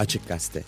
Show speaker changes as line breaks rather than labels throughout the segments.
Açık Gazete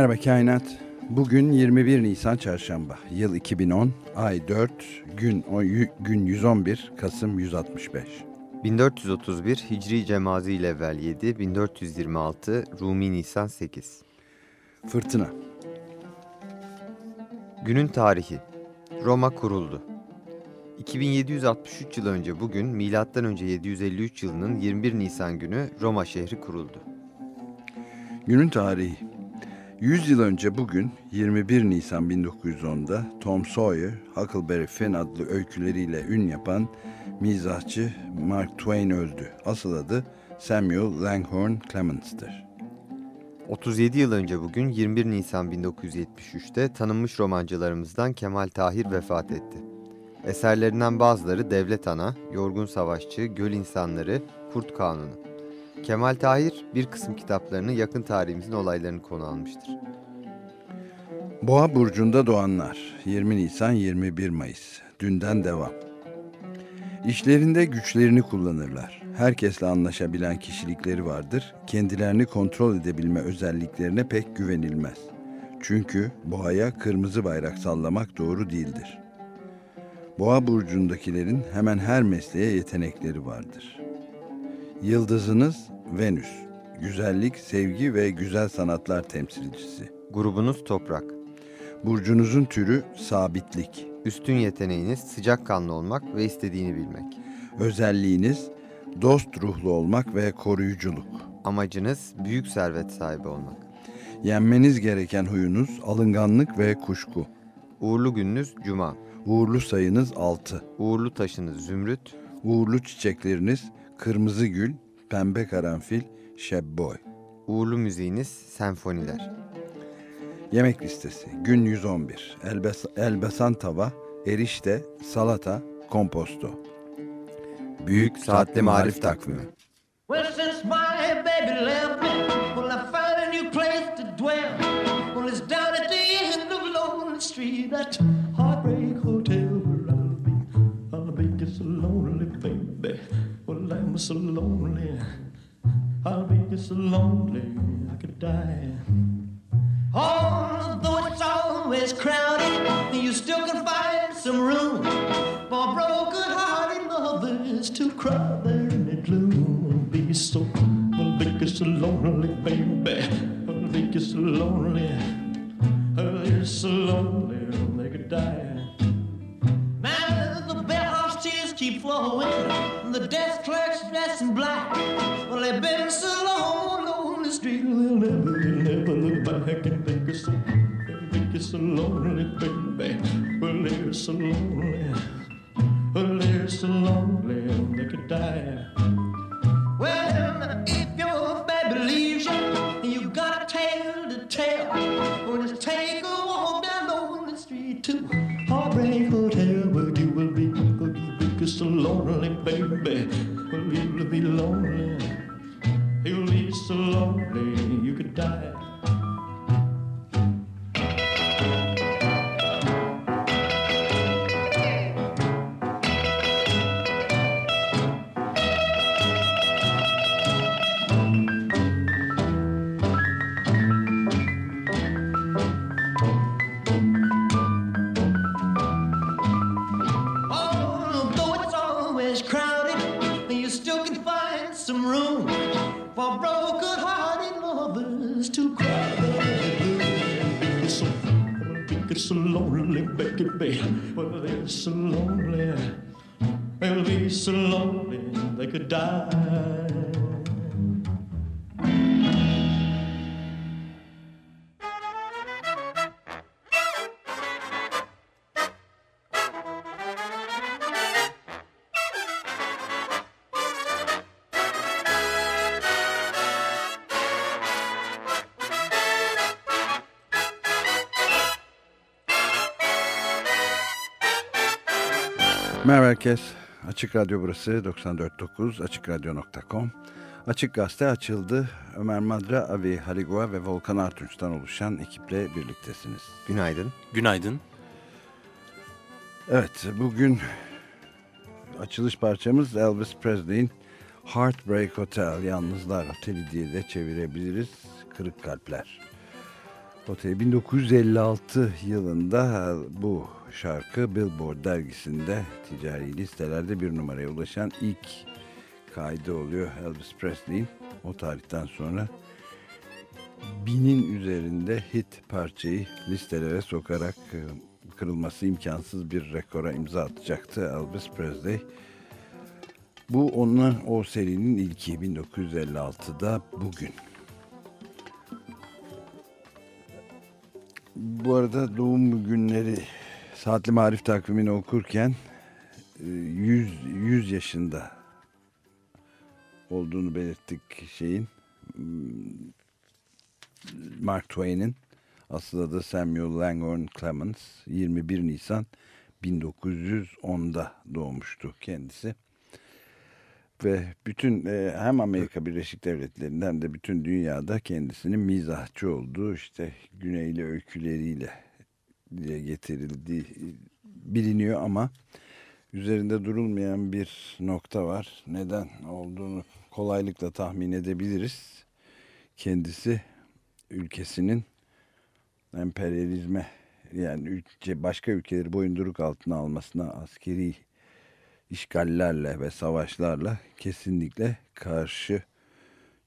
Merhaba Kainat. Bugün 21 Nisan Çarşamba. Yıl 2010, ay 4, gün, gün 111, Kasım 165.
1431 Hicri Cemazi ile evvel 7, 1426 Rumi Nisan 8.
Fırtına.
Günün tarihi. Roma kuruldu. 2763 yıl önce bugün M.Ö. 753 yılının 21 Nisan günü Roma şehri kuruldu.
Günün tarihi. 100 yıl önce bugün 21 Nisan 1910'da Tom Sawyer, Huckleberry Finn adlı öyküleriyle ün yapan mizahçı Mark Twain öldü. Asıl adı Samuel Langhorne Clements'tir.
37 yıl önce bugün 21 Nisan 1973'te tanınmış romancılarımızdan Kemal Tahir vefat etti. Eserlerinden bazıları Devlet Ana, Yorgun Savaşçı, Göl İnsanları, Kurt Kanunu. Kemal Tahir bir kısım kitaplarını yakın tarihimizin olaylarını konu almıştır.
Boğa burcunda doğanlar 20 Nisan 21 Mayıs dünden devam. İşlerinde güçlerini kullanırlar. Herkesle anlaşabilen kişilikleri vardır. Kendilerini kontrol edebilme özelliklerine pek güvenilmez. Çünkü boğaya kırmızı bayrak sallamak doğru değildir. Boğa burcundakilerin hemen her mesleğe yetenekleri vardır. Yıldızınız Venüs. Güzellik, sevgi ve güzel sanatlar temsilcisi.
Grubunuz toprak.
Burcunuzun türü sabitlik.
Üstün yeteneğiniz sıcakkanlı olmak ve istediğini bilmek.
Özelliğiniz dost ruhlu olmak ve koruyuculuk.
Amacınız büyük servet sahibi olmak.
Yenmeniz gereken huyunuz alınganlık ve kuşku.
Uğurlu gününüz cuma.
Uğurlu sayınız 6.
Uğurlu taşınız zümrüt.
Uğurlu çiçekleriniz kırmızı gül, pembe karanfil, şebboy.
Uğurlu müziğiniz senfoniler.
Yemek listesi gün 111. Elbas elbasan tava, erişte, salata, komposto. Büyük Saatli Marif Takvimi. Well, since my baby left me, well, I found a new place to dwell. Well, it's down at the end of Lonely Street, that so lonely. I'll be just so lonely I could die. Although it's always crowded, you still can find some room for broken-hearted lovers to cry there in the gloom. Be so, I'll be so lonely, baby. I'll be so lonely. I'll be so lonely they could die. Now the bellhop's tears keep flowing, the desk Well,
herkes. Açık Radyo burası 94.9 AçıkRadyo.com Açık Gazete açıldı. Ömer Madra, Avi Haligua ve Volkan Artunç'tan oluşan ekiple birliktesiniz.
Günaydın.
Günaydın.
Evet, bugün açılış parçamız Elvis Presley'in Heartbreak Hotel, Yalnızlar Oteli diye de çevirebiliriz. Kırık Kalpler. Oteli 1956 yılında bu şarkı Billboard dergisinde ticari listelerde bir numaraya ulaşan ilk kaydı oluyor Elvis Presley'in. O tarihten sonra binin üzerinde hit parçayı listelere sokarak e, kırılması imkansız bir rekora imza atacaktı Elvis Presley. Bu onun o serinin ilki 1956'da bugün. Bu arada doğum günleri saatli marif takvimini okurken 100, e, 100 yaşında olduğunu belirttik şeyin Mark Twain'in. Asıl adı Samuel Langhorne Clemens. 21 Nisan 1910'da doğmuştu kendisi. Ve bütün e, hem Amerika Birleşik Devletleri'nde hem de bütün dünyada kendisinin mizahçı olduğu işte güneyli öyküleriyle getirildiği biliniyor ama üzerinde durulmayan bir nokta var. Neden olduğunu kolaylıkla tahmin edebiliriz. Kendisi ülkesinin emperyalizme yani ülke, başka ülkeleri boyunduruk altına almasına askeri işgallerle ve savaşlarla kesinlikle karşı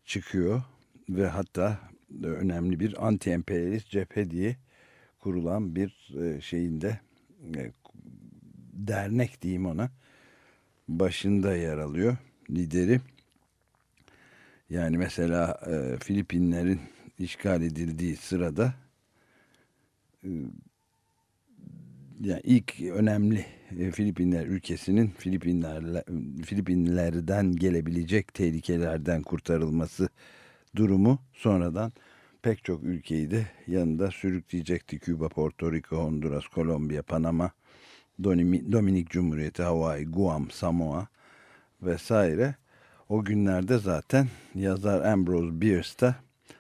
çıkıyor ve hatta önemli bir anti-emperyalist cephe diye kurulan bir e, şeyinde e, dernek diyeyim ona başında yer alıyor lideri. Yani mesela e, Filipinlerin işgal edildiği sırada yani ilk önemli Filipinler ülkesinin Filipinlerle, Filipinlerden gelebilecek tehlikelerden kurtarılması durumu sonradan pek çok ülkeyi de yanında sürükleyecekti. Küba, Porto Rico, Honduras, Kolombiya, Panama, Dominik Cumhuriyeti, Hawaii, Guam, Samoa vesaire. O günlerde zaten yazar Ambrose Bierce de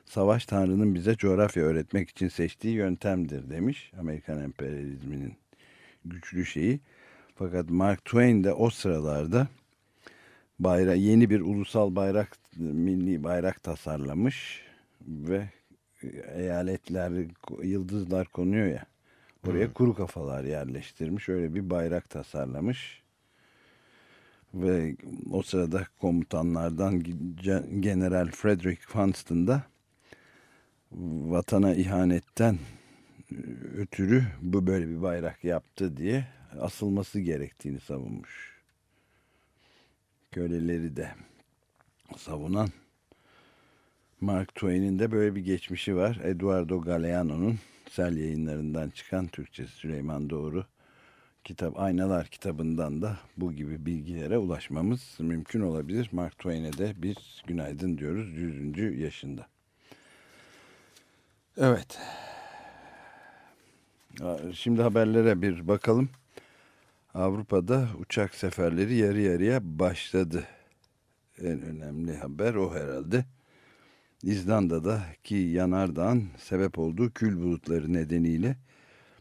savaş Tanrı'nın bize coğrafya öğretmek için seçtiği yöntemdir demiş. Amerikan emperyalizminin güçlü şeyi. Fakat Mark Twain de o sıralarda bayra yeni bir ulusal bayrak, milli bayrak tasarlamış ve eyaletler, yıldızlar konuyor ya. Oraya hmm. kuru kafalar yerleştirmiş. Öyle bir bayrak tasarlamış. Ve o sırada komutanlardan General Frederick Funston da vatana ihanetten e, ötürü bu böyle bir bayrak yaptı diye asılması gerektiğini savunmuş. Köleleri de savunan Mark Twain'in de böyle bir geçmişi var. Eduardo Galeano'nun Sel yayınlarından çıkan Türkçe Süleyman Doğru kitap Aynalar kitabından da bu gibi bilgilere ulaşmamız mümkün olabilir. Mark Twain'e de bir günaydın diyoruz 100. yaşında. Evet. Şimdi haberlere bir bakalım. Avrupa'da uçak seferleri yarı yarıya başladı. En önemli haber o herhalde. İzlanda'daki yanardağın sebep olduğu kül bulutları nedeniyle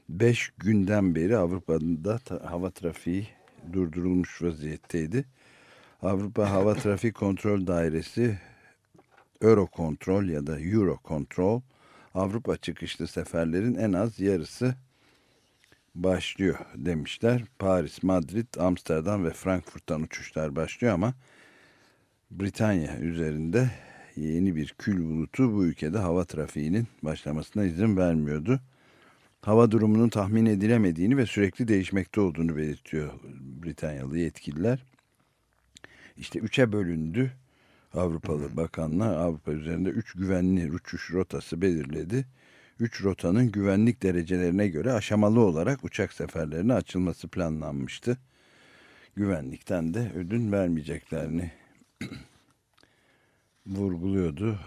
5 günden beri Avrupa'da hava trafiği durdurulmuş vaziyetteydi. Avrupa Hava Trafik Kontrol Dairesi Eurocontrol ya da Eurocontrol Avrupa çıkışlı seferlerin en az yarısı başlıyor demişler. Paris, Madrid, Amsterdam ve Frankfurt'tan uçuşlar başlıyor ama Britanya üzerinde yeni bir kül bulutu bu ülkede hava trafiğinin başlamasına izin vermiyordu. Hava durumunun tahmin edilemediğini ve sürekli değişmekte olduğunu belirtiyor Britanyalı yetkililer. İşte üçe bölündü Avrupalı bakanlar. Avrupa üzerinde üç güvenli uçuş rotası belirledi. Üç rotanın güvenlik derecelerine göre aşamalı olarak uçak seferlerine açılması planlanmıştı. Güvenlikten de ödün vermeyeceklerini vurguluyordu.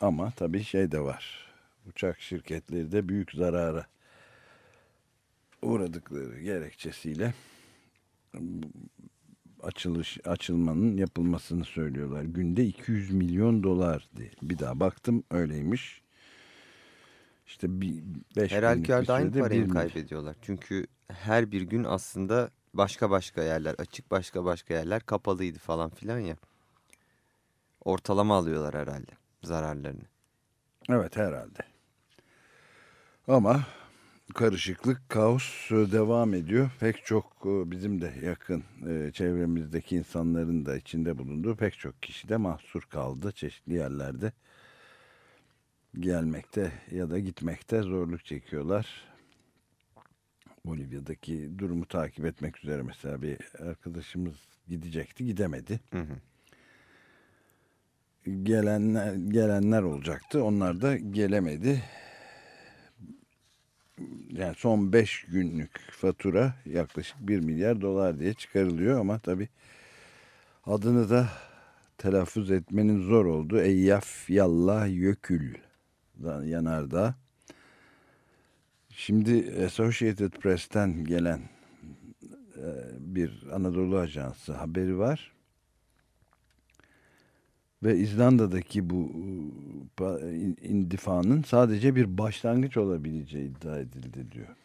Ama tabii şey de var. Uçak şirketleri de büyük zarara uğradıkları gerekçesiyle açılış açılmanın yapılmasını söylüyorlar. Günde 200 milyon dolar diye. Bir daha baktım öyleymiş. İşte bir beş
Her halükarda aynı parayı
bir
kaybediyorlar? Çünkü her bir gün aslında başka başka yerler açık başka başka yerler kapalıydı falan filan ya. Ortalama alıyorlar herhalde zararlarını.
Evet herhalde. Ama karışıklık, kaos devam ediyor. Pek çok e, bizim de yakın e, çevremizdeki insanların da içinde bulunduğu pek çok kişi de mahsur kaldı çeşitli yerlerde. Gelmekte ya da gitmekte zorluk çekiyorlar. Bolivya'daki durumu takip etmek üzere mesela bir arkadaşımız gidecekti, gidemedi.
Hı hı.
Gelenler gelenler olacaktı. Onlar da gelemedi. Yani son 5 günlük fatura yaklaşık 1 milyar dolar diye çıkarılıyor ama tabi adını da telaffuz etmenin zor olduğu Eyyaf Yallah Yökül yanardağ. Şimdi Associated Press'ten gelen e, bir Anadolu Ajansı haberi var. Ve İzlanda'daki bu e, indifanın sadece bir başlangıç olabileceği iddia edildi diyor.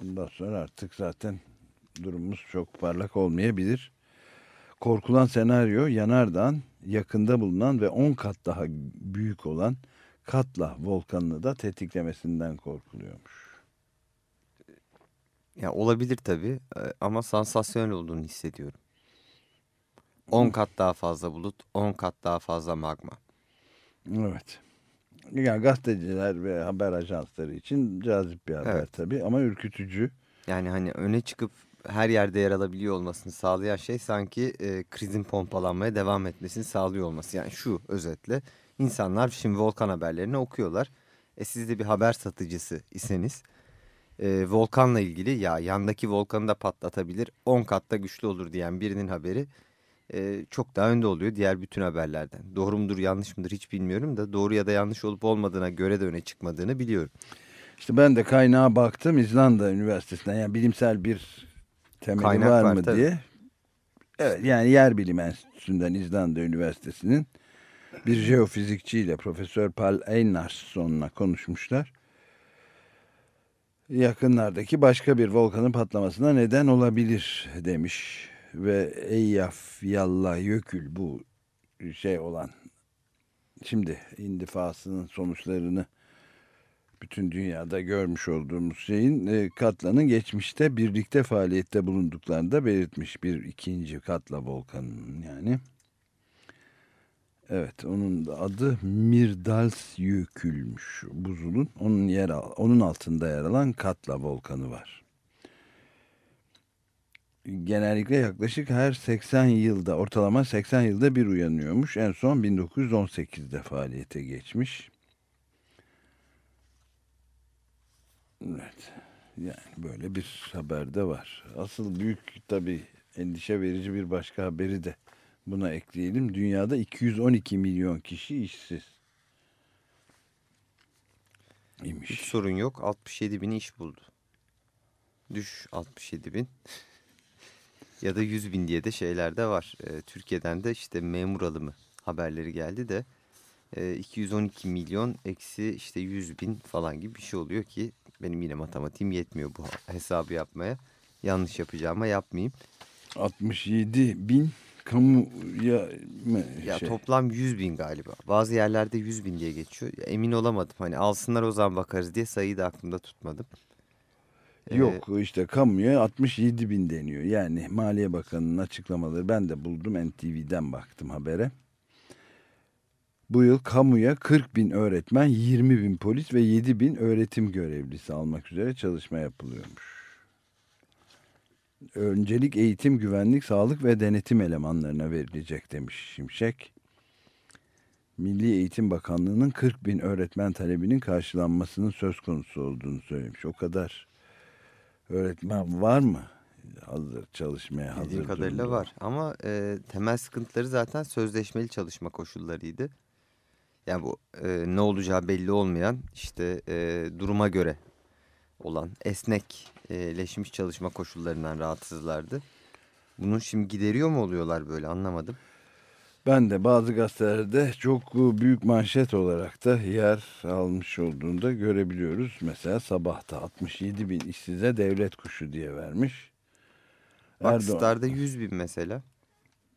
Bundan sonra artık zaten durumumuz çok parlak olmayabilir. Korkulan senaryo yanardağın yakında bulunan ve 10 kat daha büyük olan Katla volkanını da tetiklemesinden korkuluyormuş.
Ya olabilir tabii e, ama sansasyonel olduğunu hissediyorum. 10 kat daha fazla bulut, 10 kat daha fazla magma.
Evet. Yani gazeteciler ve haber ajansları için cazip bir haber
Evet.
tabii ama ürkütücü.
Yani hani öne çıkıp her yerde yer alabiliyor olmasını sağlayan şey sanki e, krizin pompalanmaya devam etmesini sağlıyor olması. Yani şu özetle insanlar şimdi volkan haberlerini okuyorlar. E siz de bir haber satıcısı iseniz e, volkanla ilgili ya yandaki volkanı da patlatabilir 10 katta güçlü olur diyen birinin haberi e, çok daha önde oluyor diğer bütün haberlerden. Doğru mudur yanlış mıdır hiç bilmiyorum da doğru ya da yanlış olup olmadığına göre de öne çıkmadığını biliyorum.
İşte ben de kaynağa baktım İzlanda Üniversitesi'nden yani bilimsel bir temeli
Kaynak
var,
var,
mı
tabii.
diye. Evet yani Yer Bilim Enstitüsü'nden İzlanda Üniversitesi'nin bir jeofizikçiyle Profesör Paul Einarsson'la konuşmuşlar. Yakınlardaki başka bir volkanın patlamasına neden olabilir demiş ve Eyyaf Yallah Yökül bu şey olan şimdi indifasının sonuçlarını bütün dünyada görmüş olduğumuz şeyin e, Katla'nın geçmişte birlikte faaliyette bulunduklarını da belirtmiş bir ikinci Katla volkanının yani. Evet onun adı Mirdals Yökül'müş buzulun. Onun yer onun altında yer alan Katla volkanı var. Genellikle yaklaşık her 80 yılda ortalama 80 yılda bir uyanıyormuş. En son 1918'de faaliyete geçmiş. Evet. Yani böyle bir haber de var. Asıl büyük tabii endişe verici bir başka haberi de buna ekleyelim. Dünyada 212 milyon kişi işsiz.
Hiç
İmiş.
sorun yok. 67 bin iş buldu. Düş 67 bin. Ya da 100 bin diye de şeyler de var. Ee, Türkiye'den de işte memur alımı haberleri geldi de e, 212 milyon eksi işte 100 bin falan gibi bir şey oluyor ki benim yine matematiğim yetmiyor bu hesabı yapmaya. Yanlış yapacağıma yapmayayım.
67 bin kamuya mı
Ya
şey?
toplam 100 bin galiba. Bazı yerlerde 100 bin diye geçiyor. Ya emin olamadım. Hani alsınlar o zaman bakarız diye sayıyı da aklımda tutmadım. Ee,
Yok işte kamuya 67 bin deniyor. Yani Maliye Bakanı'nın açıklamaları ben de buldum NTV'den baktım habere. Bu yıl kamuya 40 bin öğretmen, 20 bin polis ve 7 bin öğretim görevlisi almak üzere çalışma yapılıyormuş. Öncelik eğitim, güvenlik, sağlık ve denetim elemanlarına verilecek demiş Şimşek. Milli Eğitim Bakanlığı'nın 40 bin öğretmen talebinin karşılanmasının söz konusu olduğunu söylemiş. O kadar öğretmen var mı? Hazır çalışmaya hazır
Bildiğim kadarıyla
durumda.
var. Ama e, temel sıkıntıları zaten sözleşmeli çalışma koşullarıydı. Yani bu e, ne olacağı belli olmayan işte e, duruma göre olan esnekleşmiş çalışma koşullarından rahatsızlardı. Bunun şimdi gideriyor mu oluyorlar böyle anlamadım.
Ben de bazı gazetelerde çok büyük manşet olarak da yer almış olduğunu da görebiliyoruz. Mesela sabahta 67 bin işsize devlet kuşu diye vermiş.
Bak Star'da 100 bin mesela.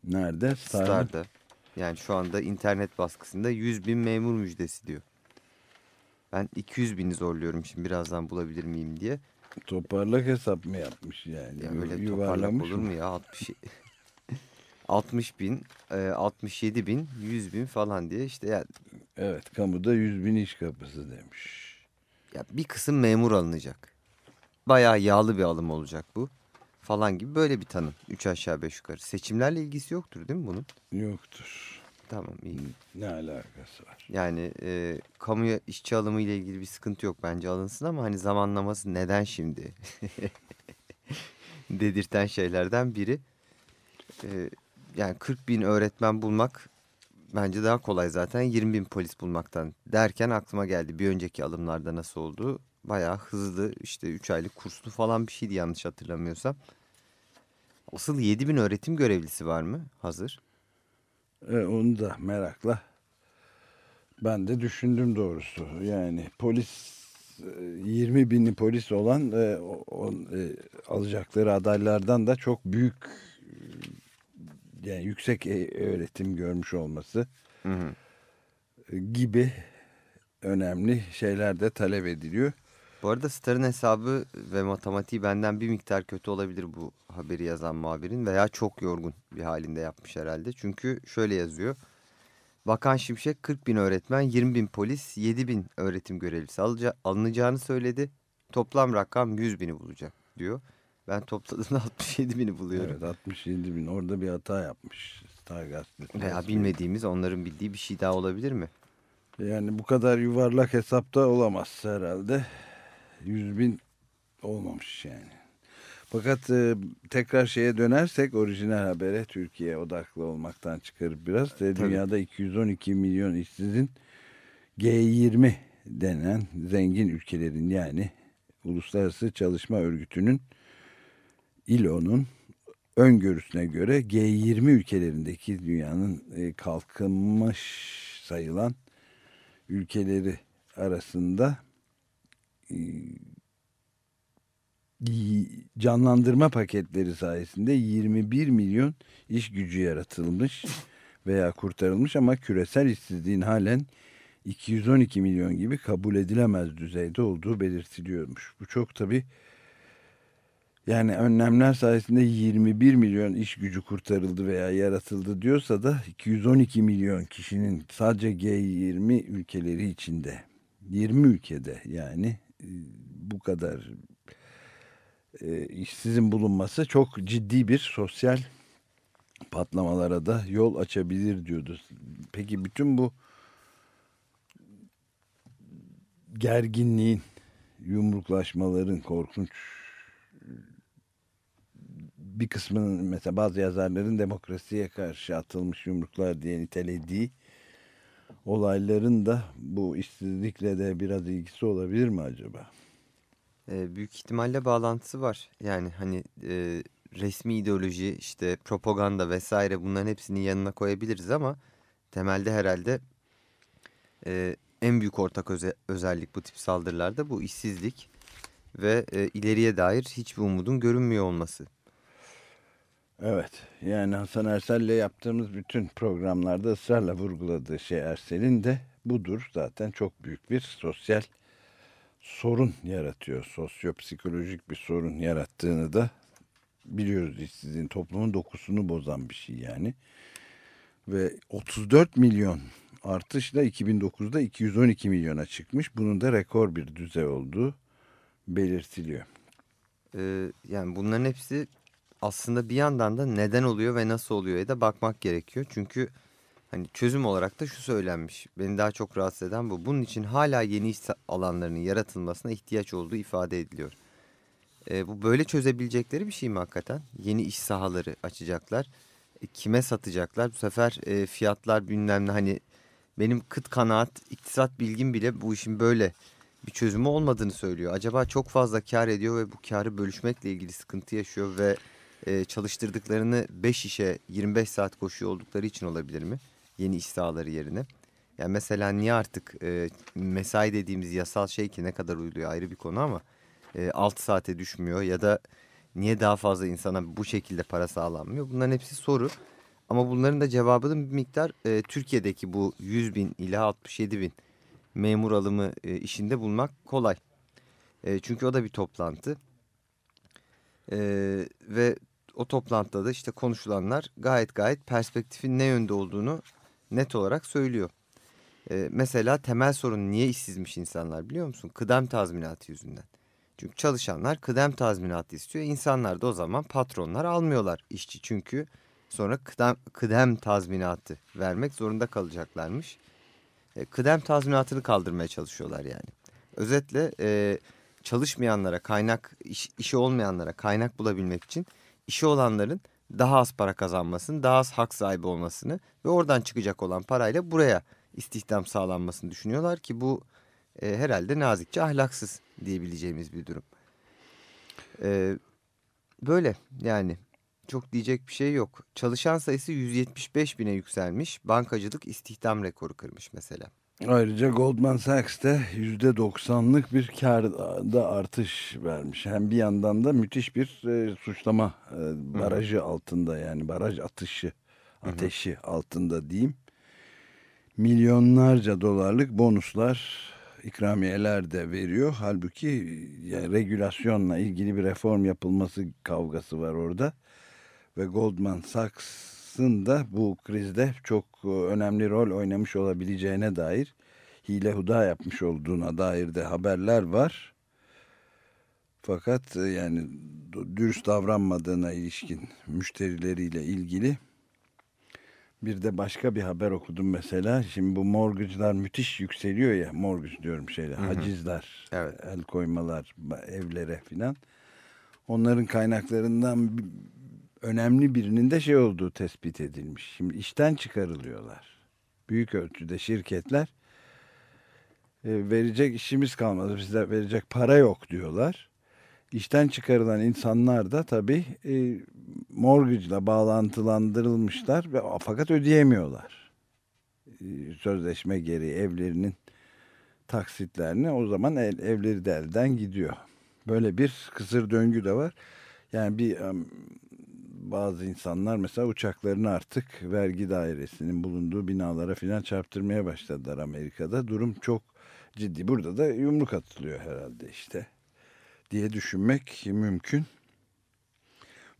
Nerede? Star'da.
Star'da. Yani şu anda internet baskısında 100 bin memur müjdesi diyor. Ben 200 bini zorluyorum şimdi birazdan bulabilir miyim diye.
Toparlak hesap mı yapmış yani?
Ya öyle toparlak olur mu ya? 60, 60 bin, 67 e, bin, 100 bin falan diye işte ya.
Evet kamuda 100 bin iş kapısı demiş.
Ya bir kısım memur alınacak. Bayağı yağlı bir alım olacak bu. Falan gibi böyle bir tanım. Üç aşağı beş yukarı. Seçimlerle ilgisi yoktur değil mi bunun?
Yoktur.
Tamam iyi.
Ne alakası var?
Yani e, kamuya işçi alımı ile ilgili bir sıkıntı yok bence alınsın ama hani zamanlaması neden şimdi? Dedirten şeylerden biri. E, yani 40 bin öğretmen bulmak bence daha kolay zaten 20 bin polis bulmaktan derken aklıma geldi. Bir önceki alımlarda nasıl oldu? Bayağı hızlı işte 3 aylık kurslu falan bir şeydi yanlış hatırlamıyorsam. Asıl 7 bin öğretim görevlisi var mı hazır?
E, onu da merakla ben de düşündüm doğrusu. Yani polis 20 e, bini polis olan e, o, e, alacakları adaylardan da çok büyük yani yüksek e, öğretim görmüş olması hı hı. gibi önemli şeyler de talep ediliyor.
Bu arada Star'ın hesabı ve matematiği benden bir miktar kötü olabilir bu haberi yazan muhabirin veya çok yorgun bir halinde yapmış herhalde. Çünkü şöyle yazıyor. Bakan Şimşek 40 bin öğretmen, 20 bin polis, 7 bin öğretim görevlisi alınacağını söyledi. Toplam rakam 100 bini bulacak diyor. Ben topladığımda 67 bini buluyorum.
Evet 67 bin orada bir hata yapmış Star
Gazetesi. Veya bilmediğimiz onların bildiği bir şey daha olabilir mi?
Yani bu kadar yuvarlak hesapta olamaz herhalde. 100 bin olmamış yani. Fakat e, tekrar şeye dönersek orijinal habere Türkiye odaklı olmaktan çıkarıp biraz de dünyada 212 milyon işsizin G20 denen zengin ülkelerin yani Uluslararası Çalışma Örgütü'nün ILO'nun öngörüsüne göre G20 ülkelerindeki dünyanın e, kalkınmış sayılan ülkeleri arasında e, canlandırma paketleri sayesinde 21 milyon iş gücü yaratılmış veya kurtarılmış ama küresel işsizliğin halen 212 milyon gibi kabul edilemez düzeyde olduğu belirtiliyormuş. Bu çok tabi yani önlemler sayesinde 21 milyon iş gücü kurtarıldı veya yaratıldı diyorsa da 212 milyon kişinin sadece G20 ülkeleri içinde 20 ülkede yani e, bu kadar e, işsizin bulunması çok ciddi bir sosyal patlamalara da yol açabilir diyordu. Peki bütün bu gerginliğin, yumruklaşmaların, korkunç bir kısmının mesela bazı yazarların demokrasiye karşı atılmış yumruklar diye nitelediği olayların da bu işsizlikle de biraz ilgisi olabilir mi acaba?
e, büyük ihtimalle bağlantısı var. Yani hani e, resmi ideoloji işte propaganda vesaire bunların hepsini yanına koyabiliriz ama temelde herhalde e, en büyük ortak öze, özellik bu tip saldırılarda bu işsizlik ve e, ileriye dair hiçbir umudun görünmüyor olması.
Evet yani Hasan Ersel'le yaptığımız bütün programlarda ısrarla vurguladığı şey Ersel'in de budur zaten çok büyük bir sosyal sorun yaratıyor. Sosyopsikolojik bir sorun yarattığını da biliyoruz işsizliğin toplumun dokusunu bozan bir şey yani. Ve 34 milyon artışla 2009'da 212 milyona çıkmış. Bunun da rekor bir düzey olduğu belirtiliyor.
Ee, yani bunların hepsi aslında bir yandan da neden oluyor ve nasıl oluyor da bakmak gerekiyor. Çünkü Hani çözüm olarak da şu söylenmiş. Beni daha çok rahatsız eden bu. Bunun için hala yeni iş alanlarının yaratılmasına ihtiyaç olduğu ifade ediliyor. E, bu böyle çözebilecekleri bir şey mi hakikaten? Yeni iş sahaları açacaklar. E, kime satacaklar? Bu sefer e, fiyatlar bilmem ne hani benim kıt kanaat iktisat bilgim bile bu işin böyle bir çözümü olmadığını söylüyor. Acaba çok fazla kar ediyor ve bu karı bölüşmekle ilgili sıkıntı yaşıyor ve e, çalıştırdıklarını 5 işe 25 saat koşuyor oldukları için olabilir mi? Yeni iş sahaları yerine. Yani mesela niye artık e, mesai dediğimiz yasal şey ki ne kadar uyuluyor ayrı bir konu ama e, 6 saate düşmüyor ya da niye daha fazla insana bu şekilde para sağlanmıyor? Bunların hepsi soru. Ama bunların da cevabının bir miktar e, Türkiye'deki bu 100 bin ila 67 bin memur alımı e, işinde bulmak kolay. E, çünkü o da bir toplantı. E, ve o toplantıda da işte konuşulanlar gayet gayet perspektifin ne yönde olduğunu net olarak söylüyor. E, mesela temel sorun niye işsizmiş insanlar biliyor musun? Kıdem tazminatı yüzünden. Çünkü çalışanlar kıdem tazminatı istiyor. İnsanlar da o zaman patronlar almıyorlar işçi. Çünkü sonra kıdem, kıdem tazminatı vermek zorunda kalacaklarmış. E, kıdem tazminatını kaldırmaya çalışıyorlar yani. Özetle e, çalışmayanlara kaynak, iş, işi olmayanlara kaynak bulabilmek için işi olanların daha az para kazanmasını, daha az hak sahibi olmasını ve oradan çıkacak olan parayla buraya istihdam sağlanmasını düşünüyorlar ki bu e, herhalde nazikçe ahlaksız diyebileceğimiz bir durum. E, böyle yani çok diyecek bir şey yok. Çalışan sayısı 175 bine yükselmiş. Bankacılık istihdam rekoru kırmış mesela.
Ayrıca Goldman Sachs de %90'lık bir karda artış vermiş. Hem bir yandan da müthiş bir e, suçlama e, barajı Hı -hı. altında yani baraj atışı, ateşi Hı -hı. altında diyeyim. Milyonlarca dolarlık bonuslar, ikramiyeler de veriyor. Halbuki yani regülasyonla ilgili bir reform yapılması kavgası var orada. Ve Goldman Sachs Bankası'nın da bu krizde çok e, önemli rol oynamış olabileceğine dair hile huda yapmış olduğuna dair de haberler var. Fakat e, yani dürüst davranmadığına ilişkin müşterileriyle ilgili bir de başka bir haber okudum mesela. Şimdi bu mortgage'lar müthiş yükseliyor ya. Mortgage diyorum şeyle. Hı hı. Hacizler, evet. el koymalar evlere filan. Onların kaynaklarından önemli birinin de şey olduğu tespit edilmiş. Şimdi işten çıkarılıyorlar. Büyük ölçüde şirketler e, verecek işimiz kalmadı bize verecek para yok diyorlar. İşten çıkarılan insanlar da tabii e, mortgage'la bağlantılandırılmışlar ve fakat ödeyemiyorlar. E, sözleşme gereği evlerinin taksitlerini o zaman el, evleri de elden gidiyor. Böyle bir kısır döngü de var. Yani bir bazı insanlar mesela uçaklarını artık vergi dairesinin bulunduğu binalara filan çarptırmaya başladılar Amerika'da. Durum çok ciddi. Burada da yumruk atılıyor herhalde işte diye düşünmek mümkün.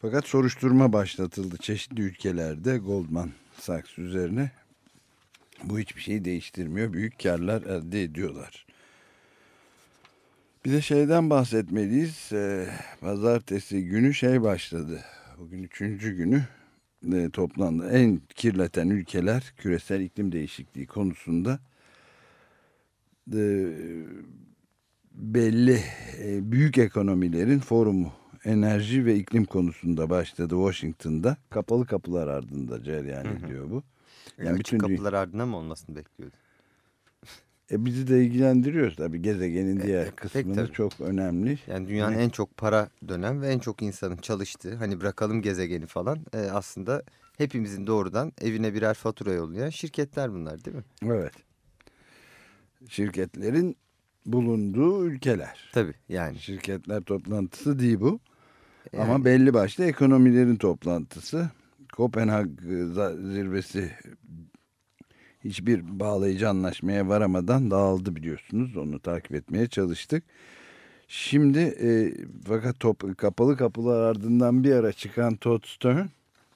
Fakat soruşturma başlatıldı çeşitli ülkelerde Goldman Sachs üzerine. Bu hiçbir şeyi değiştirmiyor. Büyük karlar elde ediyorlar. Bir de şeyden bahsetmeliyiz. Ee, pazartesi günü şey başladı. Bugün üçüncü günü e, toplandı. En kirleten ülkeler küresel iklim değişikliği konusunda e, belli e, büyük ekonomilerin forumu enerji ve iklim konusunda başladı Washington'da. Kapalı kapılar ardında cereyan ediyor bu.
Yani, yani bütün kapılar ardında mı olmasını bekliyordu?
E bizi de ilgilendiriyor tabii gezegenin e, diğer e, kısmını çok önemli.
Yani dünyanın evet. en çok para dönen ve en çok insanın çalıştığı hani bırakalım gezegeni falan e, aslında hepimizin doğrudan evine birer fatura yollayan şirketler bunlar değil mi?
Evet. Şirketlerin bulunduğu ülkeler.
Tabii yani.
Şirketler toplantısı değil bu. Yani. Ama belli başlı ekonomilerin toplantısı. Kopenhag zirvesi hiçbir bağlayıcı anlaşmaya varamadan dağıldı biliyorsunuz. Onu takip etmeye çalıştık. Şimdi e, fakat top, kapalı kapılar ardından bir ara çıkan Todd Stern,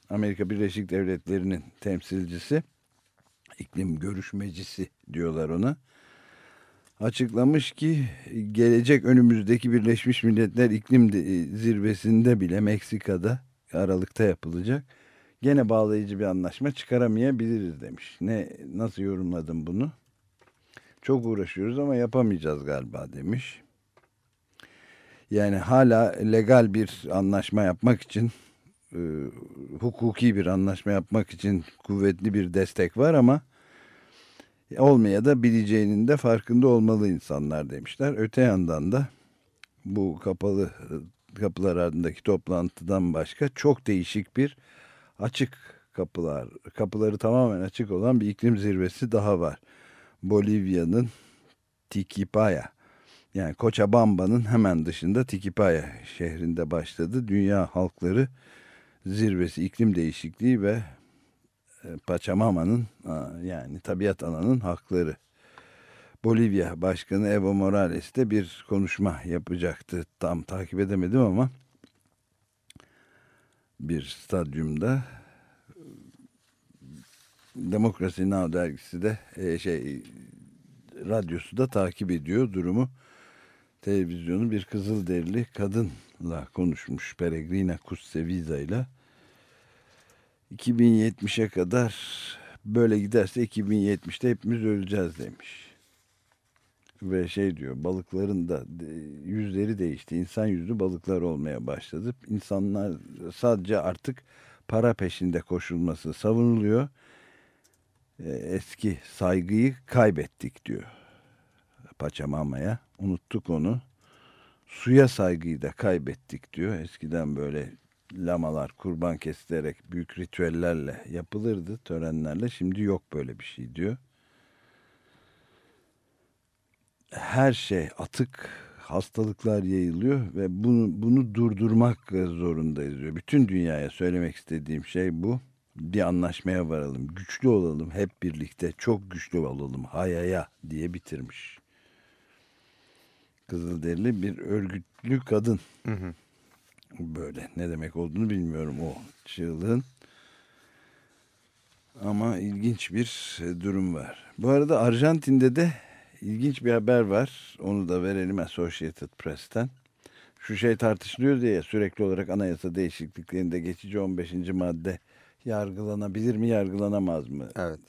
Amerika Birleşik Devletleri'nin temsilcisi, iklim görüşmecisi diyorlar ona, açıklamış ki gelecek önümüzdeki Birleşmiş Milletler iklim zirvesinde bile Meksika'da Aralık'ta yapılacak gene bağlayıcı bir anlaşma çıkaramayabiliriz demiş. Ne nasıl yorumladın bunu? Çok uğraşıyoruz ama yapamayacağız galiba demiş. Yani hala legal bir anlaşma yapmak için e, hukuki bir anlaşma yapmak için kuvvetli bir destek var ama olmaya da bileceğinin de farkında olmalı insanlar demişler. Öte yandan da bu kapalı kapılar ardındaki toplantıdan başka çok değişik bir açık kapılar, kapıları tamamen açık olan bir iklim zirvesi daha var. Bolivya'nın Tikipaya yani Cochabamba'nın hemen dışında Tikipaya şehrinde başladı. Dünya Halkları Zirvesi iklim değişikliği ve e, Pachamama'nın yani tabiat ananın hakları. Bolivya Başkanı Evo Morales de bir konuşma yapacaktı. Tam takip edemedim ama bir stadyumda Demokrasi Now dergisi de e, şey radyosu da takip ediyor durumu. Televizyonu bir kızıl derili kadınla konuşmuş Peregrina Kusseviza ile 2070'e kadar böyle giderse 2070'te hepimiz öleceğiz demiş. Ve şey diyor balıkların da yüzleri değişti. İnsan yüzlü balıklar olmaya başladı. İnsanlar sadece artık para peşinde koşulması savunuluyor. Eski saygıyı kaybettik diyor. Paçamama'ya. Unuttuk onu. Suya saygıyı da kaybettik diyor. Eskiden böyle lamalar kurban kesilerek büyük ritüellerle yapılırdı törenlerle. Şimdi yok böyle bir şey diyor. Her şey atık hastalıklar yayılıyor ve bunu, bunu durdurmak zorundayız diyor. Bütün dünyaya söylemek istediğim şey bu. Bir anlaşmaya varalım, güçlü olalım hep birlikte, çok güçlü olalım, hayaya diye bitirmiş. Kızılderili bir örgütlü kadın. Hı hı böyle ne demek olduğunu bilmiyorum o çığlığın. Ama ilginç bir durum var. Bu arada Arjantin'de de ilginç bir haber var. Onu da verelim Associated Press'ten. Şu şey tartışılıyor diye sürekli olarak anayasa değişikliklerinde geçici 15. madde yargılanabilir mi yargılanamaz mı?
Evet.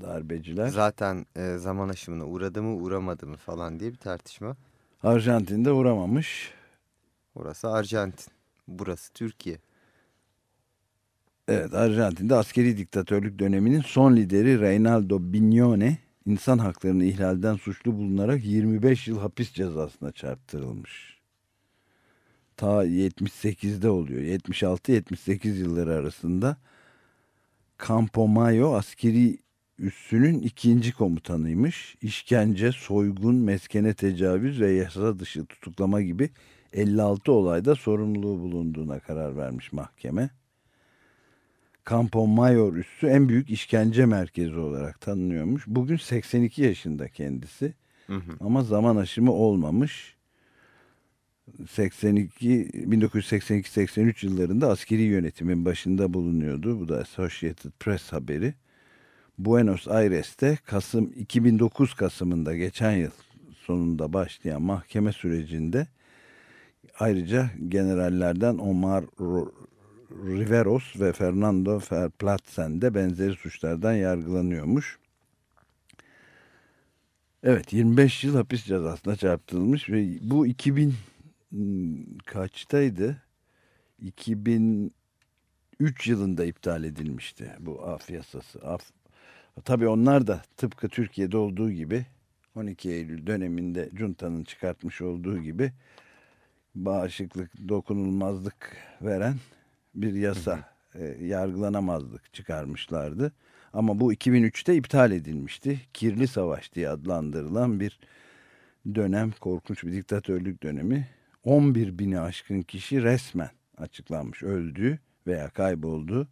Darbeciler.
Zaten e, zaman aşımına uğradı mı uğramadı mı falan diye bir tartışma.
Arjantin'de uğramamış.
Orası Arjantin. Burası Türkiye.
Evet Arjantin'de askeri diktatörlük döneminin son lideri Reynaldo Bignone insan haklarını ihlalden suçlu bulunarak 25 yıl hapis cezasına çarptırılmış. Ta 78'de oluyor. 76-78 yılları arasında Campo Mayo askeri üssünün ikinci komutanıymış. İşkence, soygun, meskene tecavüz ve yasa dışı tutuklama gibi 56 olayda sorumluluğu bulunduğuna karar vermiş mahkeme. Campo Mayor üssü en büyük işkence merkezi olarak tanınıyormuş. Bugün 82 yaşında kendisi. Hı hı. Ama zaman aşımı olmamış. 82 1982-83 yıllarında askeri yönetimin başında bulunuyordu. Bu da Associated Press haberi. Buenos Aires'te Kasım 2009 Kasım'ında geçen yıl sonunda başlayan mahkeme sürecinde Ayrıca generallerden Omar Riveros ve Fernando Verplatsen de benzeri suçlardan yargılanıyormuş. Evet 25 yıl hapis cezasına çarptırılmış ve bu 2000 hmm, kaçtaydı? 2003 yılında iptal edilmişti bu af yasası. Af. Tabii onlar da tıpkı Türkiye'de olduğu gibi 12 Eylül döneminde Cunta'nın çıkartmış olduğu gibi bağışıklık, dokunulmazlık veren bir yasa, e, yargılanamazlık çıkarmışlardı. Ama bu 2003'te iptal edilmişti. Kirli Savaş diye adlandırılan bir dönem, korkunç bir diktatörlük dönemi. 11 bini aşkın kişi resmen açıklanmış öldüğü veya kayboldu.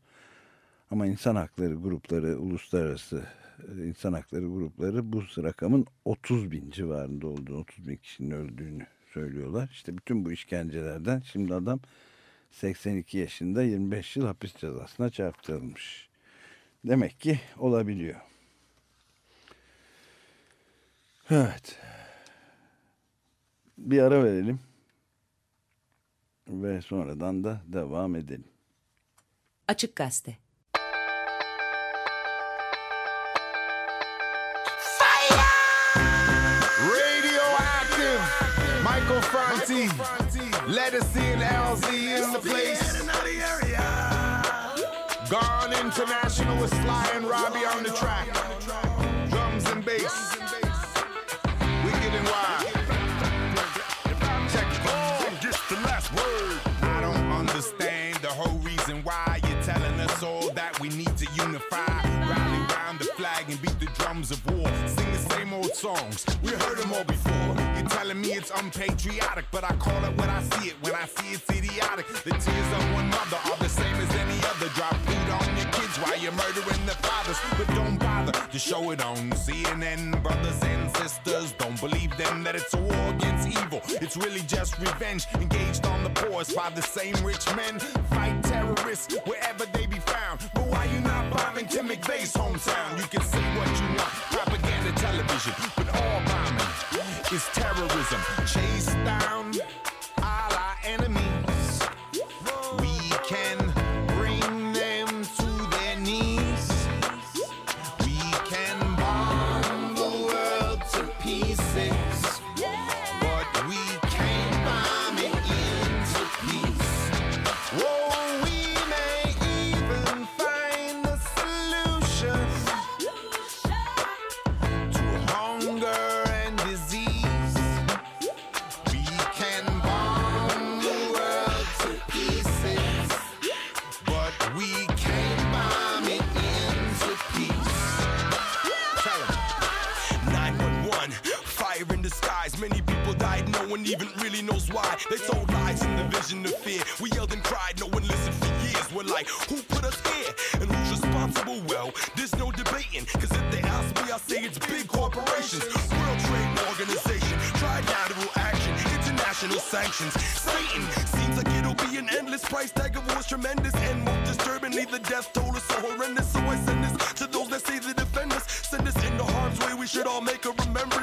Ama insan hakları grupları, uluslararası e, insan hakları grupları bu rakamın 30 bin civarında olduğunu, 30 bin kişinin öldüğünü söylüyorlar. İşte bütün bu işkencelerden şimdi adam 82 yaşında 25 yıl hapis cezasına çarptırılmış. Demek ki olabiliyor. Evet. Bir ara verelim. Ve sonradan da devam edelim.
Açık Gazete Michael Franti, Legacy and LZ International with Sly and Robbie on the track. Drums and bass. We getting wild. Check it. Gets the last
word. I don't
understand the whole reason why you're telling us all that we need to unify. Rally round the flag and beat the drums of war. Sing the same old songs. We heard them all before. You're telling me it's unpatriotic, but I call it when I see it. When I see it's idiotic, the tears of one mother are you're murdering their fathers. But don't bother to show it on CNN. Brothers and sisters, don't believe them that it's a war against evil. It's really just revenge engaged on the poorest by the same rich men. Fight terrorists wherever they be found. But why you not bombing Tim McVeigh's hometown? You can say what you want, propaganda television, but all bombing is terrorism. Chase down
skies. Many people died, no one even really knows why. They told lies in the vision of fear. We yelled and cried, no one listened for years. We're like, who put us here? And who's responsible? Well, there's no debating. Cause if they ask me, I say it's big corporations. World Trade Organization, trilateral action, international sanctions. Satan seems like it'll be an endless price tag of war's tremendous. And most disturbingly, the death toll is so horrendous. So I send this to those that say they defend us. Send us into harm's way. We should all make a remembrance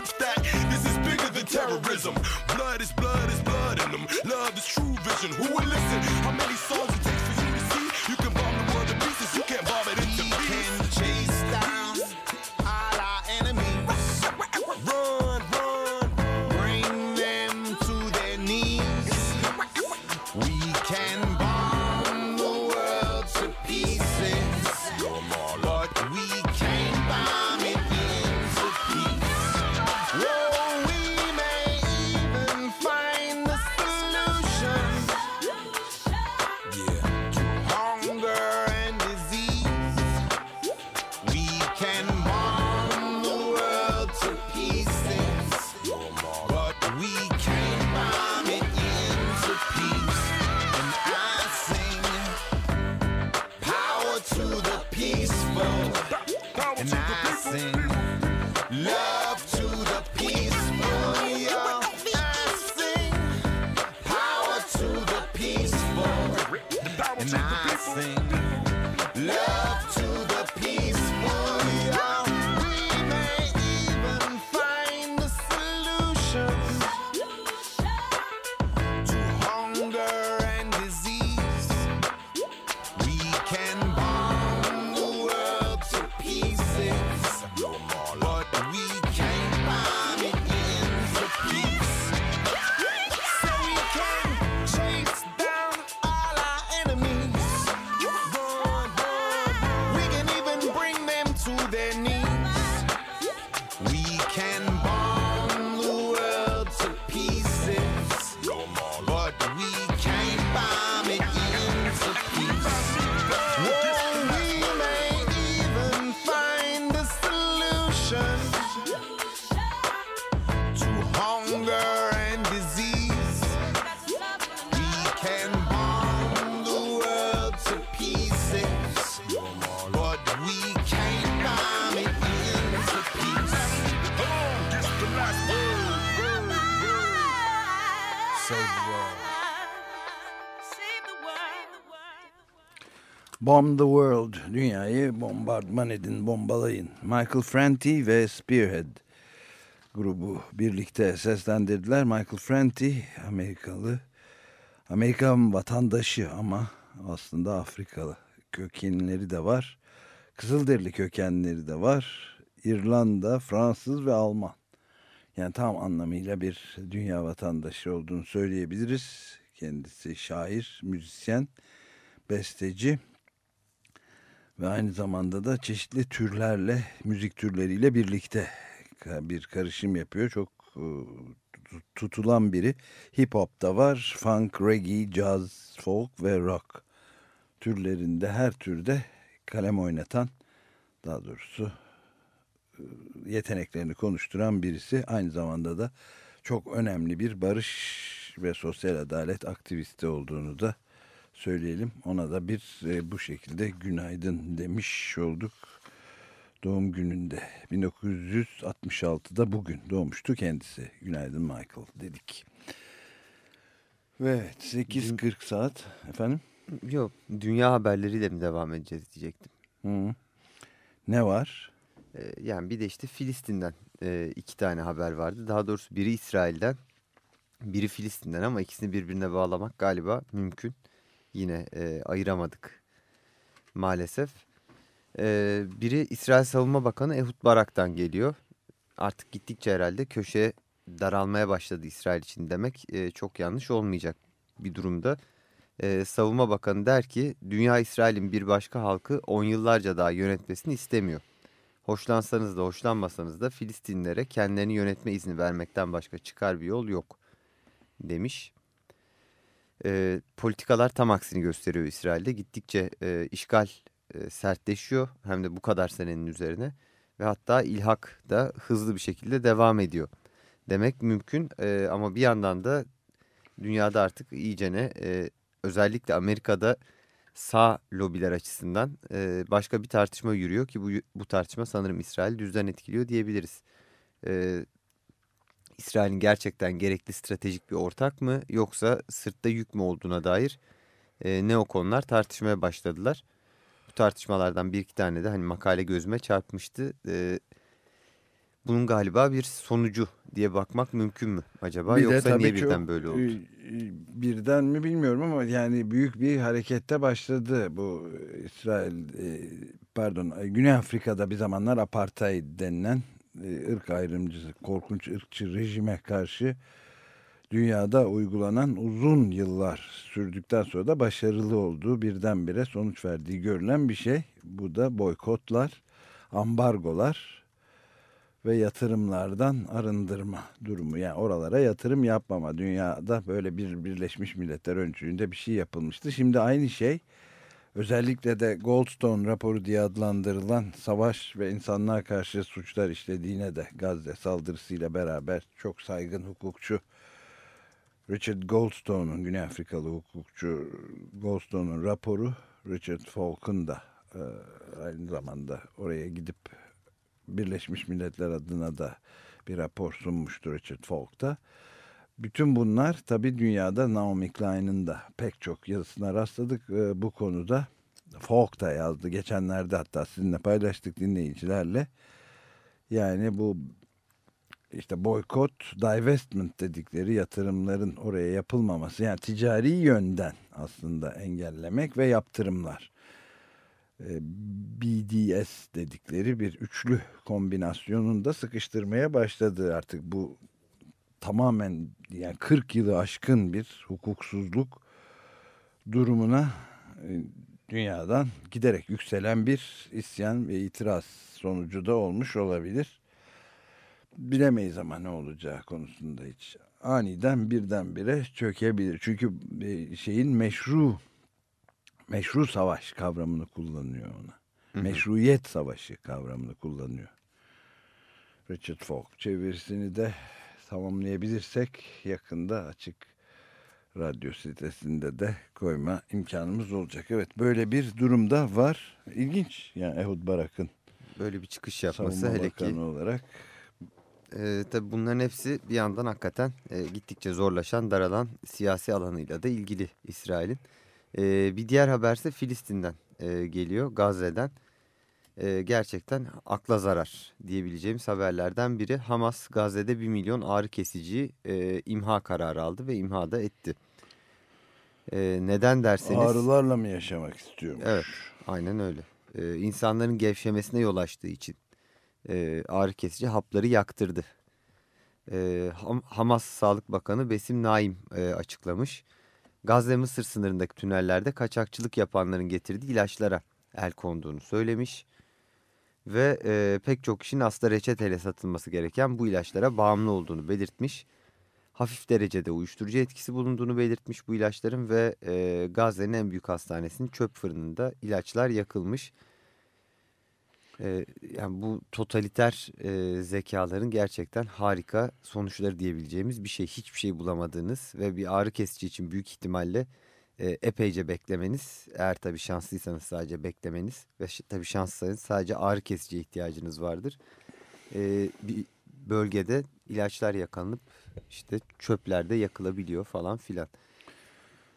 Bomb the World.
Dünyayı bombardman edin, bombalayın. Michael Franti ve Spearhead grubu birlikte seslendirdiler. Michael Franti Amerikalı. Amerikan vatandaşı ama aslında Afrikalı kökenleri de var. Kızılderili kökenleri de var. İrlanda, Fransız ve Alman. Yani tam anlamıyla bir dünya vatandaşı olduğunu söyleyebiliriz. Kendisi şair, müzisyen, besteci ve aynı zamanda da çeşitli türlerle, müzik türleriyle birlikte bir karışım yapıyor. Çok e, tutulan biri. Hip hop da var, funk, reggae, jazz, folk ve rock türlerinde her türde kalem oynatan daha doğrusu e, yeteneklerini konuşturan birisi. Aynı zamanda da çok önemli bir barış ve sosyal adalet aktivisti olduğunu da söyleyelim. Ona da bir e, bu şekilde günaydın demiş olduk. Doğum gününde 1966'da bugün doğmuştu kendisi. Günaydın Michael dedik. Ve evet 8.40 saat efendim.
Yok dünya haberleriyle mi devam edeceğiz diyecektim.
Hı. Ne var?
Ee, yani bir de işte Filistin'den e, iki tane haber vardı. Daha doğrusu biri İsrail'den biri Filistin'den ama ikisini birbirine bağlamak galiba mümkün. Yine e, ayıramadık maalesef. E, biri İsrail Savunma Bakanı Ehud Barak'tan geliyor. Artık gittikçe herhalde köşeye daralmaya başladı İsrail için demek e, çok yanlış olmayacak bir durumda. E, Savunma Bakanı der ki dünya İsrail'in bir başka halkı on yıllarca daha yönetmesini istemiyor. Hoşlansanız da hoşlanmasanız da Filistinlilere kendilerini yönetme izni vermekten başka çıkar bir yol yok demiş. E, politikalar tam aksini gösteriyor İsrail'de. Gittikçe e, işgal e, sertleşiyor hem de bu kadar senenin üzerine ve hatta ilhak da hızlı bir şekilde devam ediyor. Demek mümkün e, ama bir yandan da dünyada artık iyicene e, özellikle Amerika'da sağ lobiler açısından e, başka bir tartışma yürüyor ki bu, bu tartışma sanırım İsrail düzden etkiliyor diyebiliriz. E, İsrail'in gerçekten gerekli stratejik bir ortak mı yoksa sırtta yük mü olduğuna dair e, neokonlar tartışmaya başladılar. Bu tartışmalardan bir iki tane de hani makale gözüme çarpmıştı. E, bunun galiba bir sonucu diye bakmak mümkün mü acaba
Bir
yoksa niye
çok,
birden böyle oldu?
e, Birden mi bilmiyorum ama yani büyük bir harekette başladı bu İsrail e, pardon e, Güney Afrika'da bir zamanlar apartheid denilen e, ırk ayrımcısı korkunç ırkçı rejime karşı dünyada uygulanan uzun yıllar sürdükten sonra da başarılı olduğu birdenbire sonuç verdiği görülen bir şey. Bu da boykotlar, ambargolar ve yatırımlardan arındırma durumu. Yani oralara yatırım yapmama. Dünyada böyle bir Birleşmiş Milletler öncülüğünde bir şey yapılmıştı. Şimdi aynı şey özellikle de Goldstone raporu diye adlandırılan savaş ve insanlığa karşı suçlar işlediğine de Gazze saldırısıyla beraber çok saygın hukukçu Richard Goldstone'un Güney Afrikalı hukukçu Goldstone'un raporu Richard Falk'ın da e, aynı zamanda oraya gidip Birleşmiş Milletler adına da bir rapor sunmuştu Richard Falk da. Bütün bunlar tabi dünyada Naomi Klein'in de pek çok yazısına rastladık e, bu konuda. Falk da yazdı geçenlerde hatta sizinle paylaştık dinleyicilerle. Yani bu işte boykot, divestment dedikleri yatırımların oraya yapılmaması yani ticari yönden aslında engellemek ve yaptırımlar. E, BDS dedikleri bir üçlü kombinasyonunda sıkıştırmaya başladı artık bu tamamen yani 40 yılı aşkın bir hukuksuzluk durumuna e, dünyadan giderek yükselen bir isyan ve itiraz sonucu da olmuş olabilir. Bilemeyiz ama ne olacağı konusunda hiç. Aniden birdenbire çökebilir. Çünkü e, şeyin meşru meşru savaş kavramını kullanıyor ona. Meşruiyet savaşı kavramını kullanıyor. Richard Falk çevirisini de tamamlayabilirsek yakında açık radyo sitesinde de koyma imkanımız olacak. Evet böyle bir durumda var. İlginç yani Ehud Barak'ın
Böyle bir çıkış yapması
savunma
hele ki
olarak.
e, tabii bunların hepsi bir yandan hakikaten e, gittikçe zorlaşan daralan siyasi alanıyla da ilgili İsrail'in. E, bir diğer haberse Filistin'den e, geliyor Gazze'den. E, gerçekten akla zarar diyebileceğimiz haberlerden biri. Hamas Gazze'de 1 milyon ağrı kesici e, imha kararı aldı ve imha da etti. E, neden derseniz...
Ağrılarla mı yaşamak istiyormuş?
Evet, aynen öyle. Ee, insanların gevşemesine yol açtığı için e, ağrı kesici hapları yaktırdı. Ee, Ham- Hamas Sağlık Bakanı Besim Naim e, açıklamış. Gazze Mısır sınırındaki tünellerde kaçakçılık yapanların getirdiği ilaçlara el konduğunu söylemiş. Ve e, pek çok kişinin aslında reçeteyle satılması gereken bu ilaçlara bağımlı olduğunu belirtmiş. Hafif derecede uyuşturucu etkisi bulunduğunu belirtmiş bu ilaçların ve e, Gazze'nin en büyük hastanesinin çöp fırınında ilaçlar yakılmış. Ee, yani bu totaliter e, zekaların gerçekten harika sonuçları diyebileceğimiz bir şey. Hiçbir şey bulamadığınız ve bir ağrı kesici için büyük ihtimalle e, epeyce beklemeniz. Eğer tabii şanslıysanız sadece beklemeniz ve tabii şanslıysanız sadece ağrı kesiciye ihtiyacınız vardır. Ee, bir bölgede ilaçlar yakalanıp işte çöplerde yakılabiliyor falan filan.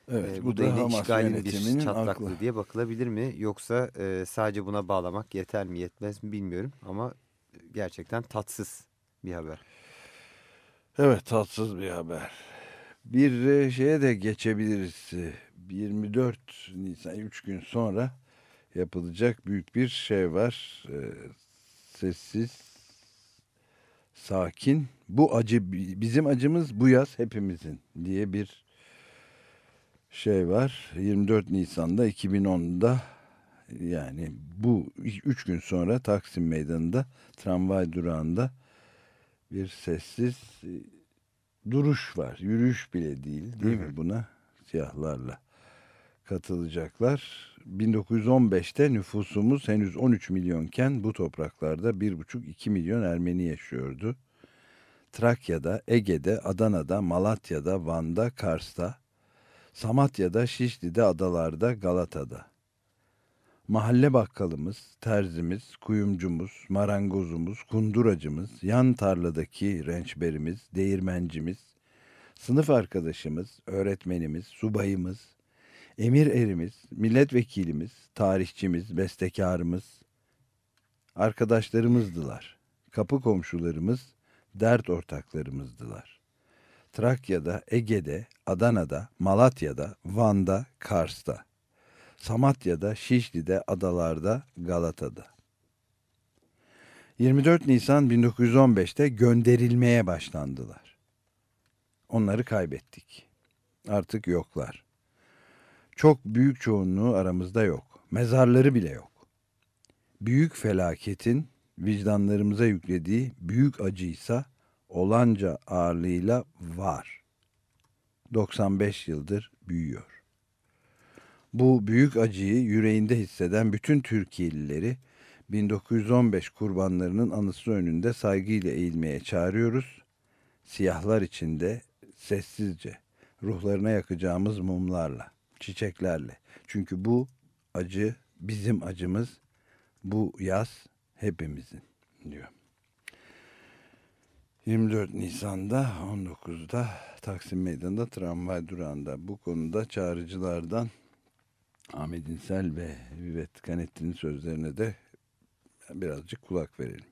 Evet,
Ee,
bu,
bu,
da
yine işgalin bir çatlaklığı
aklı.
diye bakılabilir mi? Yoksa e, sadece buna bağlamak yeter mi yetmez mi bilmiyorum. Ama gerçekten tatsız bir haber.
Evet tatsız bir haber. Bir e, şeye de geçebiliriz. E, 24 Nisan 3 gün sonra yapılacak büyük bir şey var. E, Sessiz, sakin. Bu acı bi- bizim acımız bu yaz hepimizin diye bir şey var. 24 Nisan'da 2010'da yani bu 3 gün sonra Taksim Meydanı'nda tramvay durağında bir sessiz e, duruş var. Yürüyüş bile değil değil mi buna? Siyahlarla katılacaklar. 1915'te nüfusumuz henüz 13 milyonken bu topraklarda 1,5-2 milyon Ermeni yaşıyordu. Trakya'da, Ege'de, Adana'da, Malatya'da, Van'da, Kars'ta, Samatya'da, Şişli'de, adalarda, Galata'da. Mahalle bakkalımız, terzimiz, kuyumcumuz, marangozumuz, kunduracımız, yan tarladaki rençberimiz, değirmencimiz, sınıf arkadaşımız, öğretmenimiz, subayımız, emir erimiz, milletvekilimiz, tarihçimiz, bestekarımız, arkadaşlarımızdılar. Kapı komşularımız, dert ortaklarımızdılar. Trakya'da, Ege'de, Adana'da, Malatya'da, Van'da, Kars'ta. Samatya'da, Şişli'de, adalarda, Galata'da. 24 Nisan 1915'te gönderilmeye başlandılar. Onları kaybettik. Artık yoklar. Çok büyük çoğunluğu aramızda yok. Mezarları bile yok. Büyük felaketin vicdanlarımıza yüklediği büyük acıysa olanca ağırlığıyla var. 95 yıldır büyüyor. Bu büyük acıyı yüreğinde hisseden bütün Türkiye'lileri 1915 kurbanlarının anısı önünde saygıyla eğilmeye çağırıyoruz. Siyahlar içinde sessizce ruhlarına yakacağımız mumlarla, çiçeklerle. Çünkü bu acı bizim acımız, bu yaz hepimizin diyor. 24 Nisan'da 19'da Taksim Meydanı'nda tramvay durağında bu konuda çağrıcılardan Ahmet İnsel ve Vivet Kanetti'nin sözlerine de birazcık kulak verelim.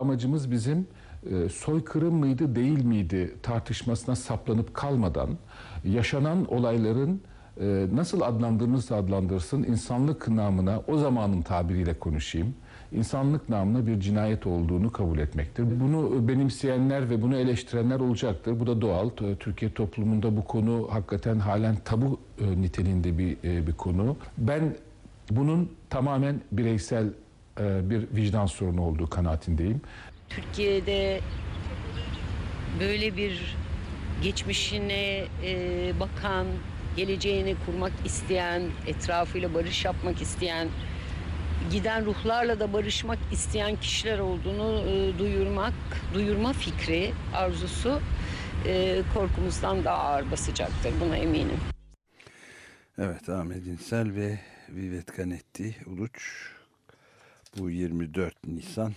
Amacımız bizim e, soykırım mıydı değil miydi tartışmasına saplanıp kalmadan yaşanan olayların e, nasıl adlandırılırsa adlandırsın insanlık namına o zamanın tabiriyle konuşayım insanlık namına bir cinayet olduğunu kabul etmektir. Bunu benimseyenler ve bunu eleştirenler olacaktır. Bu da doğal. Türkiye toplumunda bu konu hakikaten halen tabu e, niteliğinde bir e, bir konu. Ben bunun tamamen bireysel e, bir vicdan sorunu olduğu kanaatindeyim.
Türkiye'de böyle bir geçmişine bakan, geleceğini kurmak isteyen, etrafıyla barış yapmak isteyen, giden ruhlarla da barışmak isteyen kişiler olduğunu e, duyurmak, duyurma fikri, arzusu e, korkumuzdan daha ağır basacaktır. Buna eminim.
Evet Ahmet İnsel ve Vivet Kanetti Uluç bu 24 Nisan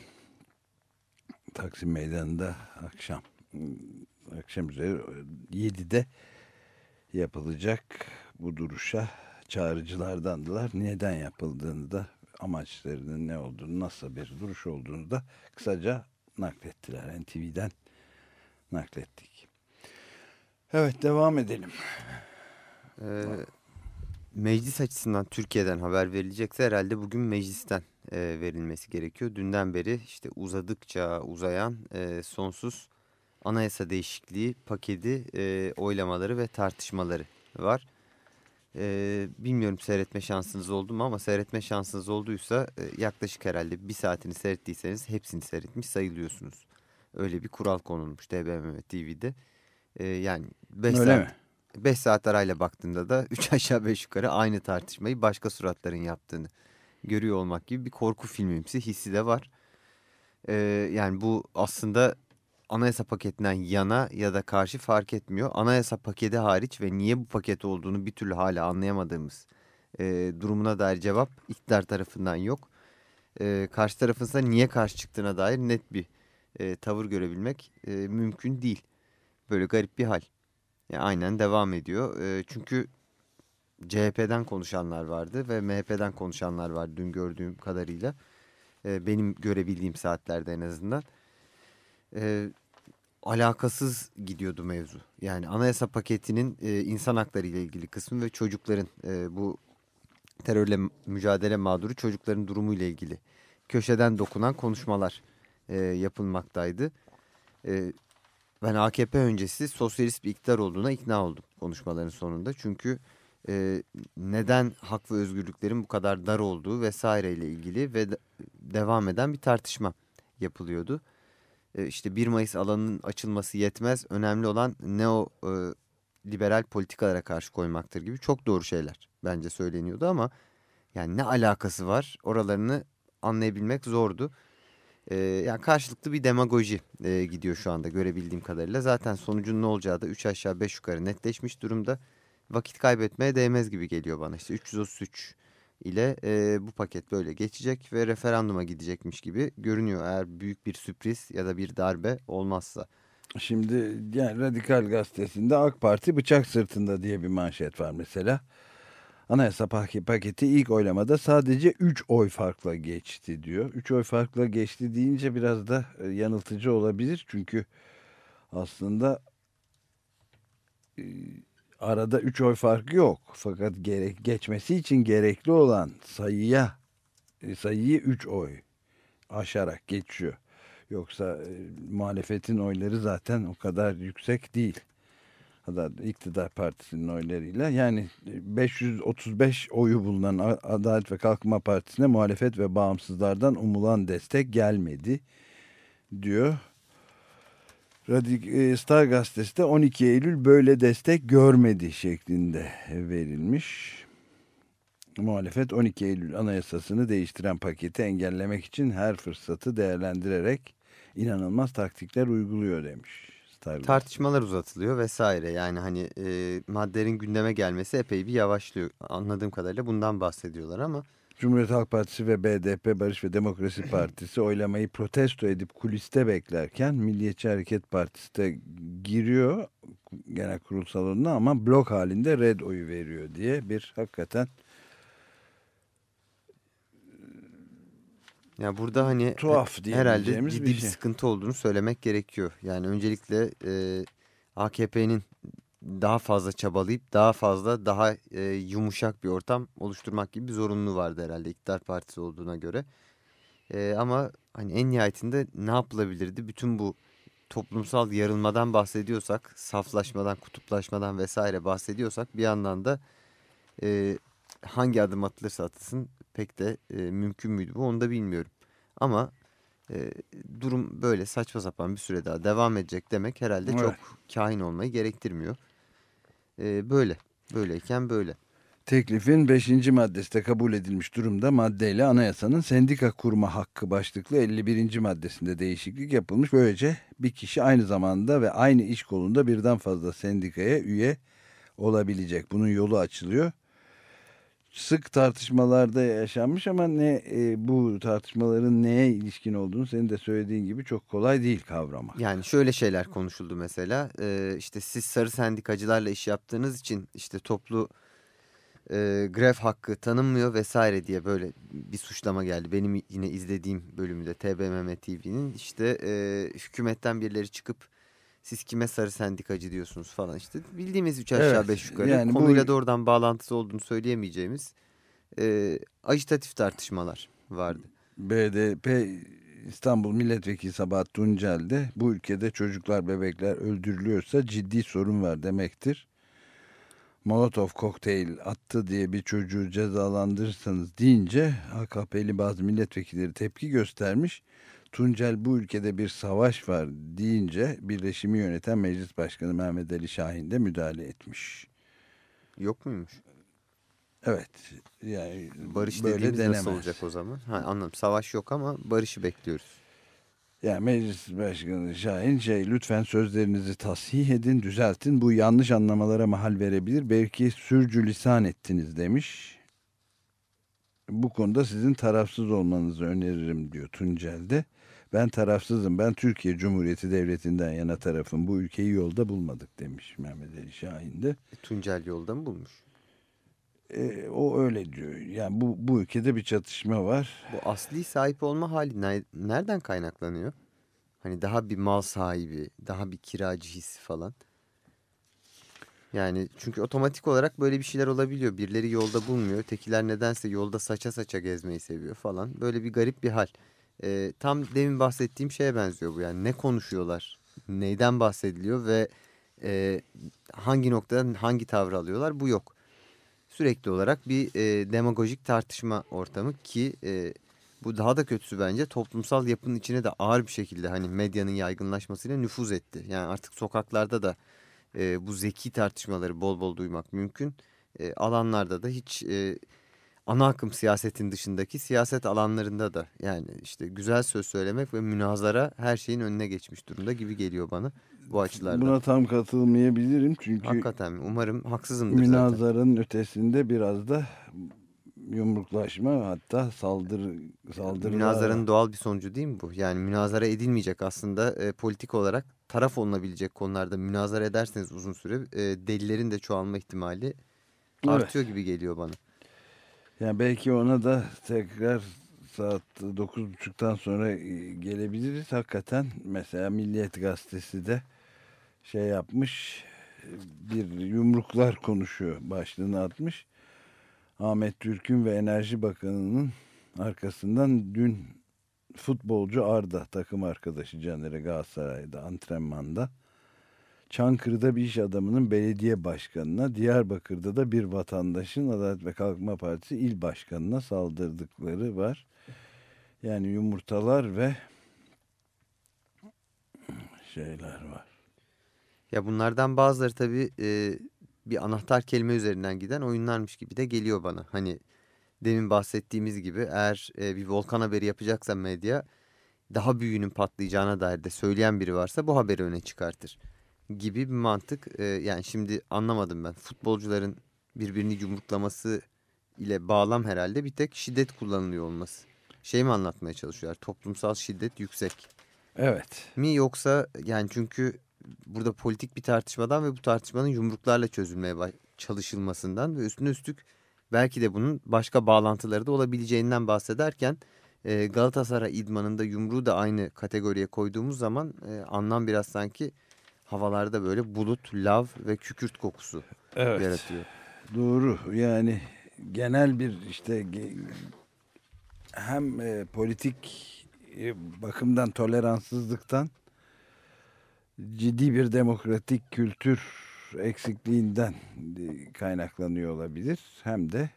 Taksim Meydanı'nda akşam akşam üzeri 7'de yapılacak bu duruşa çağrıcılardandılar. Neden yapıldığını da amaçlarının ne olduğunu, nasıl bir duruş olduğunu da kısaca naklettiler. NTV'den naklettik. Evet devam edelim.
Ee, meclis açısından Türkiye'den haber verilecekse herhalde bugün meclisten e, verilmesi gerekiyor. Dünden beri işte uzadıkça uzayan e, sonsuz anayasa değişikliği paketi e, oylamaları ve tartışmaları var. E, bilmiyorum seyretme şansınız oldu mu ama seyretme şansınız olduysa e, yaklaşık herhalde bir saatini seyrettiyseniz hepsini seyretmiş sayılıyorsunuz. Öyle bir kural konulmuş DBM TV'de. E, yani 5
Öyle
saat,
mi?
5 saat arayla baktığında da 3 aşağı 5 yukarı aynı tartışmayı başka suratların yaptığını görüyor olmak gibi bir korku filmimsi hissi de var. Ee, yani bu aslında anayasa paketinden yana ya da karşı fark etmiyor. Anayasa paketi hariç ve niye bu paket olduğunu bir türlü hala anlayamadığımız e, durumuna dair cevap iktidar tarafından yok. E, karşı tarafınsa niye karşı çıktığına dair net bir e, tavır görebilmek e, mümkün değil. Böyle garip bir hal. Yani aynen devam ediyor. E, çünkü CHP'den konuşanlar vardı ve MHP'den konuşanlar vardı dün gördüğüm kadarıyla. E, benim görebildiğim saatlerde en azından. E, alakasız gidiyordu mevzu. Yani anayasa paketinin e, insan hakları ile ilgili kısmı ve çocukların e, bu terörle mücadele mağduru çocukların durumu ile ilgili köşeden dokunan konuşmalar e, yapılmaktaydı. E, ben AKP öncesi sosyalist bir iktidar olduğuna ikna oldum konuşmaların sonunda. Çünkü e, neden hak ve özgürlüklerin bu kadar dar olduğu vesaire ile ilgili ve de, devam eden bir tartışma yapılıyordu. E, işte 1 Mayıs alanının açılması yetmez. Önemli olan neo e, liberal politikalara karşı koymaktır gibi çok doğru şeyler bence söyleniyordu ama yani ne alakası var oralarını anlayabilmek zordu. Ee, yani karşılıklı bir demagoji e, gidiyor şu anda görebildiğim kadarıyla. Zaten sonucun ne olacağı da 3 aşağı 5 yukarı netleşmiş durumda. Vakit kaybetmeye değmez gibi geliyor bana. İşte 333 ile e, bu paket böyle geçecek ve referanduma gidecekmiş gibi görünüyor. Eğer büyük bir sürpriz ya da bir darbe olmazsa.
Şimdi yani Radikal Gazetesi'nde AK Parti bıçak sırtında diye bir manşet var mesela. Anayasa pak- paketi ilk oylamada sadece 3 oy farkla geçti diyor. 3 oy farkla geçti deyince biraz da e, yanıltıcı olabilir. Çünkü aslında e, arada 3 oy farkı yok. Fakat gerek geçmesi için gerekli olan sayıya e, sayıyı 3 oy aşarak geçiyor. Yoksa e, muhalefetin oyları zaten o kadar yüksek değil. Hatta iktidar partisinin oylarıyla yani e, 535 oyu bulunan Adalet ve Kalkınma Partisi'ne muhalefet ve bağımsızlardan umulan destek gelmedi diyor. E, Star gazetesi de 12 Eylül böyle destek görmedi şeklinde verilmiş. Muhalefet 12 Eylül anayasasını değiştiren paketi engellemek için her fırsatı değerlendirerek inanılmaz taktikler uyguluyor demiş. Star.
Tartışmalar uzatılıyor vesaire. Yani hani e, maddelerin gündeme gelmesi epey bir yavaşlıyor. Anladığım kadarıyla bundan bahsediyorlar ama
Cumhuriyet Halk Partisi ve BDP Barış ve Demokrasi Partisi oylamayı protesto edip kuliste beklerken Milliyetçi Hareket Partisi de giriyor genel kurul salonuna ama blok halinde red oyu veriyor diye bir hakikaten
ya burada hani
Tuhaf
he- herhalde
diyebileceğimiz
ciddi
bir
bir,
şey.
sıkıntı olduğunu söylemek gerekiyor. Yani öncelikle e, AKP'nin daha fazla çabalayıp daha fazla daha e, yumuşak bir ortam oluşturmak gibi bir zorunluluğu vardı herhalde iktidar partisi olduğuna göre. E, ama hani en nihayetinde ne yapılabilirdi? Bütün bu toplumsal yarılmadan bahsediyorsak, saflaşmadan, kutuplaşmadan vesaire bahsediyorsak bir yandan da e, hangi adım atılırsa atılsın pek de e, mümkün müydü bu onu da bilmiyorum. Ama e, durum böyle saçma sapan bir süre daha devam edecek demek herhalde
Evet.
çok kahin olmayı gerektirmiyor. E, böyle, böyleyken böyle.
Teklifin 5. maddesi de kabul edilmiş durumda. Maddeyle anayasanın sendika kurma hakkı başlıklı 51. maddesinde değişiklik yapılmış. Böylece bir kişi aynı zamanda ve aynı iş kolunda birden fazla sendikaya üye olabilecek. Bunun yolu açılıyor. Sık tartışmalarda yaşanmış ama ne e, bu tartışmaların neye ilişkin olduğunu senin de söylediğin gibi çok kolay değil kavramak.
Yani şöyle şeyler konuşuldu mesela e, işte siz sarı sendikacılarla iş yaptığınız için işte toplu e, grev hakkı tanınmıyor vesaire diye böyle bir suçlama geldi. Benim yine izlediğim bölümde TBMM TV'nin işte e, hükümetten birileri çıkıp siz kime sarı sendikacı diyorsunuz falan işte bildiğimiz üç aşağı
Evet,
beş yukarı
yani bu-
konuyla doğrudan bağlantısı olduğunu söyleyemeyeceğimiz e, ajitatif tartışmalar vardı.
BDP İstanbul Milletvekili Sabahat Tuncel de bu ülkede çocuklar bebekler öldürülüyorsa ciddi sorun var demektir. Molotov kokteyl attı diye bir çocuğu cezalandırırsanız deyince AKP'li bazı milletvekilleri tepki göstermiş. Tuncel bu ülkede bir savaş var deyince birleşimi yöneten Meclis Başkanı Mehmet Ali Şahin de müdahale etmiş.
Yok muymuş?
Evet. Yani
Barış
böyle
dediğimiz
denemez.
nasıl olacak o zaman? Ha, anladım. Savaş yok ama barışı bekliyoruz.
Yani Meclis Başkanı Şahin şey lütfen sözlerinizi tasih edin, düzeltin. Bu yanlış anlamalara mahal verebilir. Belki sürcü lisan ettiniz demiş. Bu konuda sizin tarafsız olmanızı öneririm diyor Tuncel'de. Ben tarafsızım. Ben Türkiye Cumhuriyeti Devleti'nden yana tarafım. Bu ülkeyi yolda bulmadık demiş Mehmet Ali Şahin de.
E, Tuncel yolda mı bulmuş?
E, o öyle diyor. Yani bu, bu ülkede bir çatışma var.
Bu asli sahip olma hali ne- nereden kaynaklanıyor? Hani daha bir mal sahibi, daha bir kiracı hissi falan. Yani çünkü otomatik olarak böyle bir şeyler olabiliyor. Birileri yolda bulmuyor. Tekiler nedense yolda saça saça gezmeyi seviyor falan. Böyle bir garip bir hal. Ee, tam demin bahsettiğim şeye benziyor bu. Yani ne konuşuyorlar, neyden bahsediliyor ve e, hangi noktadan hangi tavrı alıyorlar bu yok. Sürekli olarak bir e, demagojik tartışma ortamı ki e, bu daha da kötüsü bence toplumsal yapının içine de ağır bir şekilde hani medyanın yaygınlaşmasıyla nüfuz etti. Yani artık sokaklarda da e, bu zeki tartışmaları bol bol duymak mümkün. E, alanlarda da hiç e, ana akım siyasetin dışındaki siyaset alanlarında da yani işte güzel söz söylemek ve münazara her şeyin önüne geçmiş durumda gibi geliyor bana bu açılardan.
Buna tam katılmayabilirim çünkü
Hakikaten umarım haksızımdır zaten.
münazaranın ötesinde biraz da yumruklaşma hatta saldırı saldırılar
Münazaranın doğal bir sonucu değil mi bu? Yani münazara edilmeyecek aslında e, politik olarak taraf olunabilecek konularda münazara ederseniz uzun süre e, delillerin de çoğalma ihtimali
Evet.
artıyor gibi geliyor bana.
Yani belki ona da tekrar saat 9.30'dan sonra e, gelebiliriz. Hakikaten mesela Milliyet Gazetesi de şey yapmış bir yumruklar konuşuyor başlığını atmış. Ahmet Türk'ün ve Enerji Bakanı'nın arkasından dün futbolcu Arda takım arkadaşı Caner'e Galatasaray'da antrenmanda Çankırı'da bir iş adamının belediye başkanına, Diyarbakır'da da bir vatandaşın Adalet ve Kalkınma Partisi il başkanına saldırdıkları var. Yani yumurtalar ve şeyler var.
Ya bunlardan bazıları tabii e, bir anahtar kelime üzerinden giden oyunlarmış gibi de geliyor bana. Hani demin bahsettiğimiz gibi eğer e, bir volkan haberi yapacaksa medya daha büyüğünün patlayacağına dair de söyleyen biri varsa bu haberi öne çıkartır. Gibi bir mantık. E, yani şimdi anlamadım ben. Futbolcuların birbirini yumruklaması ile bağlam herhalde bir tek şiddet kullanılıyor olması. Şey mi anlatmaya çalışıyorlar? Toplumsal şiddet yüksek
Evet.
mi yoksa yani çünkü burada politik bir tartışmadan ve bu tartışmanın yumruklarla çözülmeye çalışılmasından ve üstüne üstlük belki de bunun başka bağlantıları da olabileceğinden bahsederken e, Galatasaray idmanında yumruğu da aynı kategoriye koyduğumuz zaman e, anlam biraz sanki havalarda böyle bulut, lav ve kükürt kokusu
Evet.
yaratıyor.
Doğru. Yani genel bir işte hem e, politik e, bakımdan toleranssızlıktan ciddi bir demokratik kültür eksikliğinden e, kaynaklanıyor olabilir. Hem de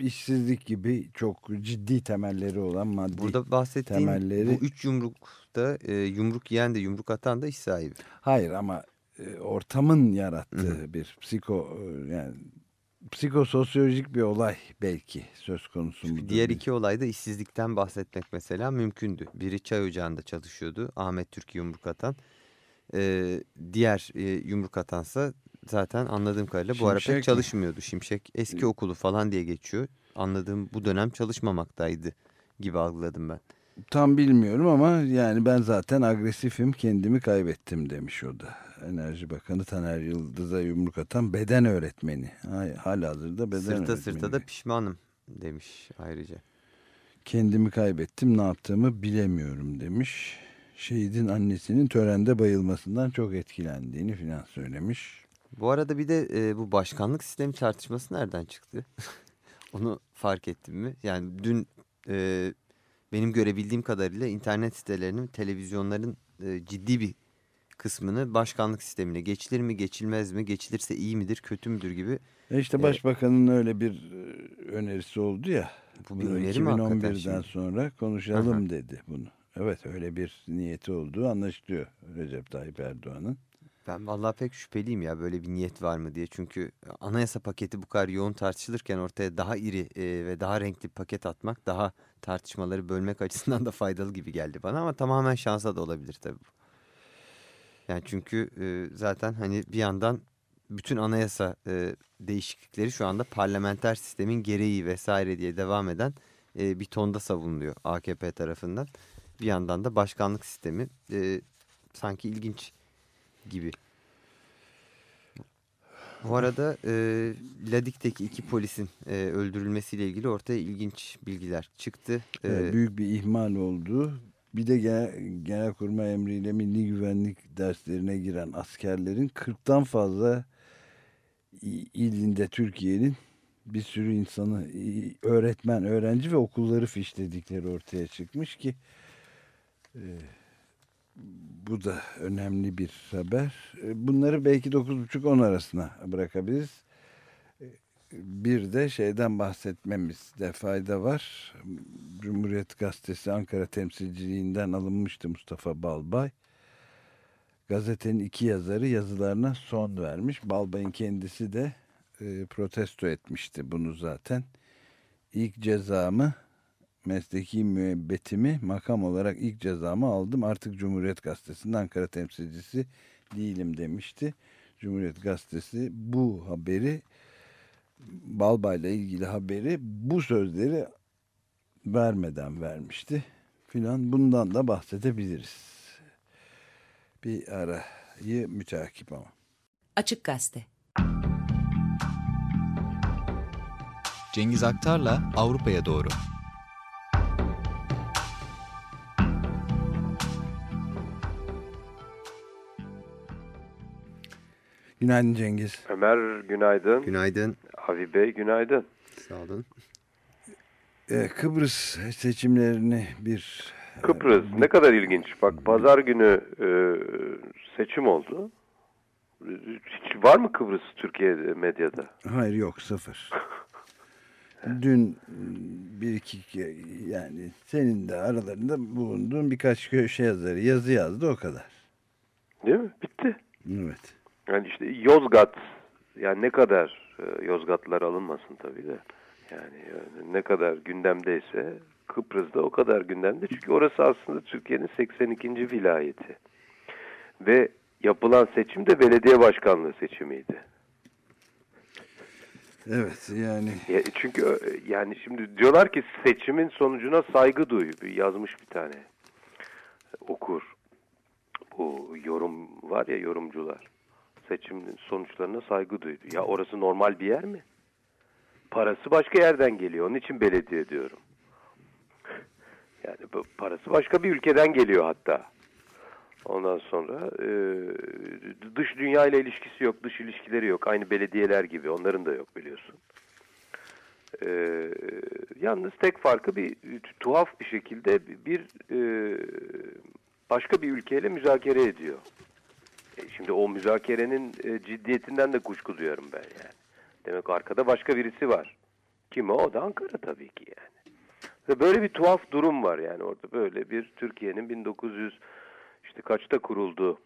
işsizlik gibi çok ciddi temelleri olan maddi
Burada bahsettiğin
temelleri-
bu üç yumrukta e, yumruk yiyen de yumruk atan da iş sahibi.
Hayır ama e, ortamın yarattığı bir psiko e, yani psikososyolojik bir olay belki söz konusu mudur?
Diğer iki olayda işsizlikten bahsetmek mesela mümkündü. Biri çay ocağında çalışıyordu. Ahmet Türk yumruk atan. Ee, diğer e, yumruk atansa zaten anladığım kadarıyla bu ara
Şimşek
pek çalışmıyordu. Şimşek eski okulu falan diye geçiyor. Anladığım bu dönem çalışmamaktaydı gibi algıladım ben.
Tam bilmiyorum ama yani ben zaten agresifim kendimi kaybettim demiş o da. Enerji Bakanı Taner Yıldız'a yumruk atan beden öğretmeni. Hay- Halihazırda beden
sırta
öğretmeni.
sırta da pişmanım demiş ayrıca.
Kendimi kaybettim ne yaptığımı bilemiyorum demiş. Şehidin annesinin törende bayılmasından çok etkilendiğini filan söylemiş.
Bu arada bir de e, bu başkanlık sistemi tartışması nereden çıktı? Onu fark ettim mi? Yani dün e, benim görebildiğim kadarıyla internet sitelerinin, televizyonların e, ciddi bir kısmını başkanlık sistemine geçilir mi, geçilmez mi, geçilirse iyi midir, kötü müdür gibi.
E işte başbakanın öyle bir e, önerisi oldu ya.
Bu bir öneri mi hakikaten
2011'den
şimdi?
sonra konuşalım dedi bunu. Evet öyle bir niyeti olduğu anlaşılıyor Recep Tayyip Erdoğan'ın.
Ben vallahi pek şüpheliyim ya böyle bir niyet var mı diye. Çünkü anayasa paketi bu kadar yoğun tartışılırken ortaya daha iri e, ve daha renkli paket atmak daha tartışmaları bölmek açısından da faydalı gibi geldi bana ama tamamen şansa da olabilir tabii. Yani çünkü e, zaten hani bir yandan bütün anayasa e, değişiklikleri şu anda parlamenter sistemin gereği vesaire diye devam eden e, bir tonda savunuluyor AKP tarafından. Bir yandan da başkanlık sistemi e, sanki ilginç gibi. Bu arada e, Ladik'teki iki polisin e, öldürülmesiyle ilgili ortaya ilginç bilgiler çıktı. E,
Evet, büyük bir ihmal oldu. Bir de genel, Genelkurmay emriyle milli güvenlik derslerine giren askerlerin 40'tan fazla ilinde Türkiye'nin bir sürü insanı öğretmen, öğrenci ve okulları fişledikleri ortaya çıkmış ki e, bu da önemli bir haber. E, Bunları belki 9.30-10 arasına bırakabiliriz. E, Bir de şeyden bahsetmemizde fayda var. Cumhuriyet Gazetesi Ankara temsilciliğinden alınmıştı Mustafa Balbay. Gazetenin iki yazarı yazılarına son vermiş. Balbay'ın kendisi de e, protesto etmişti bunu zaten. İlk cezamı mesleki müebbetimi makam olarak ilk cezamı aldım. Artık Cumhuriyet Gazetesi'nin Ankara temsilcisi değilim demişti. Cumhuriyet Gazetesi bu haberi Balbay'la ilgili haberi bu sözleri vermeden vermişti filan bundan da bahsedebiliriz. Bir arayı müteakip ama.
Açık Gazete.
Cengiz Aktar'la Avrupa'ya doğru.
Günaydın Cengiz.
Ömer günaydın.
Günaydın.
Avi Bey günaydın.
Sağ olun.
Ee, Kıbrıs seçimlerini bir
Kıbrıs ne kadar ilginç. Bak pazar günü e, seçim oldu. Hiç var mı Kıbrıs Türkiye medyada?
hayır yok sıfır. Dün bir iki yani senin de aralarında bulunduğun birkaç köşe yazarı yazı yazdı o kadar.
Değil mi? Bitti.
Evet.
Yani işte Yozgat yani ne kadar e, Yozgatlılar alınmasın tabii de. Yani e, ne kadar gündemdeyse Kıbrıs'da o kadar gündemde. Çünkü orası aslında Türkiye'nin 82. vilayeti. Ve yapılan seçim de belediye başkanlığı seçimiydi.
Evet yani
Ya, çünkü ö- yani şimdi diyorlar ki seçimin sonucuna saygı duy. Yazmış bir tane okur. Bu yorum var ya yorumcular. Seçimin sonuçlarına saygı duydu. Ya orası normal bir yer mi? Parası başka yerden geliyor. Onun için belediye diyorum. Yani bu parası başka bir ülkeden geliyor hatta. Ondan sonra e, dış dünya ile ilişkisi yok, dış ilişkileri yok. Aynı belediyeler gibi. Onların da yok biliyorsun. E, yalnız tek farkı bir tuhaf bir şekilde bir e, başka bir ülkeyle müzakere ediyor. E, şimdi o müzakerenin e, ciddiyetinden de kuşku duyarım ben yani. Demek arkada başka birisi var. Kim o? O da Ankara tabii ki yani. Ve böyle bir tuhaf durum var yani orada böyle bir Türkiye'nin 1900 işte kaçta kuruldu,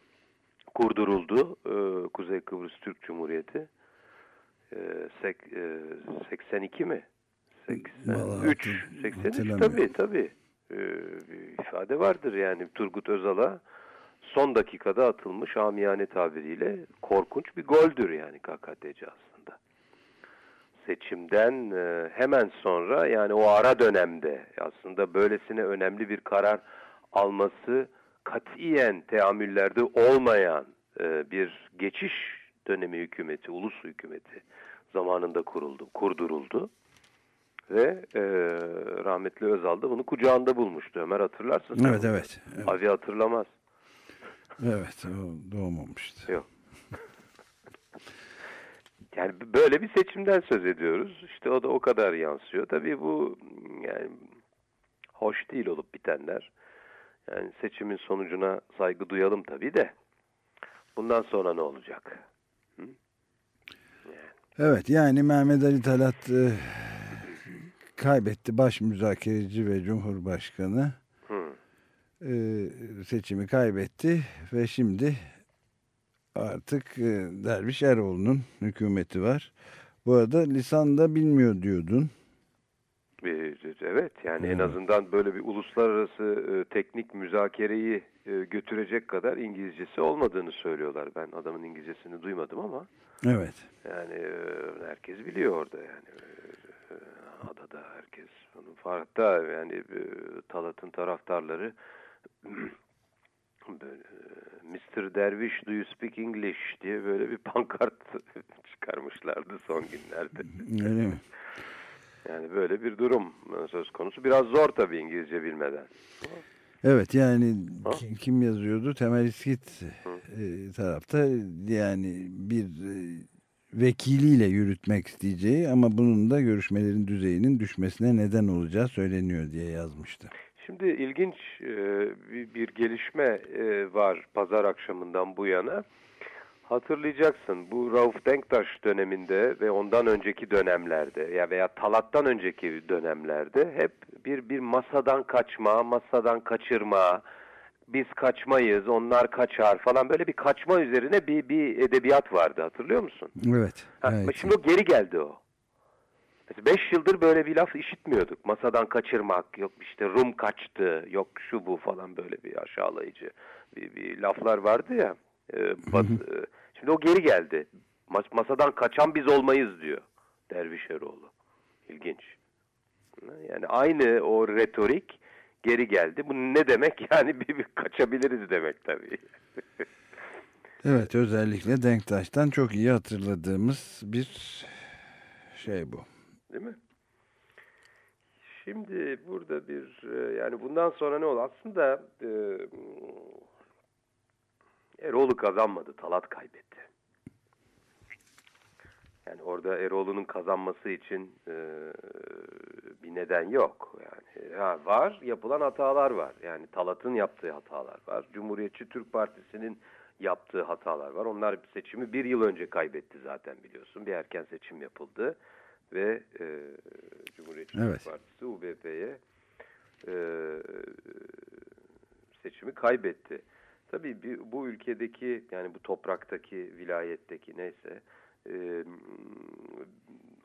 kurduruldu e, Kuzey Kıbrıs Türk Cumhuriyeti. E, sek, e, 82 mi?
Vallahi
83,
hatır-
83
hatırlamıyorum.
tabii tabii. E, bir ifade vardır yani Turgut Özal'a son dakikada atılmış amiyane tabiriyle korkunç bir goldür yani KKTC aslında. Seçimden e, hemen sonra yani o ara dönemde aslında böylesine önemli bir karar alması katiyen teamüllerde olmayan e, bir geçiş dönemi hükümeti, ulus hükümeti zamanında kuruldu, kurduruldu. Ve e, rahmetli Özal da bunu kucağında bulmuştu. Ömer hatırlarsın.
Evet, evet, evet.
Avi hatırlamaz.
Evet doğmamıştı.
Yok. Yani böyle bir seçimden söz ediyoruz. İşte o da o kadar yansıyor. Tabii bu yani hoş değil olup bitenler. Yani seçimin sonucuna saygı duyalım tabii de. Bundan sonra ne olacak?
Evet yani Mehmet Ali Talat e, kaybetti baş müzakereci ve cumhurbaşkanı
Hı.
E, seçimi kaybetti ve şimdi artık e, Derviş Eroğlu'nun hükümeti var. Bu arada lisan da bilmiyor diyordun.
Evet yani en azından böyle bir uluslararası e, teknik müzakereyi e, götürecek kadar İngilizcesi olmadığını söylüyorlar. Ben adamın İngilizcesini duymadım ama
Evet.
yani e, herkes biliyor orada yani e, adada herkes. Onun hatta yani e, Talat'ın taraftarları böyle, e, Mr. Derviş do you speak English diye böyle bir pankart çıkarmışlardı son günlerde.
Öyle mi?
Yani böyle bir durum söz konusu. Biraz zor tabii İngilizce bilmeden.
Evet yani
Ha?
ki- kim yazıyordu? Temel İskit e, tarafta yani bir e, vekiliyle yürütmek isteyeceği ama bunun da görüşmelerin düzeyinin düşmesine neden olacağı söyleniyor diye yazmıştı.
Şimdi ilginç e, bir, gelişme e, var pazar akşamından bu yana. Hatırlayacaksın bu Rauf Denktaş döneminde ve ondan önceki dönemlerde ya veya Talat'tan önceki dönemlerde hep bir bir masadan kaçma, masadan kaçırma, biz kaçmayız, onlar kaçar falan böyle bir kaçma üzerine bir bir edebiyat vardı hatırlıyor musun?
Evet.
Ha,
evet.
Şimdi o geri geldi o. Beş yıldır böyle bir laf işitmiyorduk. Masadan kaçırmak, yok işte Rum kaçtı, yok şu bu falan böyle bir aşağılayıcı bir, bir laflar vardı ya. e, bas- e, şimdi o geri geldi. Mas- masadan kaçan biz olmayız diyor Dervişeroğlu. İlginç. Yani aynı o retorik geri geldi. Bu ne demek? Yani bir, bir kaçabiliriz demek tabii.
Evet özellikle Denktaş'tan çok iyi hatırladığımız bir şey bu.
Değil mi? Şimdi burada bir e, yani bundan sonra ne oldu? Aslında e, Eroğlu kazanmadı. Talat kaybetti. Yani orada Eroğlu'nun kazanması için e, bir neden yok. Yani var yapılan hatalar var. Yani Talat'ın yaptığı hatalar var. Cumhuriyetçi Türk Partisi'nin yaptığı hatalar var. Onlar seçimi bir yıl önce kaybetti zaten biliyorsun. Bir erken seçim yapıldı ve e, Cumhuriyetçi
Evet.
Partisi UBP'ye e, seçimi kaybetti. Tabii bir- bu ülkedeki yani bu topraktaki vilayetteki neyse e,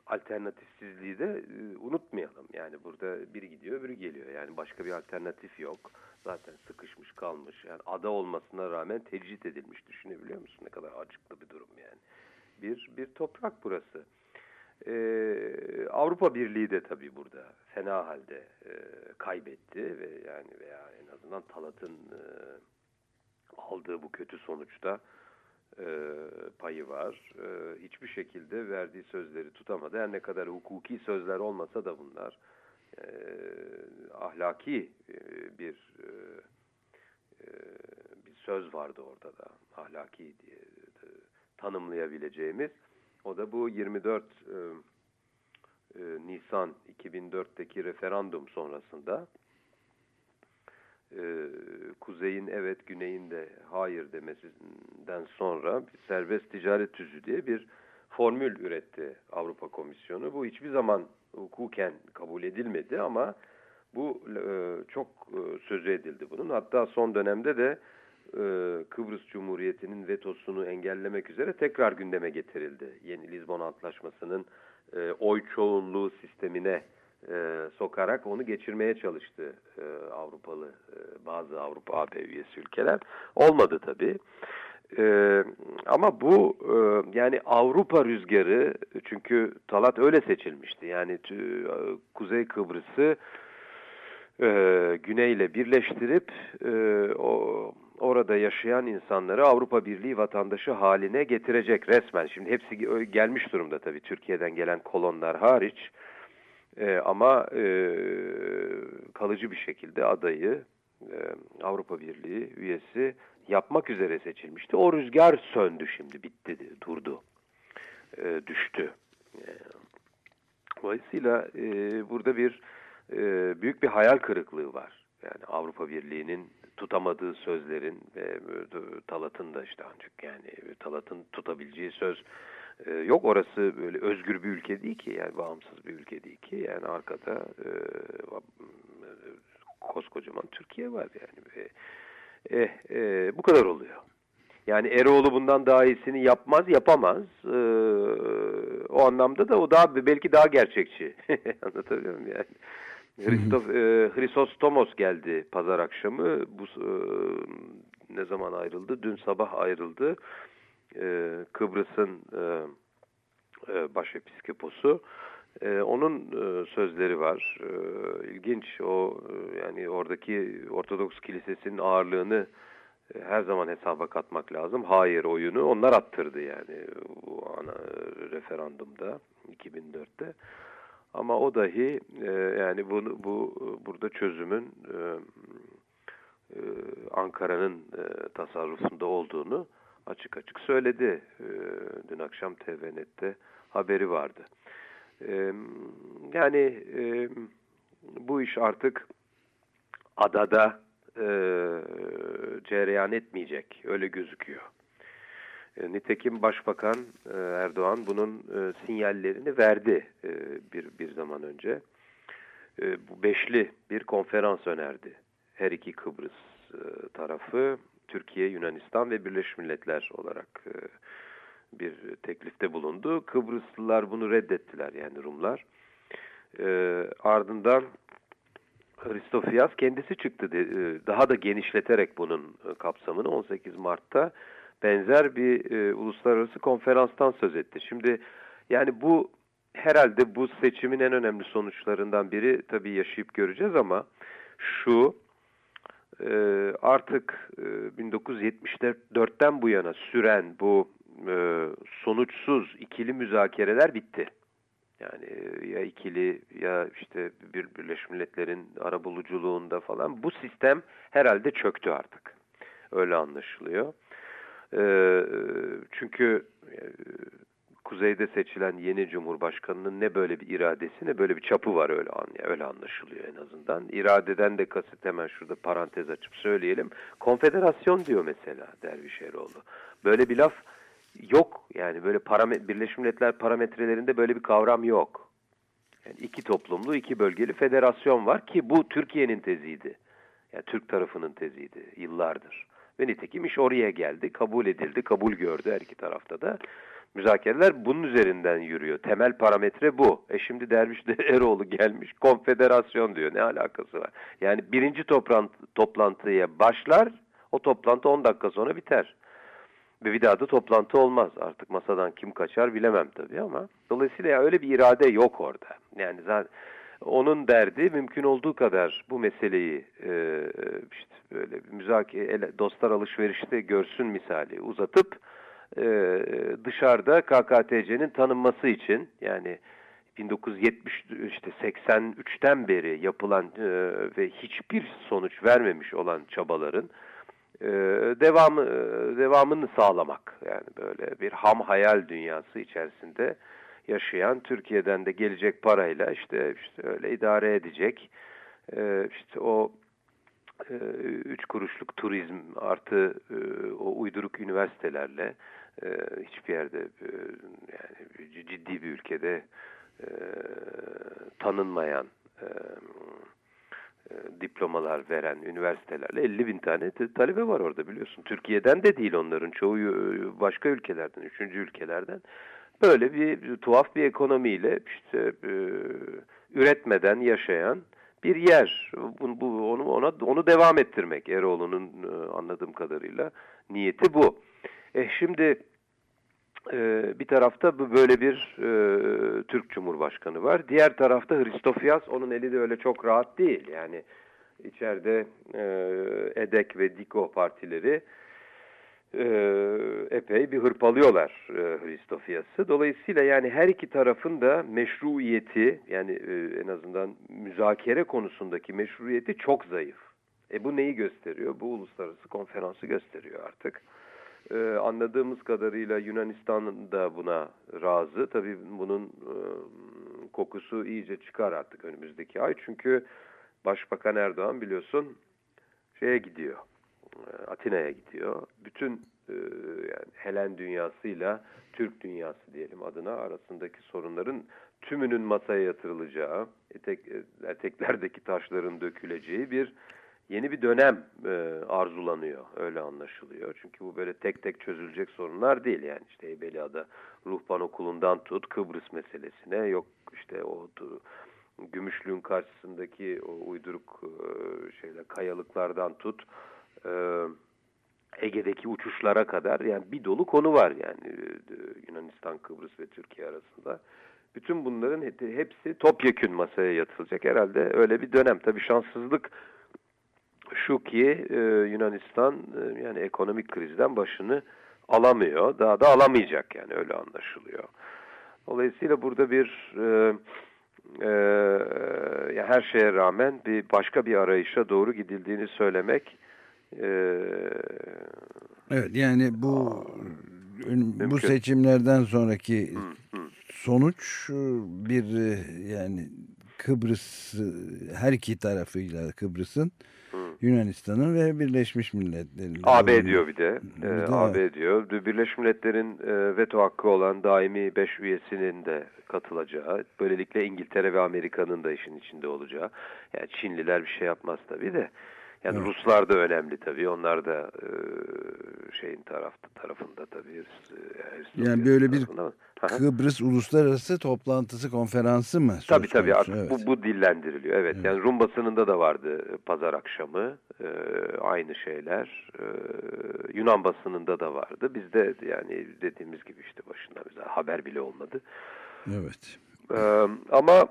alternatifsizliği de e, unutmayalım. Yani burada biri gidiyor öbürü geliyor. Yani başka bir alternatif yok. Zaten sıkışmış kalmış. Yani ada olmasına rağmen tecrit edilmiş. Düşünebiliyor musun? Ne kadar acıklı bir durum yani. Bir, bir toprak burası. Ee, Avrupa Birliği de tabii burada fena halde e, kaybetti ve yani veya en azından Talat'ın e, aldığı bu kötü sonuçta e, payı var. E, hiçbir şekilde verdiği sözleri tutamadı. Her ne kadar hukuki sözler olmasa da bunlar e, ahlaki e, bir e, e, bir söz vardı orada da ahlaki diye e, tanımlayabileceğimiz. O da bu 24 e, e, Nisan 2004'teki referandum sonrasında e, kuzeyin evet güneyin de hayır demesinden sonra bir serbest ticaret tüzüğü diye bir formül üretti Avrupa Komisyonu. Bu hiçbir zaman hukuken kabul edilmedi ama bu e, çok e, sözü edildi bunun. Hatta son dönemde de Kıbrıs Cumhuriyeti'nin vetosunu engellemek üzere tekrar gündeme getirildi. Yeni Lizbon Antlaşması'nın e, oy çoğunluğu sistemine e, sokarak onu geçirmeye çalıştı e, Avrupalı e, bazı Avrupa AB üyesi ülkeler. Olmadı tabii. E, ama bu e, yani Avrupa rüzgarı çünkü Talat öyle seçilmişti. Yani e, Kuzey Kıbrıs'ı e, güneyle birleştirip e, o orada yaşayan insanları Avrupa Birliği vatandaşı haline getirecek resmen. Şimdi hepsi ge- gelmiş durumda tabii Türkiye'den gelen kolonlar hariç. E, ama e, kalıcı bir şekilde adayı e, Avrupa Birliği üyesi yapmak üzere seçilmişti. O rüzgar söndü şimdi, bitti, durdu, e, düştü. E, dolayısıyla e, burada bir e, büyük bir hayal kırıklığı var. Yani Avrupa Birliği'nin tutamadığı sözlerin ve e, Talat'ın da işte ancak yani Talat'ın tutabileceği söz e, yok. Orası böyle özgür bir ülke değil ki yani bağımsız bir ülke değil ki yani arkada e, koskocaman Türkiye var yani. E, eh, e, bu kadar oluyor. Yani Eroğlu bundan daha iyisini yapmaz, yapamaz. Ee, o anlamda da o daha belki daha gerçekçi. Anlatabiliyor muyum yani? Hristof, e, Hrisostomos geldi pazar akşamı. Bu e, ne zaman ayrıldı? Dün sabah ayrıldı. E, Kıbrıs'ın e, e, başepiskoposu. E, onun e, sözleri var. E, ilginç. O e, yani oradaki Ortodoks Kilisesi'nin ağırlığını e, her zaman hesaba katmak lazım. Hayır oyunu onlar attırdı yani bu ana referandumda 2004'te. Ama o dahi e, yani bunu bu burada çözümün e, e, Ankara'nın e, tasarrufunda olduğunu açık açık söyledi. E, dün akşam TVNet'te haberi vardı. E, yani e, bu iş artık adada e, cereyan etmeyecek. Öyle gözüküyor. E, nitekim Başbakan e, Erdoğan bunun e, sinyallerini verdi bir, bir zaman önce. Bu beşli bir konferans önerdi. Her iki Kıbrıs tarafı Türkiye, Yunanistan ve Birleşmiş Milletler olarak bir teklifte bulundu. Kıbrıslılar bunu reddettiler yani Rumlar. Ardından Hristofias kendisi çıktı. Daha da genişleterek bunun kapsamını 18 Mart'ta benzer bir e, uluslararası konferanstan söz etti. Şimdi yani bu herhalde bu seçimin en önemli sonuçlarından biri tabii yaşayıp göreceğiz ama şu e, artık e, 1974'ten bu yana süren bu e, sonuçsuz ikili müzakereler bitti. Yani ya ikili ya işte bir Birleşmiş Milletler'in arabuluculuğunda falan bu sistem herhalde çöktü artık. Öyle anlaşılıyor. E, çünkü e, kuzeyde seçilen yeni cumhurbaşkanının ne böyle bir iradesi ne böyle bir çapı var öyle an öyle anlaşılıyor en azından. İradeden de kasıt hemen şurada parantez açıp söyleyelim. Konfederasyon diyor mesela Derviş Eroğlu. Böyle bir laf yok. Yani böyle Birleşmiş Milletler parametrelerinde böyle bir kavram yok. Yani iki toplumlu, iki bölgeli federasyon var ki bu Türkiye'nin teziydi. Yani Türk tarafının teziydi yıllardır. Ve nitekim iş oraya geldi, kabul edildi, kabul gördü her iki tarafta da. Müzakereler bunun üzerinden yürüyor. Temel parametre bu. E şimdi Derviş de Eroğlu gelmiş konfederasyon diyor. Ne alakası var? Yani birinci toplantı, toplantıya başlar, o toplantı 10 dakika sonra biter. Ve bir daha da toplantı olmaz. Artık masadan kim kaçar bilemem tabii ama. Dolayısıyla ya öyle bir irade yok orada. Yani zaten onun derdi mümkün olduğu kadar bu meseleyi e, işte böyle müzakere dostlar alışverişte görsün misali uzatıp e, dışarıda KKTC'nin tanınması için yani 1970 işte 83'ten beri yapılan e, ve hiçbir sonuç vermemiş olan çabaların e, devamı devamını sağlamak. Yani böyle bir ham hayal dünyası içerisinde yaşayan Türkiye'den de gelecek parayla işte işte öyle idare edecek e, işte o e, üç kuruşluk turizm artı e, o uyduruk üniversitelerle e, hiçbir yerde e, yani ciddi bir ülkede e, tanınmayan e, e, diplomalar veren üniversitelerle 50 bin tane talebe var orada biliyorsun. Türkiye'den de değil onların çoğu başka ülkelerden, üçüncü ülkelerden. Böyle bir tuhaf bir ekonomiyle işte e, üretmeden yaşayan bir yer. Bu, bu onu ona onu devam ettirmek Eroğlu'nun e, anladığım kadarıyla niyeti bu. E şimdi e, bir tarafta böyle bir Türk Cumhurbaşkanı var. Diğer tarafta Hristofias onun eli de öyle çok rahat değil. Yani içeride EDEK ve DİKO partileri e, epey bir hırpalıyorlar e, Hristofias'ı. Dolayısıyla yani her iki tarafın da meşruiyeti yani e, en azından müzakere konusundaki meşruiyeti çok zayıf. E bu neyi gösteriyor? Bu uluslararası konferansı gösteriyor artık. Ee, anladığımız kadarıyla Yunanistan da buna razı. Tabii bunun e, kokusu iyice çıkar artık önümüzdeki ay. Çünkü Başbakan Erdoğan biliyorsun şeye gidiyor. E, Atina'ya gidiyor. Bütün e, yani Helen dünyasıyla Türk dünyası diyelim adına arasındaki sorunların tümünün masaya yatırılacağı, etek, eteklerdeki taşların döküleceği bir yeni bir dönem e, arzulanıyor. Öyle anlaşılıyor. Çünkü bu böyle tek tek çözülecek sorunlar değil. Yani işte Heybeliada Ruhban Okulu'ndan tut Kıbrıs meselesine yok işte o Gümüşlüğün karşısındaki o uyduruk e, şeyler kayalıklardan tut e, Ege'deki uçuşlara kadar yani bir dolu konu var yani e, Yunanistan, Kıbrıs ve Türkiye arasında. Bütün bunların hepsi topyekün masaya yatılacak. Herhalde öyle bir dönem. Tabii şanssızlık şu ki e, Yunanistan e, yani ekonomik krizden başını alamıyor. Daha da alamayacak yani öyle anlaşılıyor. Dolayısıyla burada bir e, e, her şeye rağmen bir başka bir arayışa doğru gidildiğini söylemek e,
Evet yani bu Mümkün. bu seçimlerden sonraki hı, hı. sonuç bir e, yani Kıbrıs her iki tarafıyla Kıbrıs'ın Yunanistan'ın ve Birleşmiş Milletler'in.
AB diyor bir de. Bir ee, de AB diyor. Birleşmiş Milletler'in e, veto hakkı olan daimi 5 üyesinin de katılacağı. Böylelikle İngiltere ve Amerika'nın da işin içinde olacağı. Yani Çinliler bir şey yapmaz tabii de. Yani evet. Ruslar da önemli tabii. Onlar da e, şeyin tarafta tarafında tabii.
E, yani böyle bir Kıbrıs Uluslararası Toplantısı konferansı mı?
Tabii tabii artık evet. bu, bu dillendiriliyor. Evet. evet yani Rum basınında da vardı e, pazar akşamı e, aynı şeyler. E, Yunan basınında da vardı. Bizde yani dediğimiz gibi işte başında bize haber bile olmadı.
Evet.
E, ama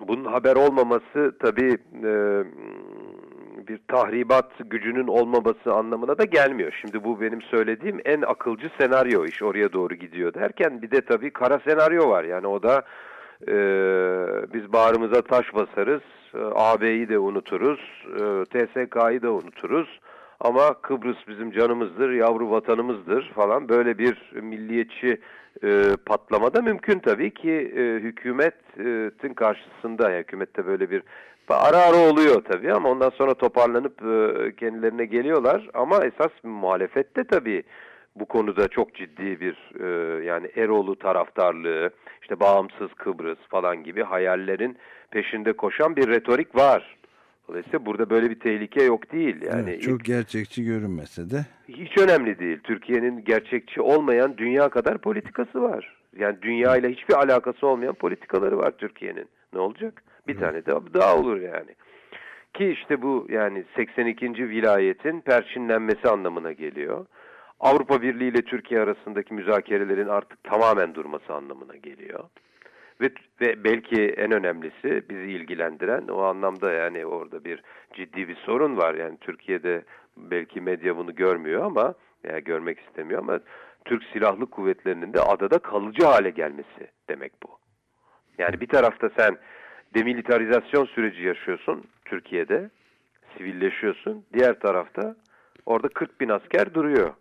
bunun haber olmaması tabii e, bir tahribat gücünün olmaması anlamına da gelmiyor. Şimdi bu benim söylediğim en akılcı senaryo iş oraya doğru gidiyor derken bir de tabii kara senaryo var. Yani o da e, biz bağrımıza taş basarız, e, AB'yi de unuturuz, e, TSK'yı da unuturuz. Ama Kıbrıs bizim canımızdır, yavru vatanımızdır falan böyle bir milliyetçi e, patlama da mümkün tabii ki e, hükümetin karşısında, hükümette böyle bir Ara ara oluyor tabii ama ondan sonra toparlanıp e, kendilerine geliyorlar. Ama esas muhalefette tabii bu konuda çok ciddi bir e, yani Eroğlu taraftarlığı, işte bağımsız Kıbrıs falan gibi hayallerin peşinde koşan bir retorik var. Dolayısıyla burada böyle bir tehlike yok değil. Yani
evet, çok ilk, gerçekçi görünmese de.
Hiç önemli değil. Türkiye'nin gerçekçi olmayan dünya kadar politikası var. Yani dünya ile hiçbir alakası olmayan politikaları var Türkiye'nin. Ne olacak? Bir tane daha, daha olur yani. Ki işte bu yani 82. vilayetin perçinlenmesi anlamına geliyor. Avrupa Birliği ile Türkiye arasındaki müzakerelerin artık tamamen durması anlamına geliyor. Ve, ve belki en önemlisi bizi ilgilendiren o anlamda yani orada bir ciddi bir sorun var. Yani Türkiye'de belki medya bunu görmüyor ama veya görmek istemiyor ama Türk Silahlı Kuvvetleri'nin de adada kalıcı hale gelmesi demek bu. Yani bir tarafta sen demilitarizasyon süreci yaşıyorsun Türkiye'de. Sivilleşiyorsun. Diğer tarafta orada 40 bin asker duruyor.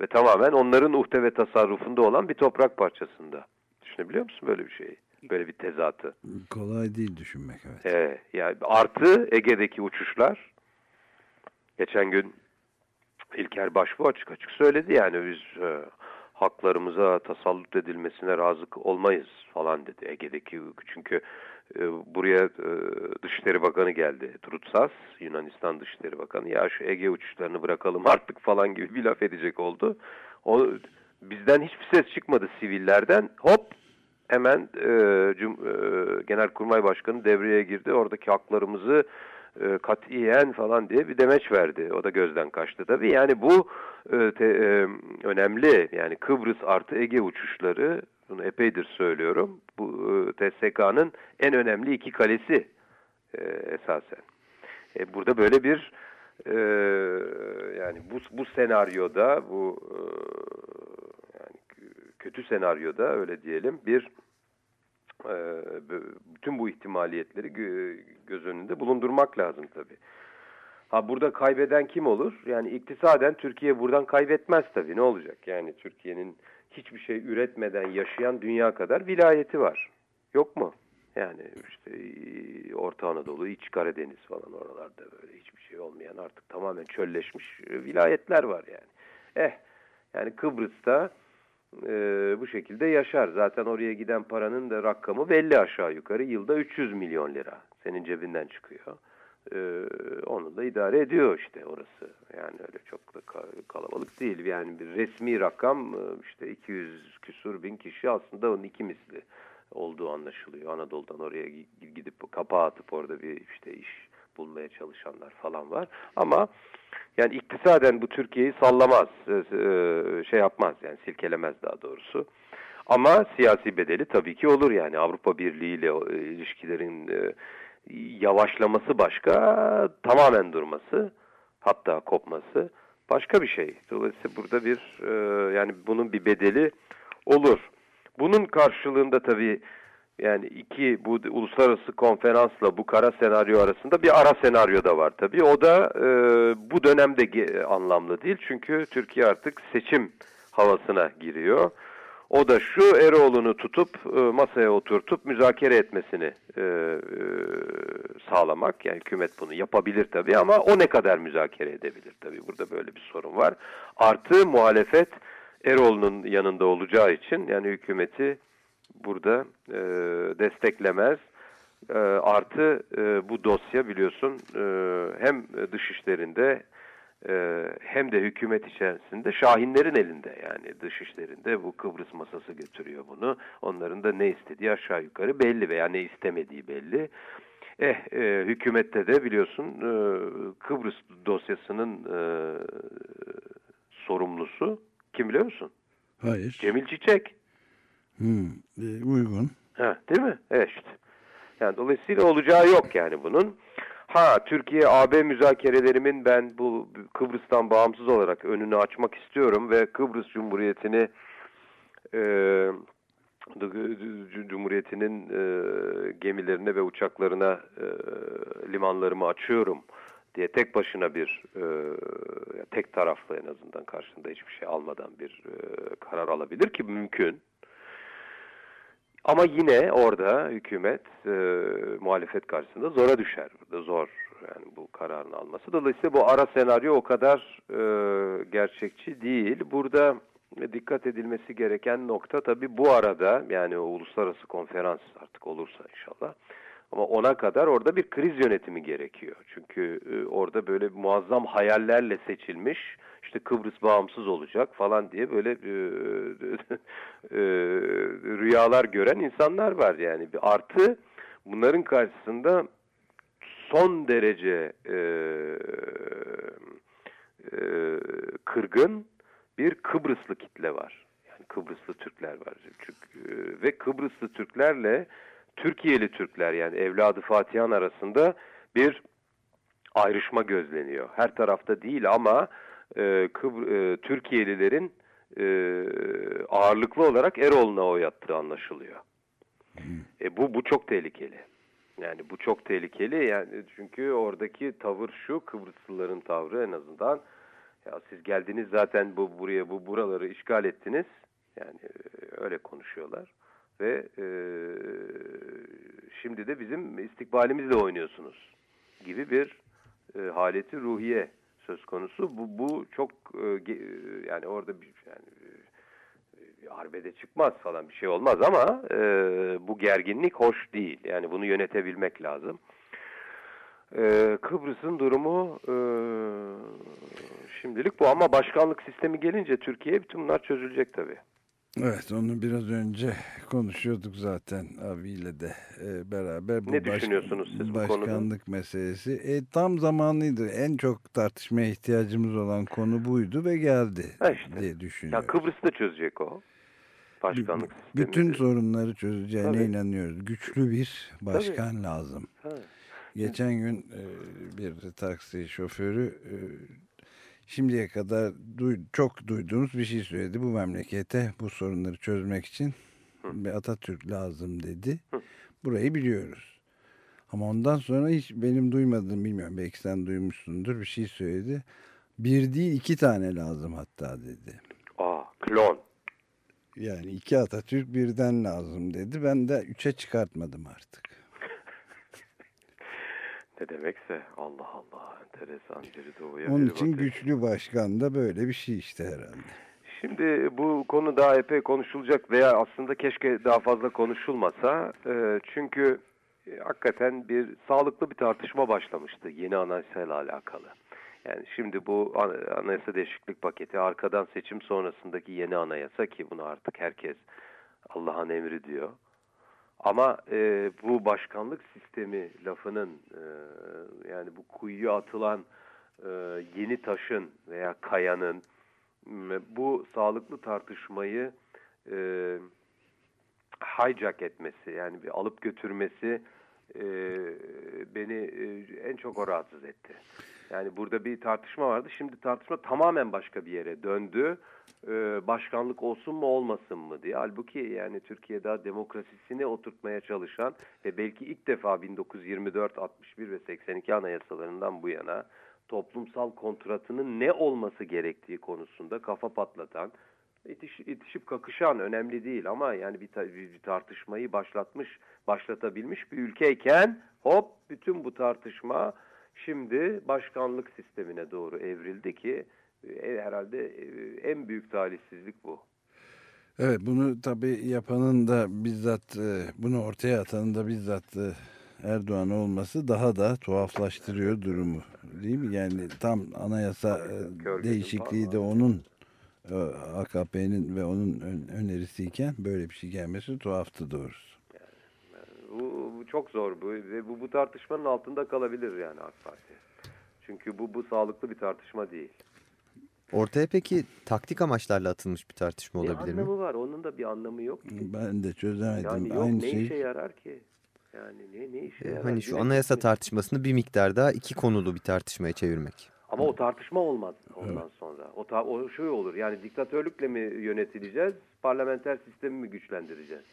Ve tamamen onların uhde ve tasarrufunda olan bir toprak parçasında. Düşünebiliyor musun böyle bir şeyi? Böyle bir tezatı.
Kolay değil düşünmek evet.
Ee, yani artı Ege'deki uçuşlar. Geçen gün İlker Başbuğ açık açık söyledi yani biz e, haklarımıza tasallut edilmesine razı olmayız falan dedi Ege'deki çünkü e, buraya e, Dışişleri Bakanı geldi. Trutsas, Yunanistan Dışişleri Bakanı. Ya şu Ege uçuşlarını bırakalım artık falan gibi bir laf edecek oldu. O, bizden hiçbir ses çıkmadı sivillerden. Hop hemen e, Cum, e, Genelkurmay Başkanı devreye girdi. Oradaki haklarımızı e, katiyen falan diye bir demeç verdi. O da gözden kaçtı tabii. Yani bu e, te, e, önemli. Yani Kıbrıs artı Ege uçuşları bunu epeydir söylüyorum. Bu e, TSK'nın en önemli iki kalesi e, esasen. E, burada böyle bir e, yani bu, bu senaryoda bu e, kötü senaryoda öyle diyelim bir e, bütün bu ihtimaliyetleri göz önünde bulundurmak lazım tabii. Ha burada kaybeden kim olur? Yani iktisaden Türkiye buradan kaybetmez tabii. Ne olacak? Yani Türkiye'nin hiçbir şey üretmeden yaşayan dünya kadar vilayeti var. Yok mu? Yani işte Orta Anadolu, İç Karadeniz falan oralarda böyle hiçbir şey olmayan artık tamamen çölleşmiş vilayetler var yani. Eh yani Kıbrıs'ta e, bu şekilde yaşar. Zaten oraya giden paranın da rakamı belli aşağı yukarı. Yılda 300 milyon lira senin cebinden çıkıyor. e, onu da idare ediyor işte orası. Yani öyle çok da ka- kalabalık değil. Yani bir resmi rakam e, işte 200 küsur bin kişi aslında onun iki misli olduğu anlaşılıyor. Anadolu'dan oraya gi- gidip kapağı atıp orada bir işte iş bulmaya çalışanlar falan var. Ama yani iktisaden bu Türkiye'yi sallamaz, e, e, şey yapmaz yani silkelemez daha doğrusu. Ama siyasi bedeli tabii ki olur yani Avrupa Birliği ile e, ilişkilerin yavaşlaması başka, tamamen durması hatta kopması başka bir şey. Dolayısıyla burada bir yani bunun bir bedeli olur. Bunun karşılığında tabii yani iki bu uluslararası konferansla bu kara senaryo arasında bir ara senaryo da var tabii. O da e, bu dönemde anlamlı değil. Çünkü Türkiye artık seçim havasına giriyor. O da şu Eroğlu'nu tutup e, masaya oturtup müzakere etmesini e, e, sağlamak. Yani hükümet bunu yapabilir tabii ama o ne kadar müzakere edebilir tabii. Burada böyle bir sorun var. Artı muhalefet Eroğlu'nun yanında olacağı için yani hükümeti burada e, desteklemez. E, artı e, bu dosya biliyorsun e, hem dışişlerinde e, hem de hükümet içerisinde Şahinlerin elinde yani dışişlerinde bu Kıbrıs masası götürüyor bunu. Onların da ne istediği aşağı yukarı belli veya ne istemediği belli. Eh e, hükümette de biliyorsun e, Kıbrıs dosyasının e, sorumlusu kim biliyor musun?
Hayır.
Cemil Çiçek.
Hmm, e, uygun.
Ha, değil mi? Evet. Yani dolayısıyla olacağı yok yani bunun. Ha Türkiye AB müzakerelerimin ben bu Kıbrıs'tan bağımsız olarak önünü açmak istiyorum ve Kıbrıs Cumhuriyeti'ni e, Cumhuriyeti'nin e, gemilerine ve uçaklarına e, limanlarımı açıyorum diye tek başına bir e, tek taraflı en azından karşında hiçbir şey almadan bir e, karar alabilir ki mümkün. Ama yine orada hükümet e, muhalefet karşısında zora düşer. Burada zor yani bu kararını alması. Dolayısıyla bu ara senaryo o kadar e, gerçekçi değil. Burada dikkat edilmesi gereken nokta tabii bu arada yani uluslararası konferans artık olursa inşallah. Ama ona kadar orada bir kriz yönetimi gerekiyor. Çünkü e, orada böyle muazzam hayallerle seçilmiş işte Kıbrıs bağımsız olacak falan diye böyle e, e, rüyalar gören insanlar var yani. Bir artı bunların karşısında son derece kırgın bir Kıbrıslı kitle var. Yani Kıbrıslı Türkler var. Çünkü, ve Kıbrıslı Türklerle Türkiye'li Türkler yani evladı Fatihan arasında bir ayrışma gözleniyor. Her tarafta değil ama e, Kıbr e, Türkiye'lilerin e, ağırlıklı olarak Eroğlu'na oy attığı anlaşılıyor. E, bu bu çok tehlikeli. Yani bu çok tehlikeli yani çünkü oradaki tavır şu Kıbrıslıların tavrı en azından ya siz geldiniz zaten bu buraya bu buraları işgal ettiniz. Yani e, öyle konuşuyorlar ve e, şimdi de bizim istikbalimizle oynuyorsunuz gibi bir e, haleti ruhiye söz konusu. Bu, bu çok e, yani orada bir yani e, arbede çıkmaz falan bir şey olmaz ama e, bu gerginlik hoş değil. Yani bunu yönetebilmek lazım. E, Kıbrıs'ın durumu e, şimdilik bu ama başkanlık sistemi gelince Türkiye bütün bunlar çözülecek tabii.
Evet onu biraz önce konuşuyorduk zaten abiyle de e, beraber. Bu
ne düşünüyorsunuz siz bu konuda?
Başkanlık meselesi. E, tam zamanlıydı. En çok tartışmaya ihtiyacımız olan konu buydu ve geldi
ha işte.
diye düşünüyorum.
Ya Kıbrıs'ı da çözecek o. Başkanlık sistemi.
Bütün sorunları çözeceğine Tabii. inanıyoruz. Güçlü bir başkan
Tabii.
lazım.
Evet.
Geçen gün e, bir taksi şoförü e, şimdiye kadar duy, çok duyduğumuz bir şey söyledi. Bu memlekete bu sorunları çözmek için bir Atatürk lazım dedi.
Hı.
Burayı biliyoruz. Ama ondan sonra hiç benim duymadığım bilmiyorum. Belki sen duymuşsundur bir şey söyledi. Bir değil iki tane lazım hatta dedi.
Aa klon.
Yani iki Atatürk birden lazım dedi. Ben de üçe çıkartmadım artık.
Ne demekse Allah Allah enteresan biri doğuya
Onun
biri
için
batıya.
güçlü başkan da böyle bir şey işte herhalde.
Şimdi bu konu daha epey konuşulacak veya aslında keşke daha fazla konuşulmasa. E, çünkü e, hakikaten bir sağlıklı bir tartışma başlamıştı yeni anayasayla alakalı. Yani şimdi bu an- anayasa değişiklik paketi arkadan seçim sonrasındaki yeni anayasa ki bunu artık herkes Allah'ın emri diyor. Ama e, bu başkanlık sistemi lafının e, yani bu kuyuya atılan e, yeni taşın veya kayanın bu sağlıklı tartışmayı e, hijack etmesi yani bir alıp götürmesi e, beni e, en çok o rahatsız etti. Yani burada bir tartışma vardı. Şimdi tartışma tamamen başka bir yere döndü. E, başkanlık olsun mu olmasın mı diye. Halbuki yani Türkiye demokrasisini oturtmaya çalışan ve belki ilk defa 1924, 61 ve 82 anayasalarından bu yana toplumsal kontratının ne olması gerektiği konusunda kafa patlatan, itiş, itişip kakışan önemli değil ama yani bir bir tartışmayı başlatmış, başlatabilmiş bir ülkeyken hop bütün bu tartışma şimdi başkanlık sistemine doğru evrildi ki e, herhalde e, en büyük talihsizlik bu.
Evet bunu tabii yapanın da bizzat e, bunu ortaya atanın da bizzat Erdoğan olması daha da tuhaflaştırıyor durumu. Değil mi? Yani tam anayasa
gözüm
değişikliği de onun AKP'nin ve onun ön- önerisiyken böyle bir şey gelmesi tuhaftı doğrusu.
Bu, çok zor bu ve bu, bu tartışmanın altında kalabilir yani AK Parti. Çünkü bu bu sağlıklı bir tartışma değil.
Ortaya peki taktik amaçlarla atılmış bir tartışma
Ne
olabilir mi?
anlamı var? Onun da bir anlamı yok ki.
Ben de çözemedim.
Yani yok
Aynı
ne
şey.
işe yarar ki? Yani ne ne işe yarar?
Hani şu anayasa tartışmasını bir miktar daha iki konulu bir tartışmaya çevirmek.
Ama o tartışma olmaz ondan sonra. O, ta, o şey olur yani diktatörlükle mi yönetileceğiz, parlamenter sistemi mi güçlendireceğiz?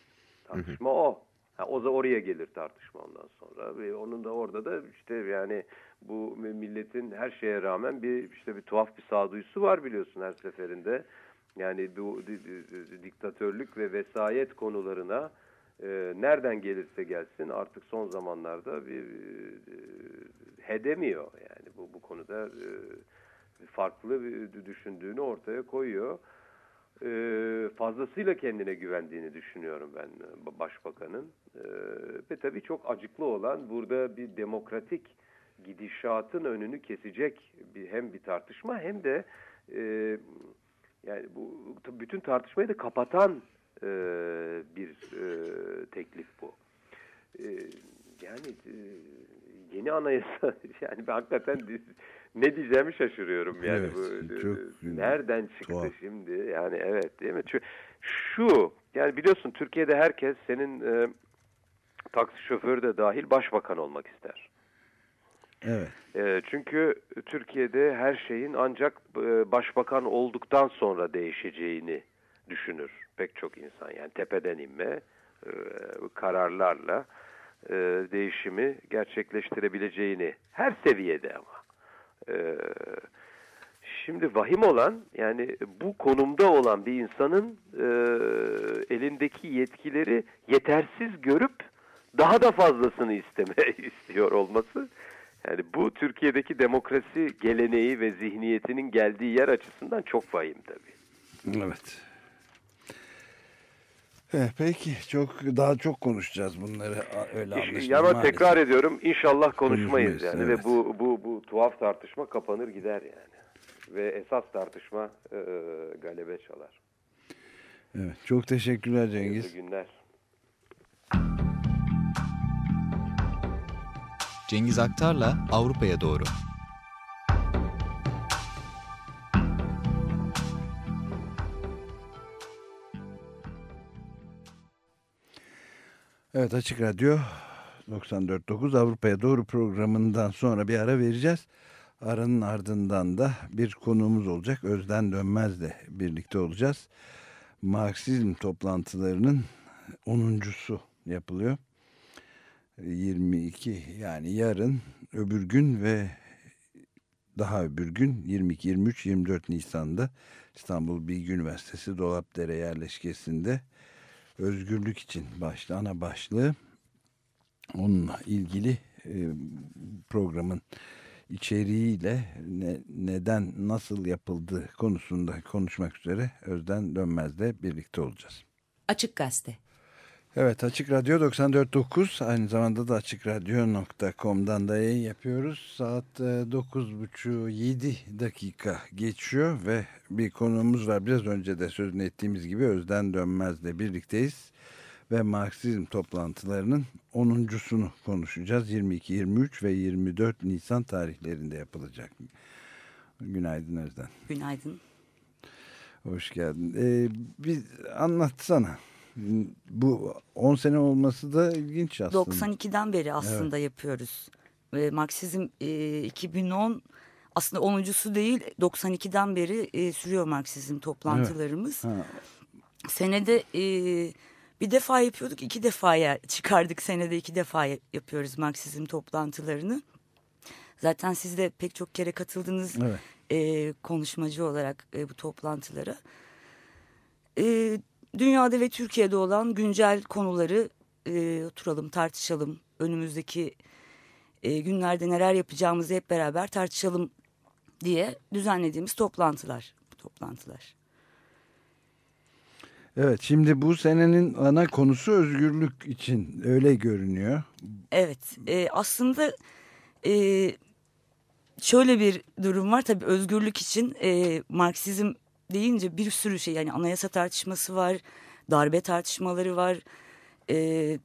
Tartışma o. Ha, o da oraya gelir tartışma ondan sonra ve onun da orada da işte yani bu milletin her şeye rağmen bir işte bir tuhaf bir sağduyusu var biliyorsun her seferinde. Yani bu di- di- di- diktatörlük ve vesayet konularına e, nereden gelirse gelsin artık son zamanlarda bir e, hedemiyor yani bu bu konuda e, farklı bir düşündüğünü ortaya koyuyor. E, fazlasıyla kendine güvendiğini düşünüyorum ben e, başbakanın E, ve tabii çok acıklı olan burada bir demokratik gidişatın önünü kesecek bir hem bir tartışma hem de e, yani bu bütün tartışmayı da kapatan e, bir e, teklif bu. E, yani e, yeni anayasa yani ben hakikaten ne diyeceğimi şaşırıyorum yani
Evet,
bu e,
çok
nereden çıktı
tuhaf.
şimdi yani evet değil mi şu, şu yani biliyorsun Türkiye'de herkes senin e, taksi şoförü de dahil başbakan olmak ister.
Evet.
E, çünkü Türkiye'de her şeyin ancak e, başbakan olduktan sonra değişeceğini düşünür pek çok insan. Yani tepeden inme e, kararlarla e, değişimi gerçekleştirebileceğini her seviyede ama. E, şimdi vahim olan yani bu konumda olan bir insanın e, elindeki yetkileri yetersiz görüp daha da fazlasını isteme istiyor olması. Yani bu Türkiye'deki demokrasi geleneği ve zihniyetinin geldiği yer açısından çok vahim tabii.
Evet. Eh, peki çok daha çok konuşacağız bunları öyle
Ama
maalesef.
tekrar ediyorum inşallah konuşmayız
Konuşmayız,
yani
evet.
ve bu bu bu tuhaf tartışma kapanır gider yani. Ve esas tartışma e, galebe çalar.
Evet, çok teşekkürler
İyi
Cengiz.
günler.
Cengiz Aktar'la Avrupa'ya doğru.
Evet Açık Radyo 94.9 Avrupa'ya doğru programından sonra bir ara vereceğiz. Aranın ardından da bir konuğumuz olacak. Özden Dönmez'le birlikte olacağız. Marksizm toplantılarının 10.sü yapılıyor. 22 yani yarın öbür gün ve daha öbür gün 22, 23, 24 Nisan'da İstanbul Bilgi Üniversitesi Dolapdere yerleşkesinde özgürlük için başlı ana başlığı onunla ilgili e, programın içeriğiyle ne, neden nasıl yapıldığı konusunda konuşmak üzere Özden Dönmez'le birlikte olacağız.
Açık Gazete.
Evet Açık Radyo 94.9 aynı zamanda da açıkradyo.com'dan da yayın yapıyoruz. Saat e, 9.30 7 dakika geçiyor ve bir konuğumuz var. Biraz önce de sözünü ettiğimiz gibi Özden Dönmez'le birlikteyiz. Ve Marksizm toplantılarının 10.sunu konuşacağız. 22, 23 ve 24 Nisan tarihlerinde yapılacak. Günaydın Özden.
Günaydın.
Hoş geldin. Ee, bir anlatsana. Bu 10 sene olması da ilginç aslında.
92'den beri aslında yapıyoruz. Ve Marksizm e, 2010 aslında 10.sü değil 92'den beri e, sürüyor Marksizm toplantılarımız.
Ha,
Senede e, bir defa yapıyorduk iki defaya çıkardık senede iki defa yapıyoruz Marksizm toplantılarını. Zaten siz de pek çok kere katıldınız
evet.
e, konuşmacı olarak e, bu toplantılara. E, dünyada ve Türkiye'de olan güncel konuları e, oturalım tartışalım. Önümüzdeki e, günlerde neler yapacağımızı hep beraber tartışalım diye düzenlediğimiz toplantılar. Toplantılar.
Evet şimdi bu senenin ana konusu özgürlük için öyle görünüyor.
Evet e, aslında e, şöyle bir durum var tabii özgürlük için e, Marksizm deyince bir sürü şey yani anayasa tartışması var, darbe tartışmaları var, e,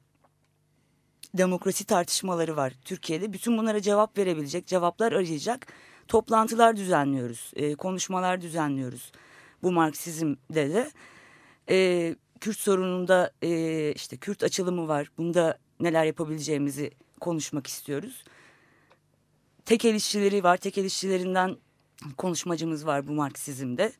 demokrasi tartışmaları var Türkiye'de. Bütün bunlara cevap verebilecek, cevaplar arayacak toplantılar düzenliyoruz, e, konuşmalar düzenliyoruz bu Marksizmde de. E, Kürt sorununda e, işte Kürt açılımı var, bunda neler yapabileceğimizi konuşmak istiyoruz. Tek el işçileri var, tek el işçilerinden konuşmacımız var bu Marksizmde.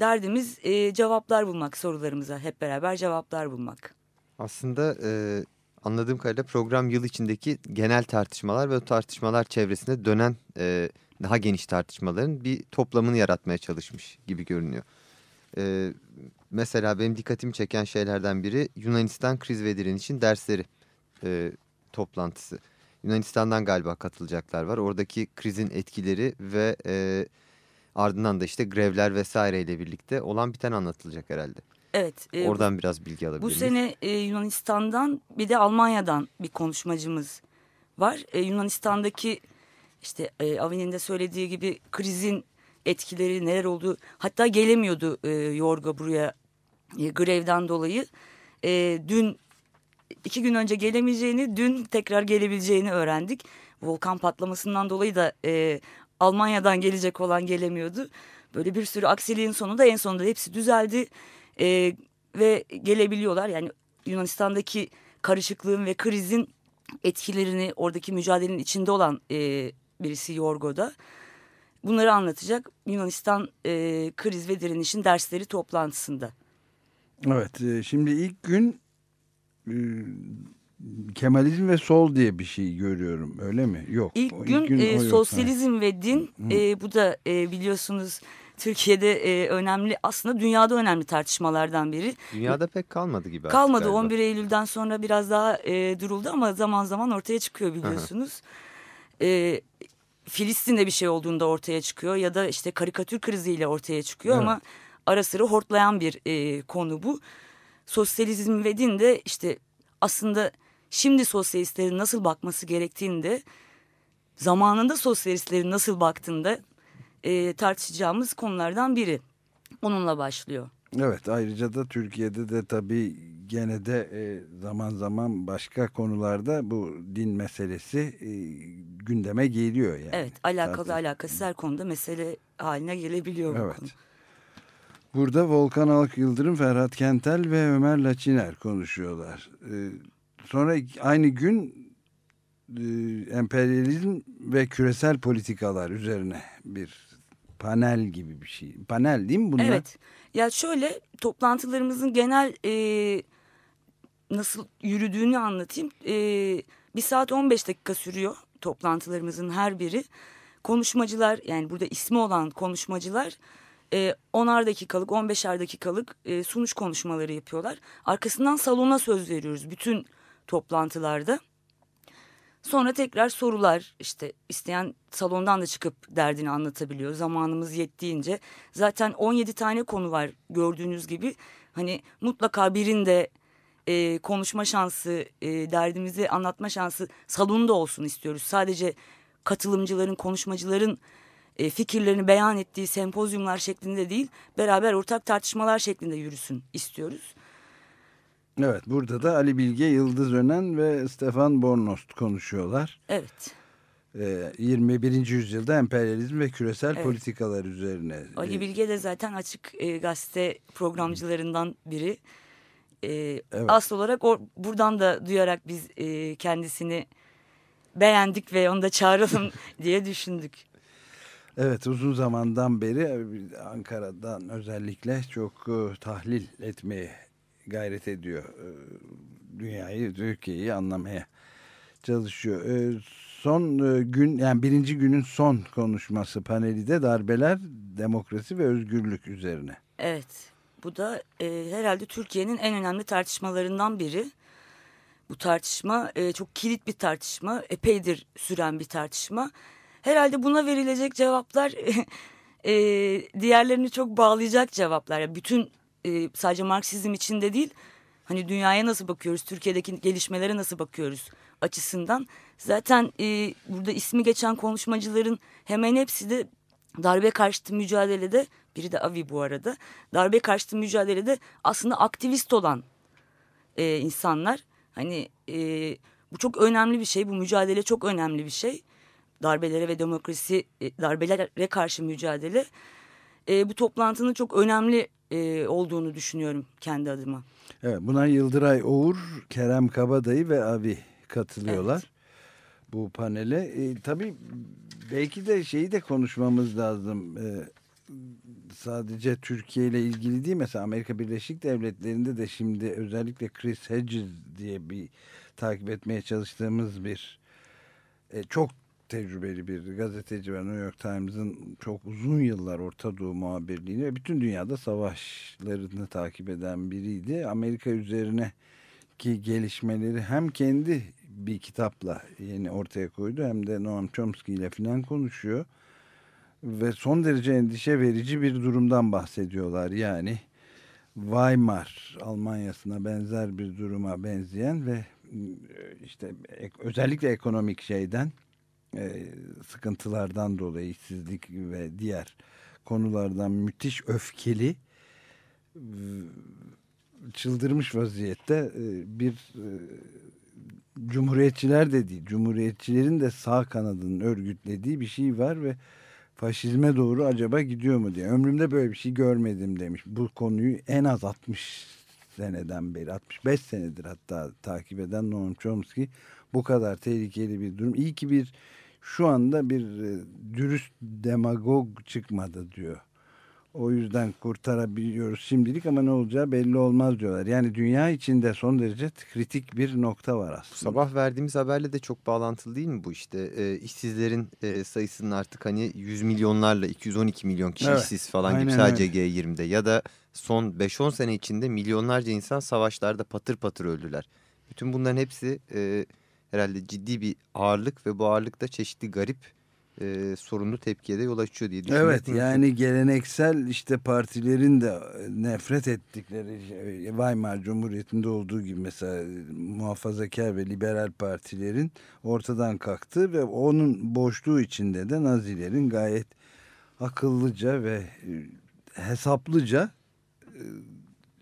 Derdimiz e, cevaplar bulmak sorularımıza, hep beraber cevaplar bulmak.
Aslında e, anladığım kadarıyla program yıl içindeki genel tartışmalar ve o tartışmalar çevresinde dönen e, daha geniş tartışmaların bir toplamını yaratmaya çalışmış gibi görünüyor. E, mesela benim dikkatimi çeken şeylerden biri Yunanistan kriz ve direnişin dersleri e, toplantısı. Yunanistan'dan galiba katılacaklar var. Oradaki krizin etkileri ve e, ardından da işte grevler vesaireyle birlikte olan biten anlatılacak herhalde.
Evet. e,
Oradan biraz bilgi alabilir
Bu sene e, Yunanistan'dan bir de Almanya'dan bir konuşmacımız var. E, Yunanistan'daki işte e, Avin'in de söylediği gibi krizin etkileri neler olduğu hatta gelemiyordu e, Yorga buraya e, grevden dolayı. E, dün iki gün önce gelemeyeceğini dün tekrar gelebileceğini öğrendik. Volkan patlamasından dolayı da e, Almanya'dan gelecek olan gelemiyordu. Böyle bir sürü aksiliğin sonunda en sonunda hepsi düzeldi. E, ve gelebiliyorlar. Yani Yunanistan'daki karışıklığın ve krizin etkilerini oradaki mücadelenin içinde olan e, birisi Yorgo'da. Bunları anlatacak Yunanistan e, kriz ve direnişin dersleri toplantısında.
Evet e, şimdi ilk gün e, Kemalizm ve sol diye bir şey görüyorum öyle mi? Yok.
İlk
o
gün, e,
o yok.
sosyalizm ve din e, bu da e, biliyorsunuz Türkiye'de e, önemli aslında dünyada önemli tartışmalardan biri.
Dünyada pek kalmadı gibi.
Kalmadı
galiba.
11 Eylül'den sonra biraz daha e, duruldu ama zaman zaman ortaya çıkıyor biliyorsunuz. e, Filistin'de bir şey olduğunda ortaya çıkıyor ya da işte karikatür kriziyle ortaya çıkıyor
Evet.
ama ara sıra hortlayan bir e, konu bu. Sosyalizm ve din de işte aslında şimdi sosyalistlerin nasıl bakması gerektiğini de zamanında sosyalistlerin nasıl baktığında e, tartışacağımız konulardan biri. Onunla başlıyor.
Evet ayrıca da Türkiye'de de tabii gene de e, zaman zaman başka konularda bu din meselesi e, gündeme geliyor yani.
Evet alakalı
Zaten-
alakasız her konuda mesele haline gelebiliyor bu
Evet.
konu.
Burada Volkan Alk Yıldırım, Ferhat Kentel ve Ömer Laçiner konuşuyorlar. Ee, sonra aynı gün e, emperyalizm ve küresel politikalar üzerine bir panel gibi bir şey. Panel değil mi bunlar?
Evet. Ya şöyle toplantılarımızın genel e, nasıl yürüdüğünü anlatayım. E, bir saat 15 dakika sürüyor toplantılarımızın her biri. Konuşmacılar yani burada ismi olan konuşmacılar e, 10'ar dakikalık 15'er dakikalık e, sunuş konuşmaları yapıyorlar. Arkasından salona söz veriyoruz bütün toplantılarda. Sonra tekrar sorular işte isteyen salondan da çıkıp derdini anlatabiliyor. Zamanımız yettiğince zaten 17 tane konu var gördüğünüz gibi. Hani mutlaka birinde e, konuşma şansı, e, derdimizi anlatma şansı salonda olsun istiyoruz. Sadece katılımcıların, konuşmacıların e, fikirlerini beyan ettiği sempozyumlar şeklinde değil, beraber ortak tartışmalar şeklinde yürüsün istiyoruz.
Evet burada da Ali Bilge, Yıldız Önen ve Stefan Bornost konuşuyorlar.
Evet.
Ee, 21. yüzyılda emperyalizm ve küresel
Evet.
politikalar üzerine.
Ali
Ee,
Bilge de zaten açık e, gazete programcılarından biri. E,
Evet.
Asıl olarak o, buradan da duyarak biz e, kendisini beğendik ve onu da çağıralım diye düşündük.
Evet uzun zamandan beri Ankara'dan özellikle çok e, tahlil etmeye gayret ediyor. E, dünyayı, Türkiye'yi anlamaya çalışıyor. E, son e, gün yani birinci günün son konuşması paneli de darbeler, demokrasi ve özgürlük üzerine.
Evet, bu da e, herhalde Türkiye'nin en önemli tartışmalarından biri. Bu tartışma e, çok kilit bir tartışma, epeydir süren bir tartışma. Herhalde buna verilecek cevaplar e, diğerlerini çok bağlayacak cevaplar. Yani bütün e, sadece Marksizm içinde değil, hani dünyaya nasıl bakıyoruz, Türkiye'deki gelişmelere nasıl bakıyoruz açısından. Zaten e, burada ismi geçen konuşmacıların hemen hepsi de darbe karşıtı mücadelede, biri de Avi bu arada, darbe karşıtı mücadelede aslında aktivist olan e, insanlar. Hani e, bu çok önemli bir şey, bu mücadele çok önemli bir şey. Darbelere ve demokrasi, e, darbelere karşı mücadele. E, bu toplantının çok önemli e, olduğunu düşünüyorum kendi adıma.
Evet, buna Yıldıray Oğur, Kerem Kabadayı ve Abi katılıyorlar bu panele. E, tabii belki de şeyi de konuşmamız lazım. E, sadece Türkiye ile ilgili değil mesela Amerika Birleşik Devletleri'nde de şimdi özellikle Chris Hedges diye bir takip etmeye çalıştığımız bir e, çok tecrübeli bir gazeteci var New York Times'ın çok uzun yıllar Orta Doğu muhabirliğini ve bütün dünyada savaşlarını takip eden biriydi. Amerika üzerine ki gelişmeleri hem kendi bir kitapla yeni ortaya koydu hem de Noam Chomsky ile falan konuşuyor. Ve son derece endişe verici bir durumdan bahsediyorlar. Yani Weimar Almanya'sına benzer bir duruma benzeyen ve e, işte özellikle ekonomik şeyden e, sıkıntılardan dolayı işsizlik ve diğer konulardan müthiş öfkeli v- çıldırmış vaziyette e, bir e, cumhuriyetçiler de değil cumhuriyetçilerin de sağ kanadının örgütlediği bir şey var ve faşizme doğru acaba gidiyor mu diye. Ömrümde böyle bir şey görmedim demiş. Bu konuyu en az 60 seneden beri 65 senedir hatta takip eden Noam Chomsky bu kadar tehlikeli bir durum. İyi ki bir şu anda bir e, dürüst demagog çıkmadı diyor. O yüzden kurtarabiliyoruz şimdilik ama ne olacağı belli olmaz diyorlar. Yani dünya içinde son derece kritik bir nokta var aslında.
Sabah verdiğimiz haberle de çok bağlantılı değil mi bu işte? E, işsizlerin e, sayısının artık hani 100 milyonlarla 212 milyon kişi
Evet,
işsiz falan gibi
aynen
sadece
öyle.
G20'de. Ya da son 5-10 sene içinde milyonlarca insan savaşlarda patır patır öldüler. Bütün bunların hepsi e, herhalde ciddi bir ağırlık ve bu ağırlık da çeşitli garip e, sorunlu tepkiye de yol açıyor diye düşünüyorum.
Evet yani geleneksel işte partilerin de nefret ettikleri şey, Weimar Cumhuriyeti'nde olduğu gibi mesela muhafazakar ve liberal partilerin ortadan kalktı ve onun boşluğu içinde de Nazilerin gayet akıllıca ve e, hesaplıca e,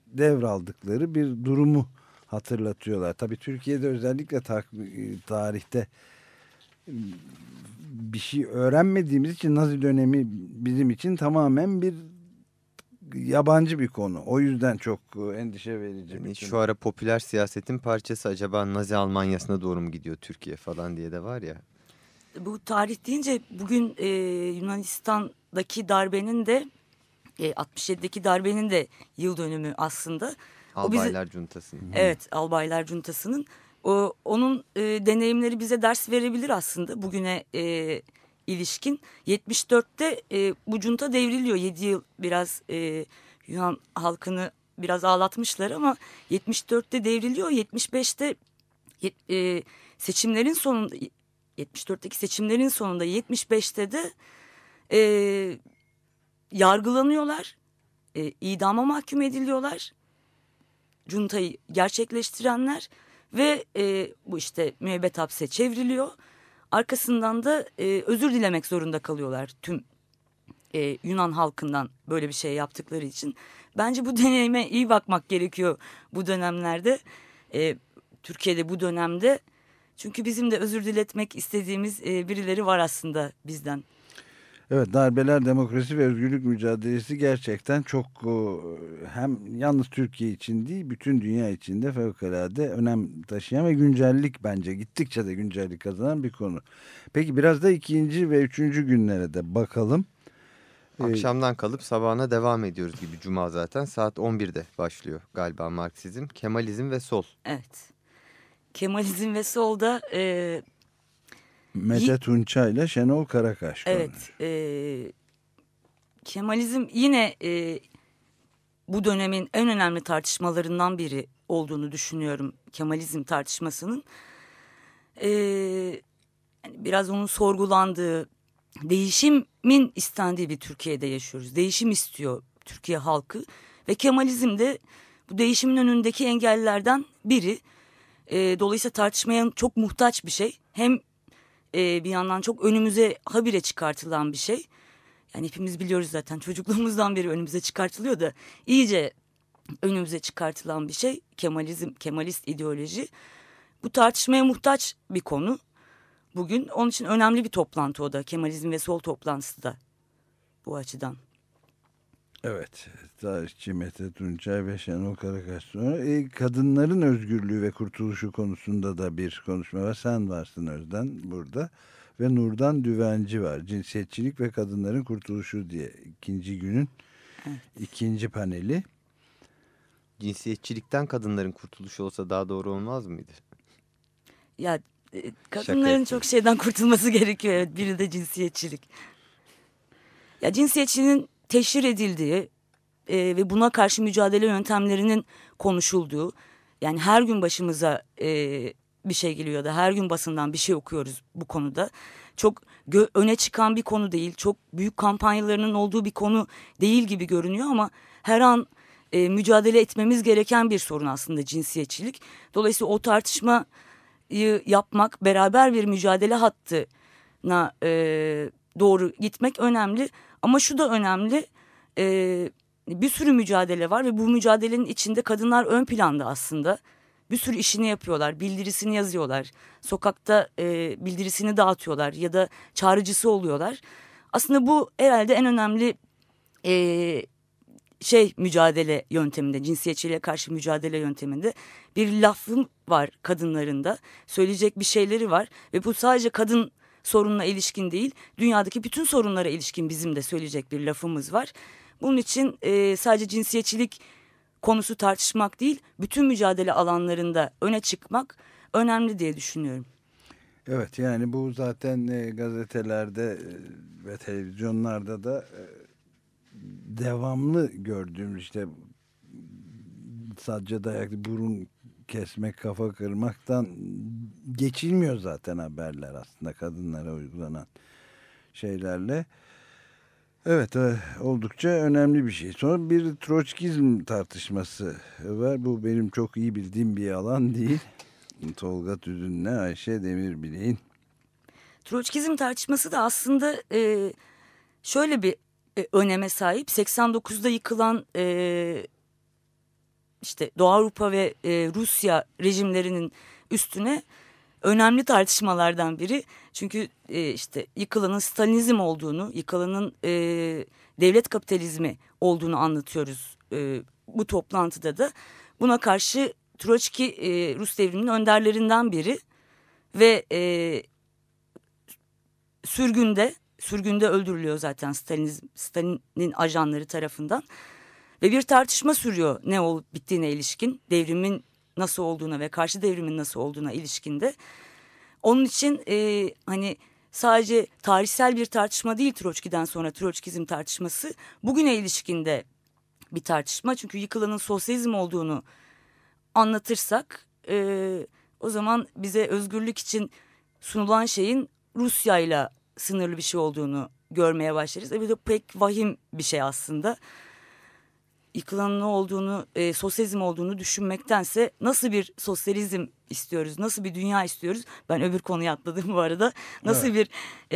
devraldıkları bir durumu hatırlatıyorlar. Tabii Türkiye'de özellikle e, tarihte bir şey öğrenmediğimiz için Nazi dönemi bizim için tamamen bir yabancı bir konu. O yüzden çok e, endişe verici.
Yani şu ara popüler siyasetin parçası acaba Nazi Almanya'sına doğru mu gidiyor Türkiye falan diye de var ya.
Bu tarih deyince bugün e, Yunanistan'daki darbenin de e, 67'deki darbenin de yıl dönümü aslında.
Albaylar Cuntası'nın.
Evet Albaylar Cuntası'nın. O, onun e, deneyimleri bize ders verebilir aslında bugüne e, ilişkin. 74'te e, bu junta devriliyor. 7 yıl biraz e, Yunan halkını biraz ağlatmışlar ama 74'te devriliyor. 75'te yet- e, seçimlerin sonunda 74'teki seçimlerin sonunda 75'te de e, yargılanıyorlar. E, idama mahkum ediliyorlar cuntayı gerçekleştirenler ve e, bu işte müebbet hapse çevriliyor. Arkasından da e, özür dilemek zorunda kalıyorlar tüm e, Yunan halkından böyle bir şey yaptıkları için. Bence bu deneyime iyi bakmak gerekiyor bu dönemlerde. E, Türkiye'de bu dönemde. Çünkü bizim de özür diletmek istediğimiz e, birileri var aslında bizden.
Evet darbeler demokrasi ve özgürlük mücadelesi gerçekten çok o, hem yalnız Türkiye için değil bütün dünya için de fevkalade önem taşıyan ve güncellik bence gittikçe de güncellik kazanan bir konu. Peki biraz da ikinci ve üçüncü günlere de bakalım. Ee,
Akşamdan kalıp sabahına devam ediyoruz gibi Cuma zaten. Saat 11'de başlıyor galiba Marksizm, Kemalizm ve Sol.
Evet. Kemalizm ve solda e,
Mete Tunça ile Şenol Karakaş.
evet e, Kemalizm yine e, bu dönemin en önemli tartışmalarından biri olduğunu düşünüyorum Kemalizm tartışmasının. E, biraz onun sorgulandığı değişimin istendiği bir Türkiye'de yaşıyoruz. Değişim istiyor Türkiye halkı ve Kemalizm de bu değişimin önündeki engellerden biri. E, dolayısıyla tartışmaya çok muhtaç bir şey. Hem e, bir yandan çok önümüze habire çıkartılan bir şey. Yani hepimiz biliyoruz zaten çocukluğumuzdan beri önümüze çıkartılıyor da iyice önümüze çıkartılan bir şey. Kemalizm, Kemalist ideoloji. Bu tartışmaya muhtaç bir konu bugün. Onun için önemli bir toplantı o da. Kemalizm ve sol toplantısı da bu açıdan.
Evet, tarihçi Mete Tunçay ve Şenol Karakaş sonra e, kadınların özgürlüğü ve kurtuluşu konusunda da bir konuşma var. Sen varsın Özden burada ve Nurdan Düvenci var. Cinsiyetçilik ve kadınların kurtuluşu diye ikinci günün ikinci paneli.
Cinsiyetçilikten kadınların kurtuluşu olsa daha doğru olmaz mıydı?
Ya e, kadınların çok şeyden kurtulması gerekiyor. Evet, biri de cinsiyetçilik. Ya cinsiyetçiliğin teşhir edildiği e, ve buna karşı mücadele yöntemlerinin konuşulduğu yani her gün başımıza e, bir şey geliyor da her gün basından bir şey okuyoruz bu konuda. Çok öne çıkan bir konu değil, çok büyük kampanyalarının olduğu bir konu değil gibi görünüyor ama her an e, mücadele etmemiz gereken bir sorun aslında cinsiyetçilik. Dolayısıyla o tartışmayı yapmak, beraber bir mücadele hattına e, doğru gitmek önemli. Ama şu da önemli, e, bir sürü mücadele var ve bu mücadelenin içinde kadınlar ön planda aslında. Bir sürü işini yapıyorlar, bildirisini yazıyorlar, sokakta e, bildirisini dağıtıyorlar ya da çağrıcısı oluyorlar. Aslında bu herhalde en önemli e, şey mücadele yönteminde, cinsiyetçiliğe karşı mücadele yönteminde bir lafım var kadınlarında. Söyleyecek bir şeyleri var ve bu sadece kadın sorununa ilişkin değil, dünyadaki bütün sorunlara ilişkin bizim de söyleyecek bir lafımız var. Bunun için e, sadece cinsiyetçilik konusu tartışmak değil, bütün mücadele alanlarında öne çıkmak önemli diye düşünüyorum.
Evet yani bu zaten e, gazetelerde e, ve televizyonlarda da e, devamlı gördüğümüz işte sadece dayaklı burun kesmek, kafa kırmaktan geçilmiyor zaten haberler aslında kadınlara uygulanan şeylerle. Evet oldukça önemli bir şey. Sonra bir Troçkizm tartışması var. Bu benim çok iyi bildiğim bir alan değil. Tolga Tüzün'le Ayşe Demirbileğin.
Troçkizm tartışması da aslında e, şöyle bir e, öneme sahip. 89'da yıkılan e, işte Doğu Avrupa ve e, Rusya rejimlerinin üstüne önemli tartışmalardan biri. Çünkü e, işte yıkılanın Stalinizm olduğunu, yıkılanın e, devlet kapitalizmi olduğunu anlatıyoruz e, bu toplantıda da. Buna karşı Troçki e, Rus devriminin önderlerinden biri ve e, sürgünde sürgünde öldürülüyor zaten Stalinizm, Stalin'in ajanları tarafından. Ve bir tartışma sürüyor ne olup bittiğine ilişkin, devrimin nasıl olduğuna ve karşı devrimin nasıl olduğuna ilişkinde. Onun için e, hani sadece tarihsel bir tartışma değil Troçki'den sonra Troçkizm tartışması bugüne ilişkinde bir tartışma. Çünkü yıkılanın sosyalizm olduğunu anlatırsak e, o zaman bize özgürlük için sunulan şeyin Rusya ile sınırlı bir şey olduğunu görmeye başlarız. E, bu da pek vahim bir şey aslında. Yıkılanın olduğunu, e, sosyalizm olduğunu düşünmektense nasıl bir sosyalizm istiyoruz, nasıl bir dünya istiyoruz? Ben öbür konuya atladım bu arada. Nasıl
Evet.
bir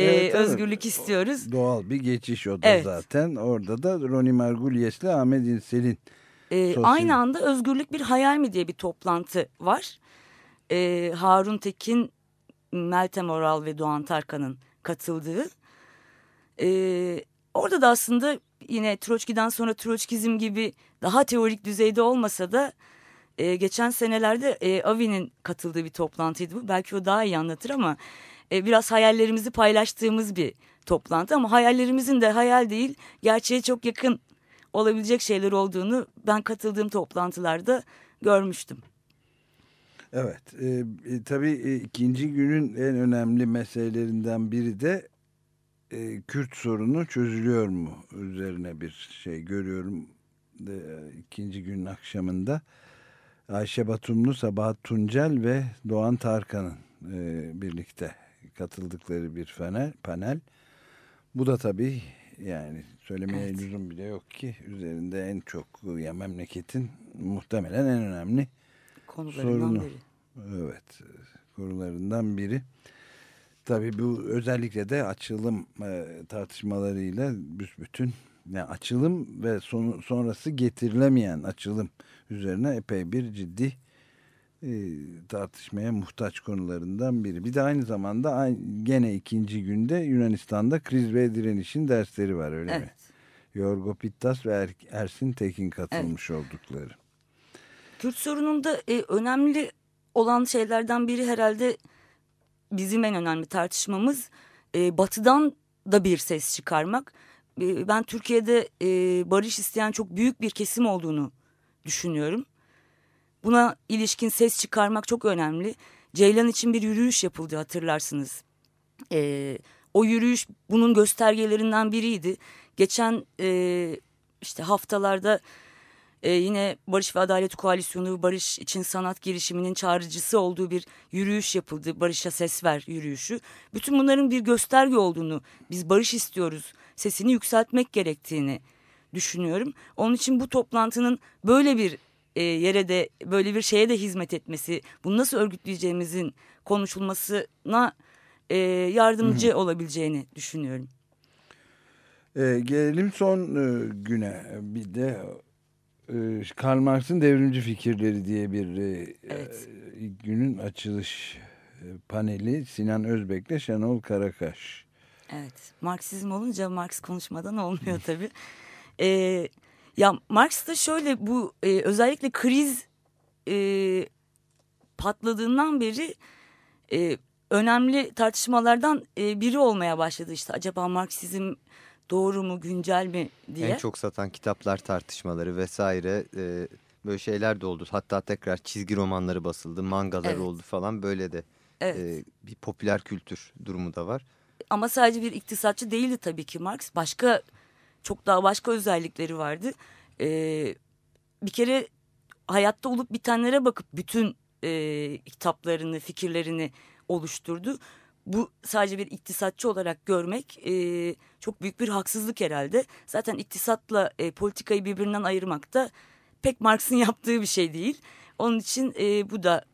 e,
Evet, evet.
özgürlük istiyoruz?
Doğal bir geçiş o da
Evet.
zaten. Orada da Ronnie Margulies'le Ahmet İnsel'in
E,
Sosyal-
aynı anda özgürlük bir hayal mi diye bir toplantı var. E, Harun Tekin, Meltem Oral ve Doğan Tarkan'ın katıldığı. E, orada da aslında yine Troçki'den sonra Troçkizm gibi daha teorik düzeyde olmasa da e, geçen senelerde e, Avi'nin katıldığı bir toplantıydı bu. Belki o daha iyi anlatır ama e, biraz hayallerimizi paylaştığımız bir toplantı. Ama hayallerimizin de hayal değil gerçeğe çok yakın olabilecek şeyler olduğunu ben katıldığım toplantılarda görmüştüm.
Evet, e, e, tabii e, ikinci günün en önemli meselelerinden biri de e, Kürt sorunu çözülüyor mu üzerine bir şey görüyorum. De, ikinci günün akşamında Ayşe Batumlu, Sabahat Tuncel ve Doğan Tarkan'ın e, birlikte katıldıkları bir panel. panel. Bu da tabii yani söylemeye
Evet.
lüzum bile yok ki üzerinde en çok ya memleketin muhtemelen en önemli
Konularından
sorunu.
biri.
Evet, konularından biri. Tabii bu özellikle de açılım e, tartışmalarıyla büsbütün yani açılım ve sonu, sonrası getirilemeyen açılım üzerine epey bir ciddi e, tartışmaya muhtaç konularından biri. Bir de aynı zamanda ay- gene ikinci günde Yunanistan'da kriz ve direnişin dersleri var öyle mi?
Evet.
Yorgo Pittas ve Er- Ersin Tekin katılmış oldukları.
Kürt sorununda e, önemli olan şeylerden biri herhalde bizim en önemli tartışmamız e, batıdan da bir ses çıkarmak. E, ben Türkiye'de e, barış isteyen çok büyük bir kesim olduğunu düşünüyorum. Buna ilişkin ses çıkarmak çok önemli. Ceylan için bir yürüyüş yapıldı hatırlarsınız. E, o yürüyüş bunun göstergelerinden biriydi. Geçen e, işte haftalarda ee, yine Barış ve Adalet Koalisyonu Barış için Sanat girişiminin çağrıcısı olduğu bir yürüyüş yapıldı. Barış'a ses ver yürüyüşü. Bütün bunların bir gösterge olduğunu, biz barış istiyoruz, sesini yükseltmek gerektiğini düşünüyorum. Onun için bu toplantının böyle bir e, yere de böyle bir şeye de hizmet etmesi, bunu nasıl örgütleyeceğimizin konuşulmasına e, yardımcı olabileceğini düşünüyorum.
E, gelelim son e, güne. Bir de Karl Marx'ın devrimci fikirleri diye bir e,
Evet.
e, günün açılış e, paneli Sinan Özbek'le Şenol Karakaş.
Evet, Marksizm olunca Marx konuşmadan olmuyor tabii. Ee, ya Marx da şöyle bu e, özellikle kriz e, patladığından beri e, önemli tartışmalardan e, biri olmaya başladı. İşte acaba Marksizm doğru mu, güncel mi diye.
En çok satan kitaplar tartışmaları vesaire e, böyle şeyler de oldu. Hatta tekrar çizgi romanları basıldı, mangalar
Evet.
oldu falan böyle de
Evet.
e, bir popüler kültür durumu da var.
Ama sadece bir iktisatçı değildi tabii ki Marx. Başka çok daha başka özellikleri vardı. Ee, bir kere hayatta olup bitenlere bakıp bütün e, kitaplarını, fikirlerini oluşturdu. Bu sadece bir iktisatçı olarak görmek e, çok büyük bir haksızlık herhalde. Zaten iktisatla e, politikayı birbirinden ayırmak da pek Marx'ın yaptığı bir şey değil. Onun için e, bu da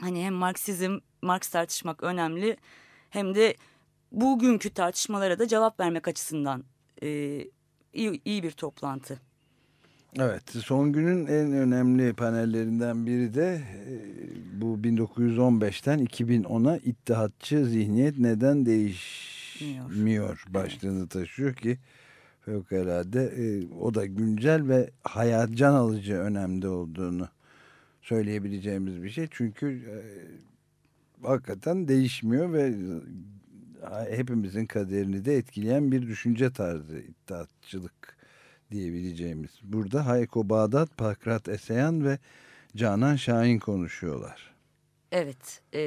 hani hem Marksizm, Marx tartışmak önemli hem de bugünkü tartışmalara da cevap vermek açısından e, iyi, iyi bir toplantı.
Evet, son günün en önemli panellerinden biri de e, bu 1915'ten 2010'a İttihatçı zihniyet neden değişmiyor başlığını taşıyor ki fevkalade e, o da güncel ve hayat can alıcı önemde olduğunu söyleyebileceğimiz bir şey. Çünkü e, hakikaten değişmiyor ve hepimizin kaderini de etkileyen bir düşünce tarzı iddiatçılık diyebileceğimiz. Burada Hayko Bağdat, Pakrat Eseyan ve Canan Şahin konuşuyorlar.
Evet. E,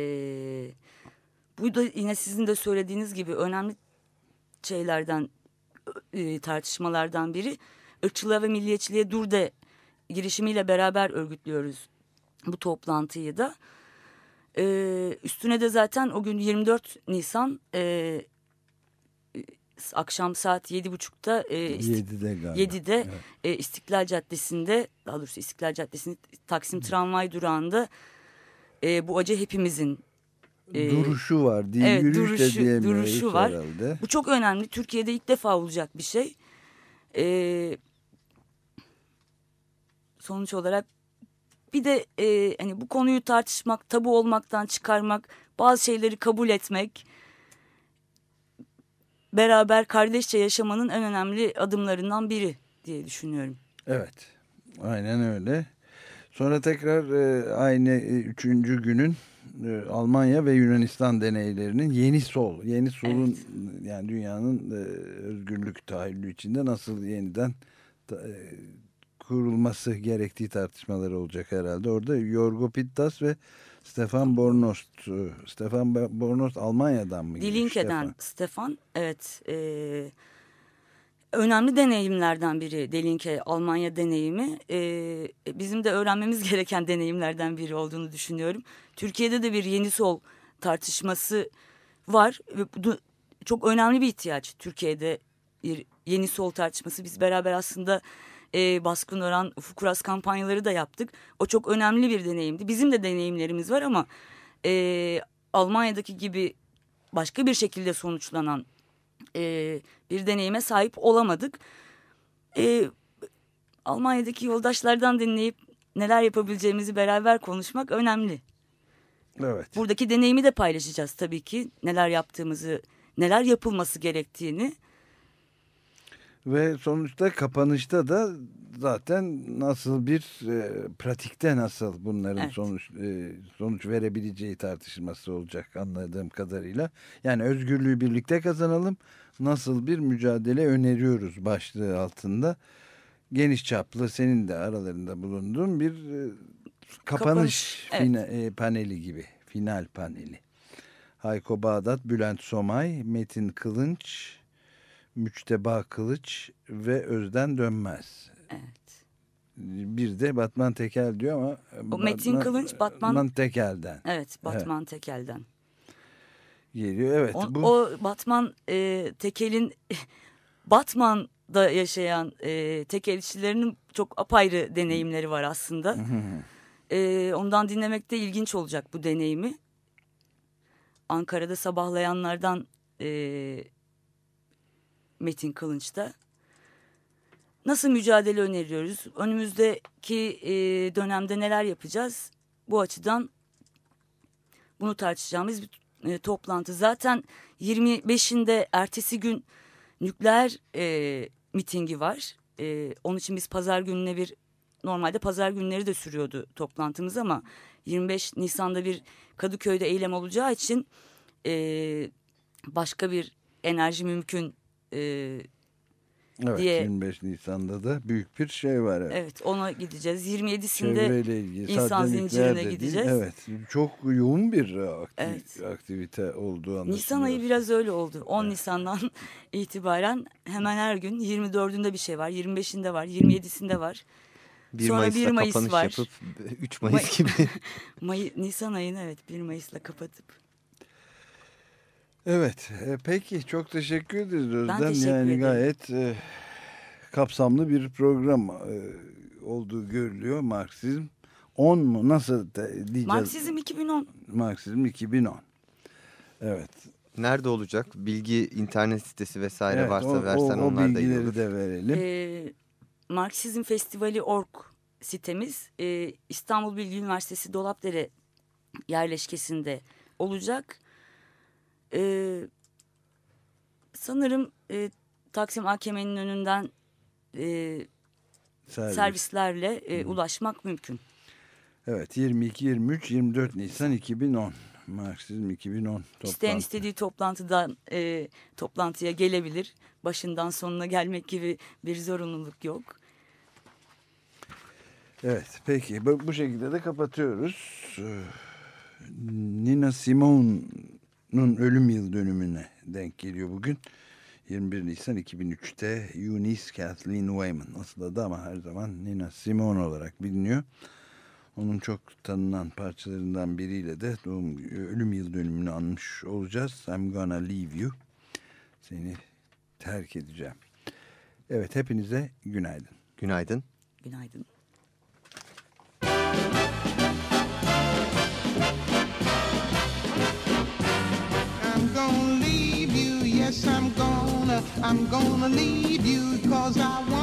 bu da yine sizin de söylediğiniz gibi önemli şeylerden e, tartışmalardan biri. Irkçılığa ve milliyetçiliğe dur de girişimiyle beraber örgütlüyoruz bu toplantıyı da. E, üstüne de zaten o gün 24 Nisan e, akşam saat yedi buçukta e,
7'de galiba.
7'de
Evet.
e, İstiklal Caddesi'nde daha doğrusu İstiklal Caddesi'nin Taksim Tramvay durağında e, bu acı hepimizin e,
duruşu var. Değil,
evet,
yürüyüş de
duruşu,
diyemiyoruz
duruşu var.
herhalde.
Bu çok önemli. Türkiye'de ilk defa olacak bir şey. E, sonuç olarak bir de e, hani bu konuyu tartışmak, tabu olmaktan çıkarmak, bazı şeyleri kabul etmek, beraber kardeşçe yaşamanın en önemli adımlarından biri diye düşünüyorum.
Evet. Aynen öyle. Sonra tekrar e, aynı e, üçüncü günün e, Almanya ve Yunanistan deneylerinin yeni sol, yeni solun yani dünyanın e, özgürlük tahayyülü içinde nasıl yeniden ta- e, kurulması gerektiği tartışmaları olacak herhalde. Orada Yorgo Pittas ve Stefan Bornost. e, Stefan Bornost Almanya'dan mı?
Dilinke'den
Stefan.
Stefan, evet e, önemli deneyimlerden biri Delinke Almanya deneyimi E, bizim de öğrenmemiz gereken deneyimlerden biri olduğunu düşünüyorum. Türkiye'de de bir yeni sol tartışması var ve bu çok önemli bir ihtiyaç Türkiye'de bir yeni sol tartışması. Biz beraber aslında e, baskın oran Fukuras kampanyaları da yaptık. O çok önemli bir deneyimdi. Bizim de deneyimlerimiz var ama e, Almanya'daki gibi başka bir şekilde sonuçlanan e, bir deneyime sahip olamadık. E, Almanya'daki yoldaşlardan dinleyip neler yapabileceğimizi beraber konuşmak önemli.
Evet.
Buradaki deneyimi de paylaşacağız tabii ki. Neler yaptığımızı, neler yapılması gerektiğini.
Ve sonuçta kapanışta da zaten nasıl bir e, pratikte nasıl bunların
Evet.
sonuç e, sonuç verebileceği tartışılması olacak anladığım kadarıyla. Yani özgürlüğü birlikte kazanalım. Nasıl bir mücadele öneriyoruz başlığı altında. Geniş çaplı senin de aralarında bulunduğun bir e, kapanış,
Kapanış, evet.
fina- e, paneli gibi. Final paneli. Hayko Bağdat, Bülent Somay, Metin Kılınç, Müçteba Kılıç ve Özden Dönmez.
Evet.
Bir de Batman Tekel diyor ama
O Metin Kılınç, Batman-
Tekel'den
Evet, Batman Tekel'den.
geliyor. Evet
O,
bu
o Batman e, Tekel'in Batman'da yaşayan e, tekel işçilerinin çok apayrı deneyimleri var aslında. E, ondan dinlemek de ilginç olacak bu deneyimi. Ankara'da sabahlayanlardan e, Metin Kılınç'ta. Nasıl mücadele öneriyoruz? Önümüzdeki e, dönemde neler yapacağız? Bu açıdan bunu tartışacağımız bir e, toplantı. Zaten 25'inde ertesi gün nükleer e, mitingi var. E, onun için biz pazar gününe bir normalde pazar günleri de sürüyordu toplantımız ama 25 Nisan'da bir Kadıköy'de eylem olacağı için e, başka bir enerji mümkün e,
evet,
diye
25 Nisan'da da büyük bir şey var. Evet.
evet ona gideceğiz. 27'sinde
Çevreyle ilgili
insan zincirine
de değil,
gideceğiz.
Evet. Çok yoğun bir akti-
Evet.
aktivite olduğu anlaşılıyor.
Nisan ayı biraz öyle oldu. 10 Nisan'dan itibaren hemen her gün 24'ünde bir şey var, 25'inde var, 27'sinde var.
1
Sonra
Mayıs'ta
1 Mayıs
kapanış
var.
yapıp 3 Mayıs
May-
gibi.
May Nisan ayını evet 1 Mayıs'la kapatıp.
Evet. e, peki çok teşekkür ederiz Özlem.
teşekkür
yani
ederim.
gayet e, kapsamlı bir program e, olduğu görülüyor. Marksizm 10 mu? Nasıl de, diyeceğiz?
Marksizm 2010.
Marksizm 2010. Evet.
Nerede olacak? Bilgi internet sitesi vesaire
evet
varsa
o,
versen
o, o
onlar da iyi
bilgileri
olur.
de verelim.
Ee, Marksizm Festivali org sitemiz e, İstanbul Bilgi Üniversitesi Dolapdere yerleşkesinde olacak. Ee, sanırım e, Taksim AKM'nin önünden e,
Servis.
servislerle e, ulaşmak mümkün.
Evet 22, 23, 24 Nisan 2010. Marksizm 2010 toplantı.
İsteyen istediği toplantıdan e, toplantıya gelebilir. Başından sonuna gelmek gibi bir zorunluluk yok.
Evet peki bu, bu şekilde de kapatıyoruz. Ee, Nina Nun ölüm yıl dönümüne denk geliyor bugün. 21 Nisan 2003'te Eunice Kathleen Wayman asıl adı ama her zaman Nina Simone olarak biliniyor. Onun çok tanınan parçalarından biriyle de doğum ölüm yıl dönümünü anmış olacağız. I'm gonna leave you. Seni terk edeceğim. Evet hepinize günaydın.
Günaydın.
Günaydın.
günaydın. Yes, I'm gonna, I'm gonna leave you cause I want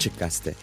Açık Gazete.